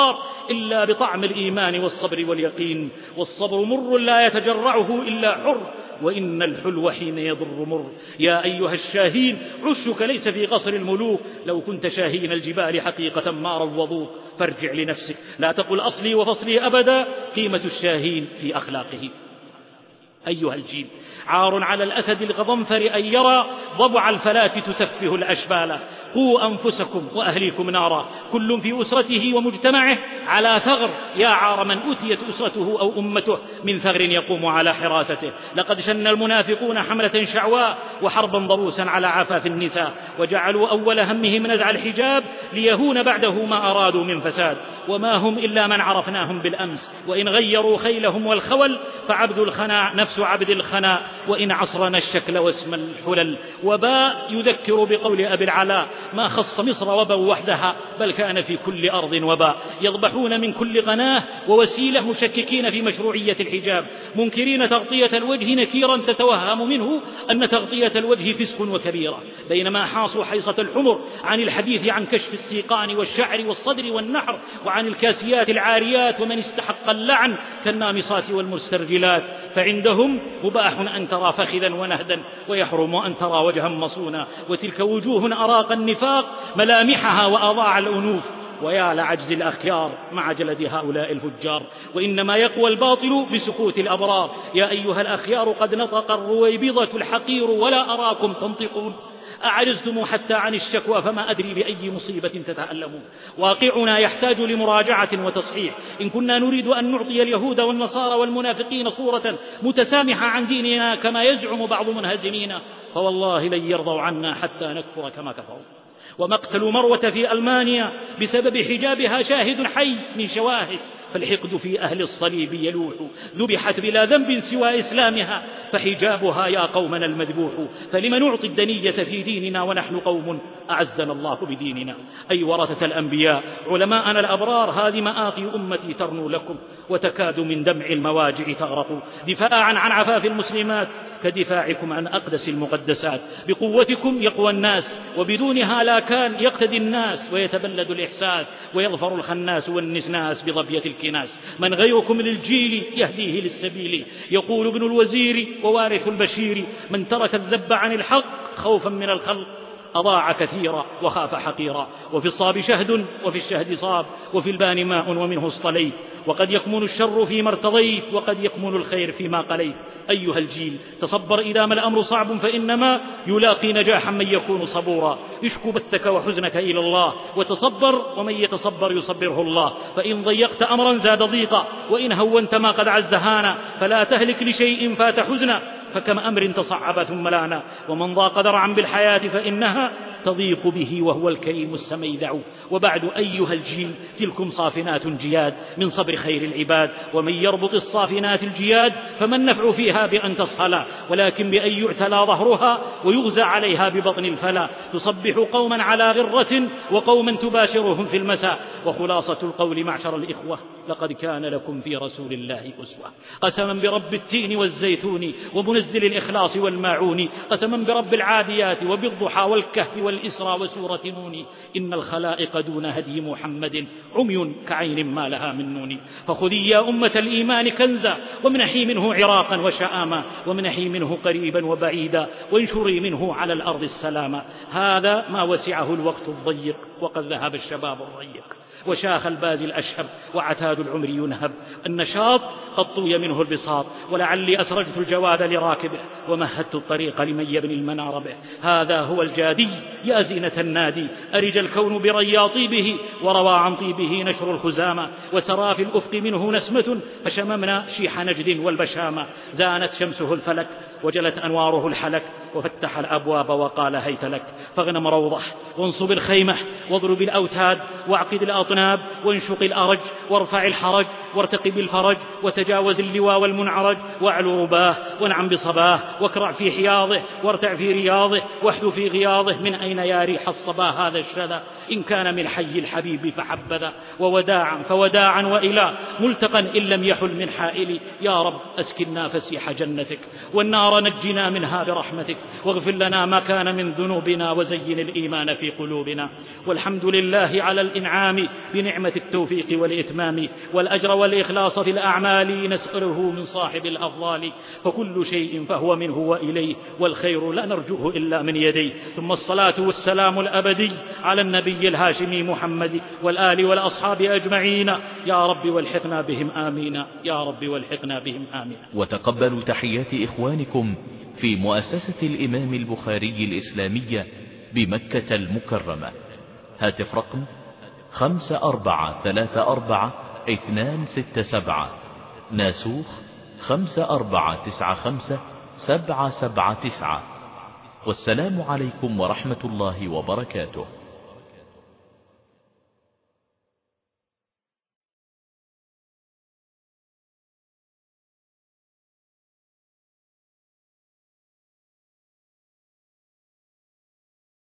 إلا بطعم الإيمان والصبر واليقين والصبر مر لا يتجرعه إلا حر وإن الحلو حين يضر مر. يا أيها الشاهين عشك ليس في قصر الملوك. لو كنت شاهين الجبال حقيقة ما روضوك. فارجع لنفسك. لا تقل أصلي وفصلي أبدا. قيمة الشاهين في أخلاقه. أيها الجيل عار على الأسد الغضنفر أن يرى ضبع الفلاة تسفه الأشبال. قوا أنفسكم وأهليكم نارا. كل في أسرته ومجتمعه. على ثغر. يا عار من أتيت أسرته أو أمته. من ثغر يقوم على حراسته. لقد شن المنافقون حملة شعواء وحربا ضروسا على عفاف النساء. وجعلوا أول همهم نزع الحجاب ليهون بعده ما أرادوا من فساد. وما هم إلا من عرفناهم بالأمس. وإن غيروا خيلهم والخول فعبد الخنا نفس عبد الخنا وإن عصرنا الشكل واسم الحلل. وباء يذكر بقول أبي العلاء. ما خص مصر وبا وحدها بل كان في كل أرض وباء يضبحون من كل قناة ووسيلة مشككين في مشروعية الحجاب. منكرين تغطية الوجه نكيرا تتوهم منه أن تغطية الوجه فسق وكبيرة. بينما حاصوا حيصة الحمر عن الحديث عن كشف السيقان والشعر والصدر والنحر وعن الكاسيات العاريات ومن استحق اللعن كالنامصات والمسترجلات. فعندهم مباح أن ترى فخذا ونهدا ويحرم أن ترى وجها مصونا. وتلك وجوه أراق النفاق ملامحها وأضاع الأنوف. ويا لعجز الأخيار مع جلد هؤلاء الفجار. وإنما يقوى الباطل بسكوت الأبرار. يا أيها الأخيار قد نطق الرويبضة الحقير ولا أراكم تنطقون. أعرزتم حتى عن الشكوى فما أدري بأي مصيبة تتألمون. واقعنا يحتاج لمراجعة وتصحيح. إن كنا نريد أن نعطي اليهود والنصارى والمنافقين صورة متسامحة عن ديننا كما يزعم بعض منهزمينا فوالله لن يرضوا عنا حتى نكفر كما كفروا. ومقتل مروة في ألمانيا بسبب حجابها شاهد حي من شواهد فالحقد في أهل الصليب يلوح. ذبحت بلا ذنب سوى إسلامها فحجابها يا قومنا المذبوح. فلم نعطي الدنية في ديننا ونحن قوم؟ أعزنا الله بديننا. أي ورثة الأنبياء علماءنا الأبرار هذه مآقي أمتي ترنو لكم وتكاد من دمع المواجع تغرق. دفاعا عن عفاف المسلمات كدفاعكم عن أقدس المقدسات. بقوتكم يقوى الناس وبدونها لا كان يقتدي الناس ويتبلد الإحساس ويظفر الخناس والنسناس بظبية الكناس. من غيركم للجيل يهديه للسبيل. يقول ابن الوزير ووارث البشير من ترك الذب عن الحق خوفا من الخلق أضاع كثيرا وخاف حقيرا. وفي الصاب شهد وفي الشهد صاب وفي البان ماء ومنه اصطليت. وقد يكمن الشر فيما ارتضيت وقد يكمن الخير فيما قليت. أيها الجيل تصبر إذا ما الأمر صعب فإنما يلاقي نجاحا من يكون صبورا. اشكو بثك وحزنك إلى الله. وتصبر ومن يتصبر يصبره الله. فإن ضيقت أمرا زاد ضيقا. وإن هونت ما قد عز هانا. فلا تهلك لشيء فات حزنا. فكم أمر تصعب ثم لانا. ومن ضاق ذرعا بالحياة فإنها تضيق به وهو الكريم السميدع. وبعد أيها الجيل تلكم صافنات جياد من صبر خير العباد. ومن يربط الصافنات الجياد فما النفع فيها بأن تصهلا ولكن بأن يعتلى ظهرها ويغزى عليها ببطن الفلا. تصبح قوما على غرة وقوما تباشرهم في المساء. وخلاصة القول معشر الإخوة لقد كان لكم في رسول الله أسوة. قسما برب التين والزيتون ومنزل الإخلاص والماعون. قسما برب العاديات وبالضحى والكهف والإسرى وسورة نون. إن الخلائق دون هدي محمد عمي كعين ما لها من نون. فخذي يا أمة الإيمان كنزا وامنحي منه عراقا وشآما وامنحي منه قريبا وبعيدا وانشري منه على الأرض السلاما. هذا ما وسعه الوقت الضيق وقد ذهب الشباب الريق وشاخ الباز الأشهب وعتاد العمر ينهب. النشاط قد طوي منه البساط ولعلي أسرجت الجواد لراكبه ومهدت الطريق لمن يبني المنار به. هذا هو الجادي يا زينة النادي. أرج الكون بريا طيبه وروى عن طيبه نشر الخزامة. وسرى في الأفق منه نسمة فشممنا شيح نجد والبشامة. زانت شمسه الفلك وجلت أنواره الحلك وفتح الأبواب وقال هيت لك فاغنم روضح وانصب الخيمة واضرب الأوتاد واعقد الأطناب وانشق الأرج وارفع الحرج وارتقب الفرج وتجاوز اللواء والمنعرج واعلو رباه وانعم بصباه واكرع في حياضه وارتع في رياضه واحدو في غياضه من أين يا ريح الصبا هذا الشذا؟ إن كان من حي الحبيب فحبذا ووداعا فوداعا وإلى ملتقا إن لم يحل من حائل يا رب أسكنا فسيح جنتك والنار نجنا منها برحمتك. واغفر لنا ما كان من ذنوبنا وزين الإيمان في قلوبنا. والحمد لله على الإنعام بنعمة التوفيق والإتمام. والأجر والإخلاص في الأعمال نسأله من صاحب الأفضال. فكل شيء فهو منه وإليه والخير لا نرجوه إلا من يديه. ثم الصلاة والسلام الأبدي على النبي الهاشمي محمد والآل والأصحاب أجمعين. يا رب والحقنا بهم آمين. يا رب والحقنا بهم آمين. وتقبلوا تحيات إخوانكم في مؤسسة الإمام البخاري الإسلامية بمكة المكرمة. هاتف رقم خمسة أربعة ثلاثة أربعة اثنان ستة سبعة. ناسوخ خمسة أربعة تسعة خمسة سبعة سبعة تسعة. والسلام عليكم ورحمة الله وبركاته.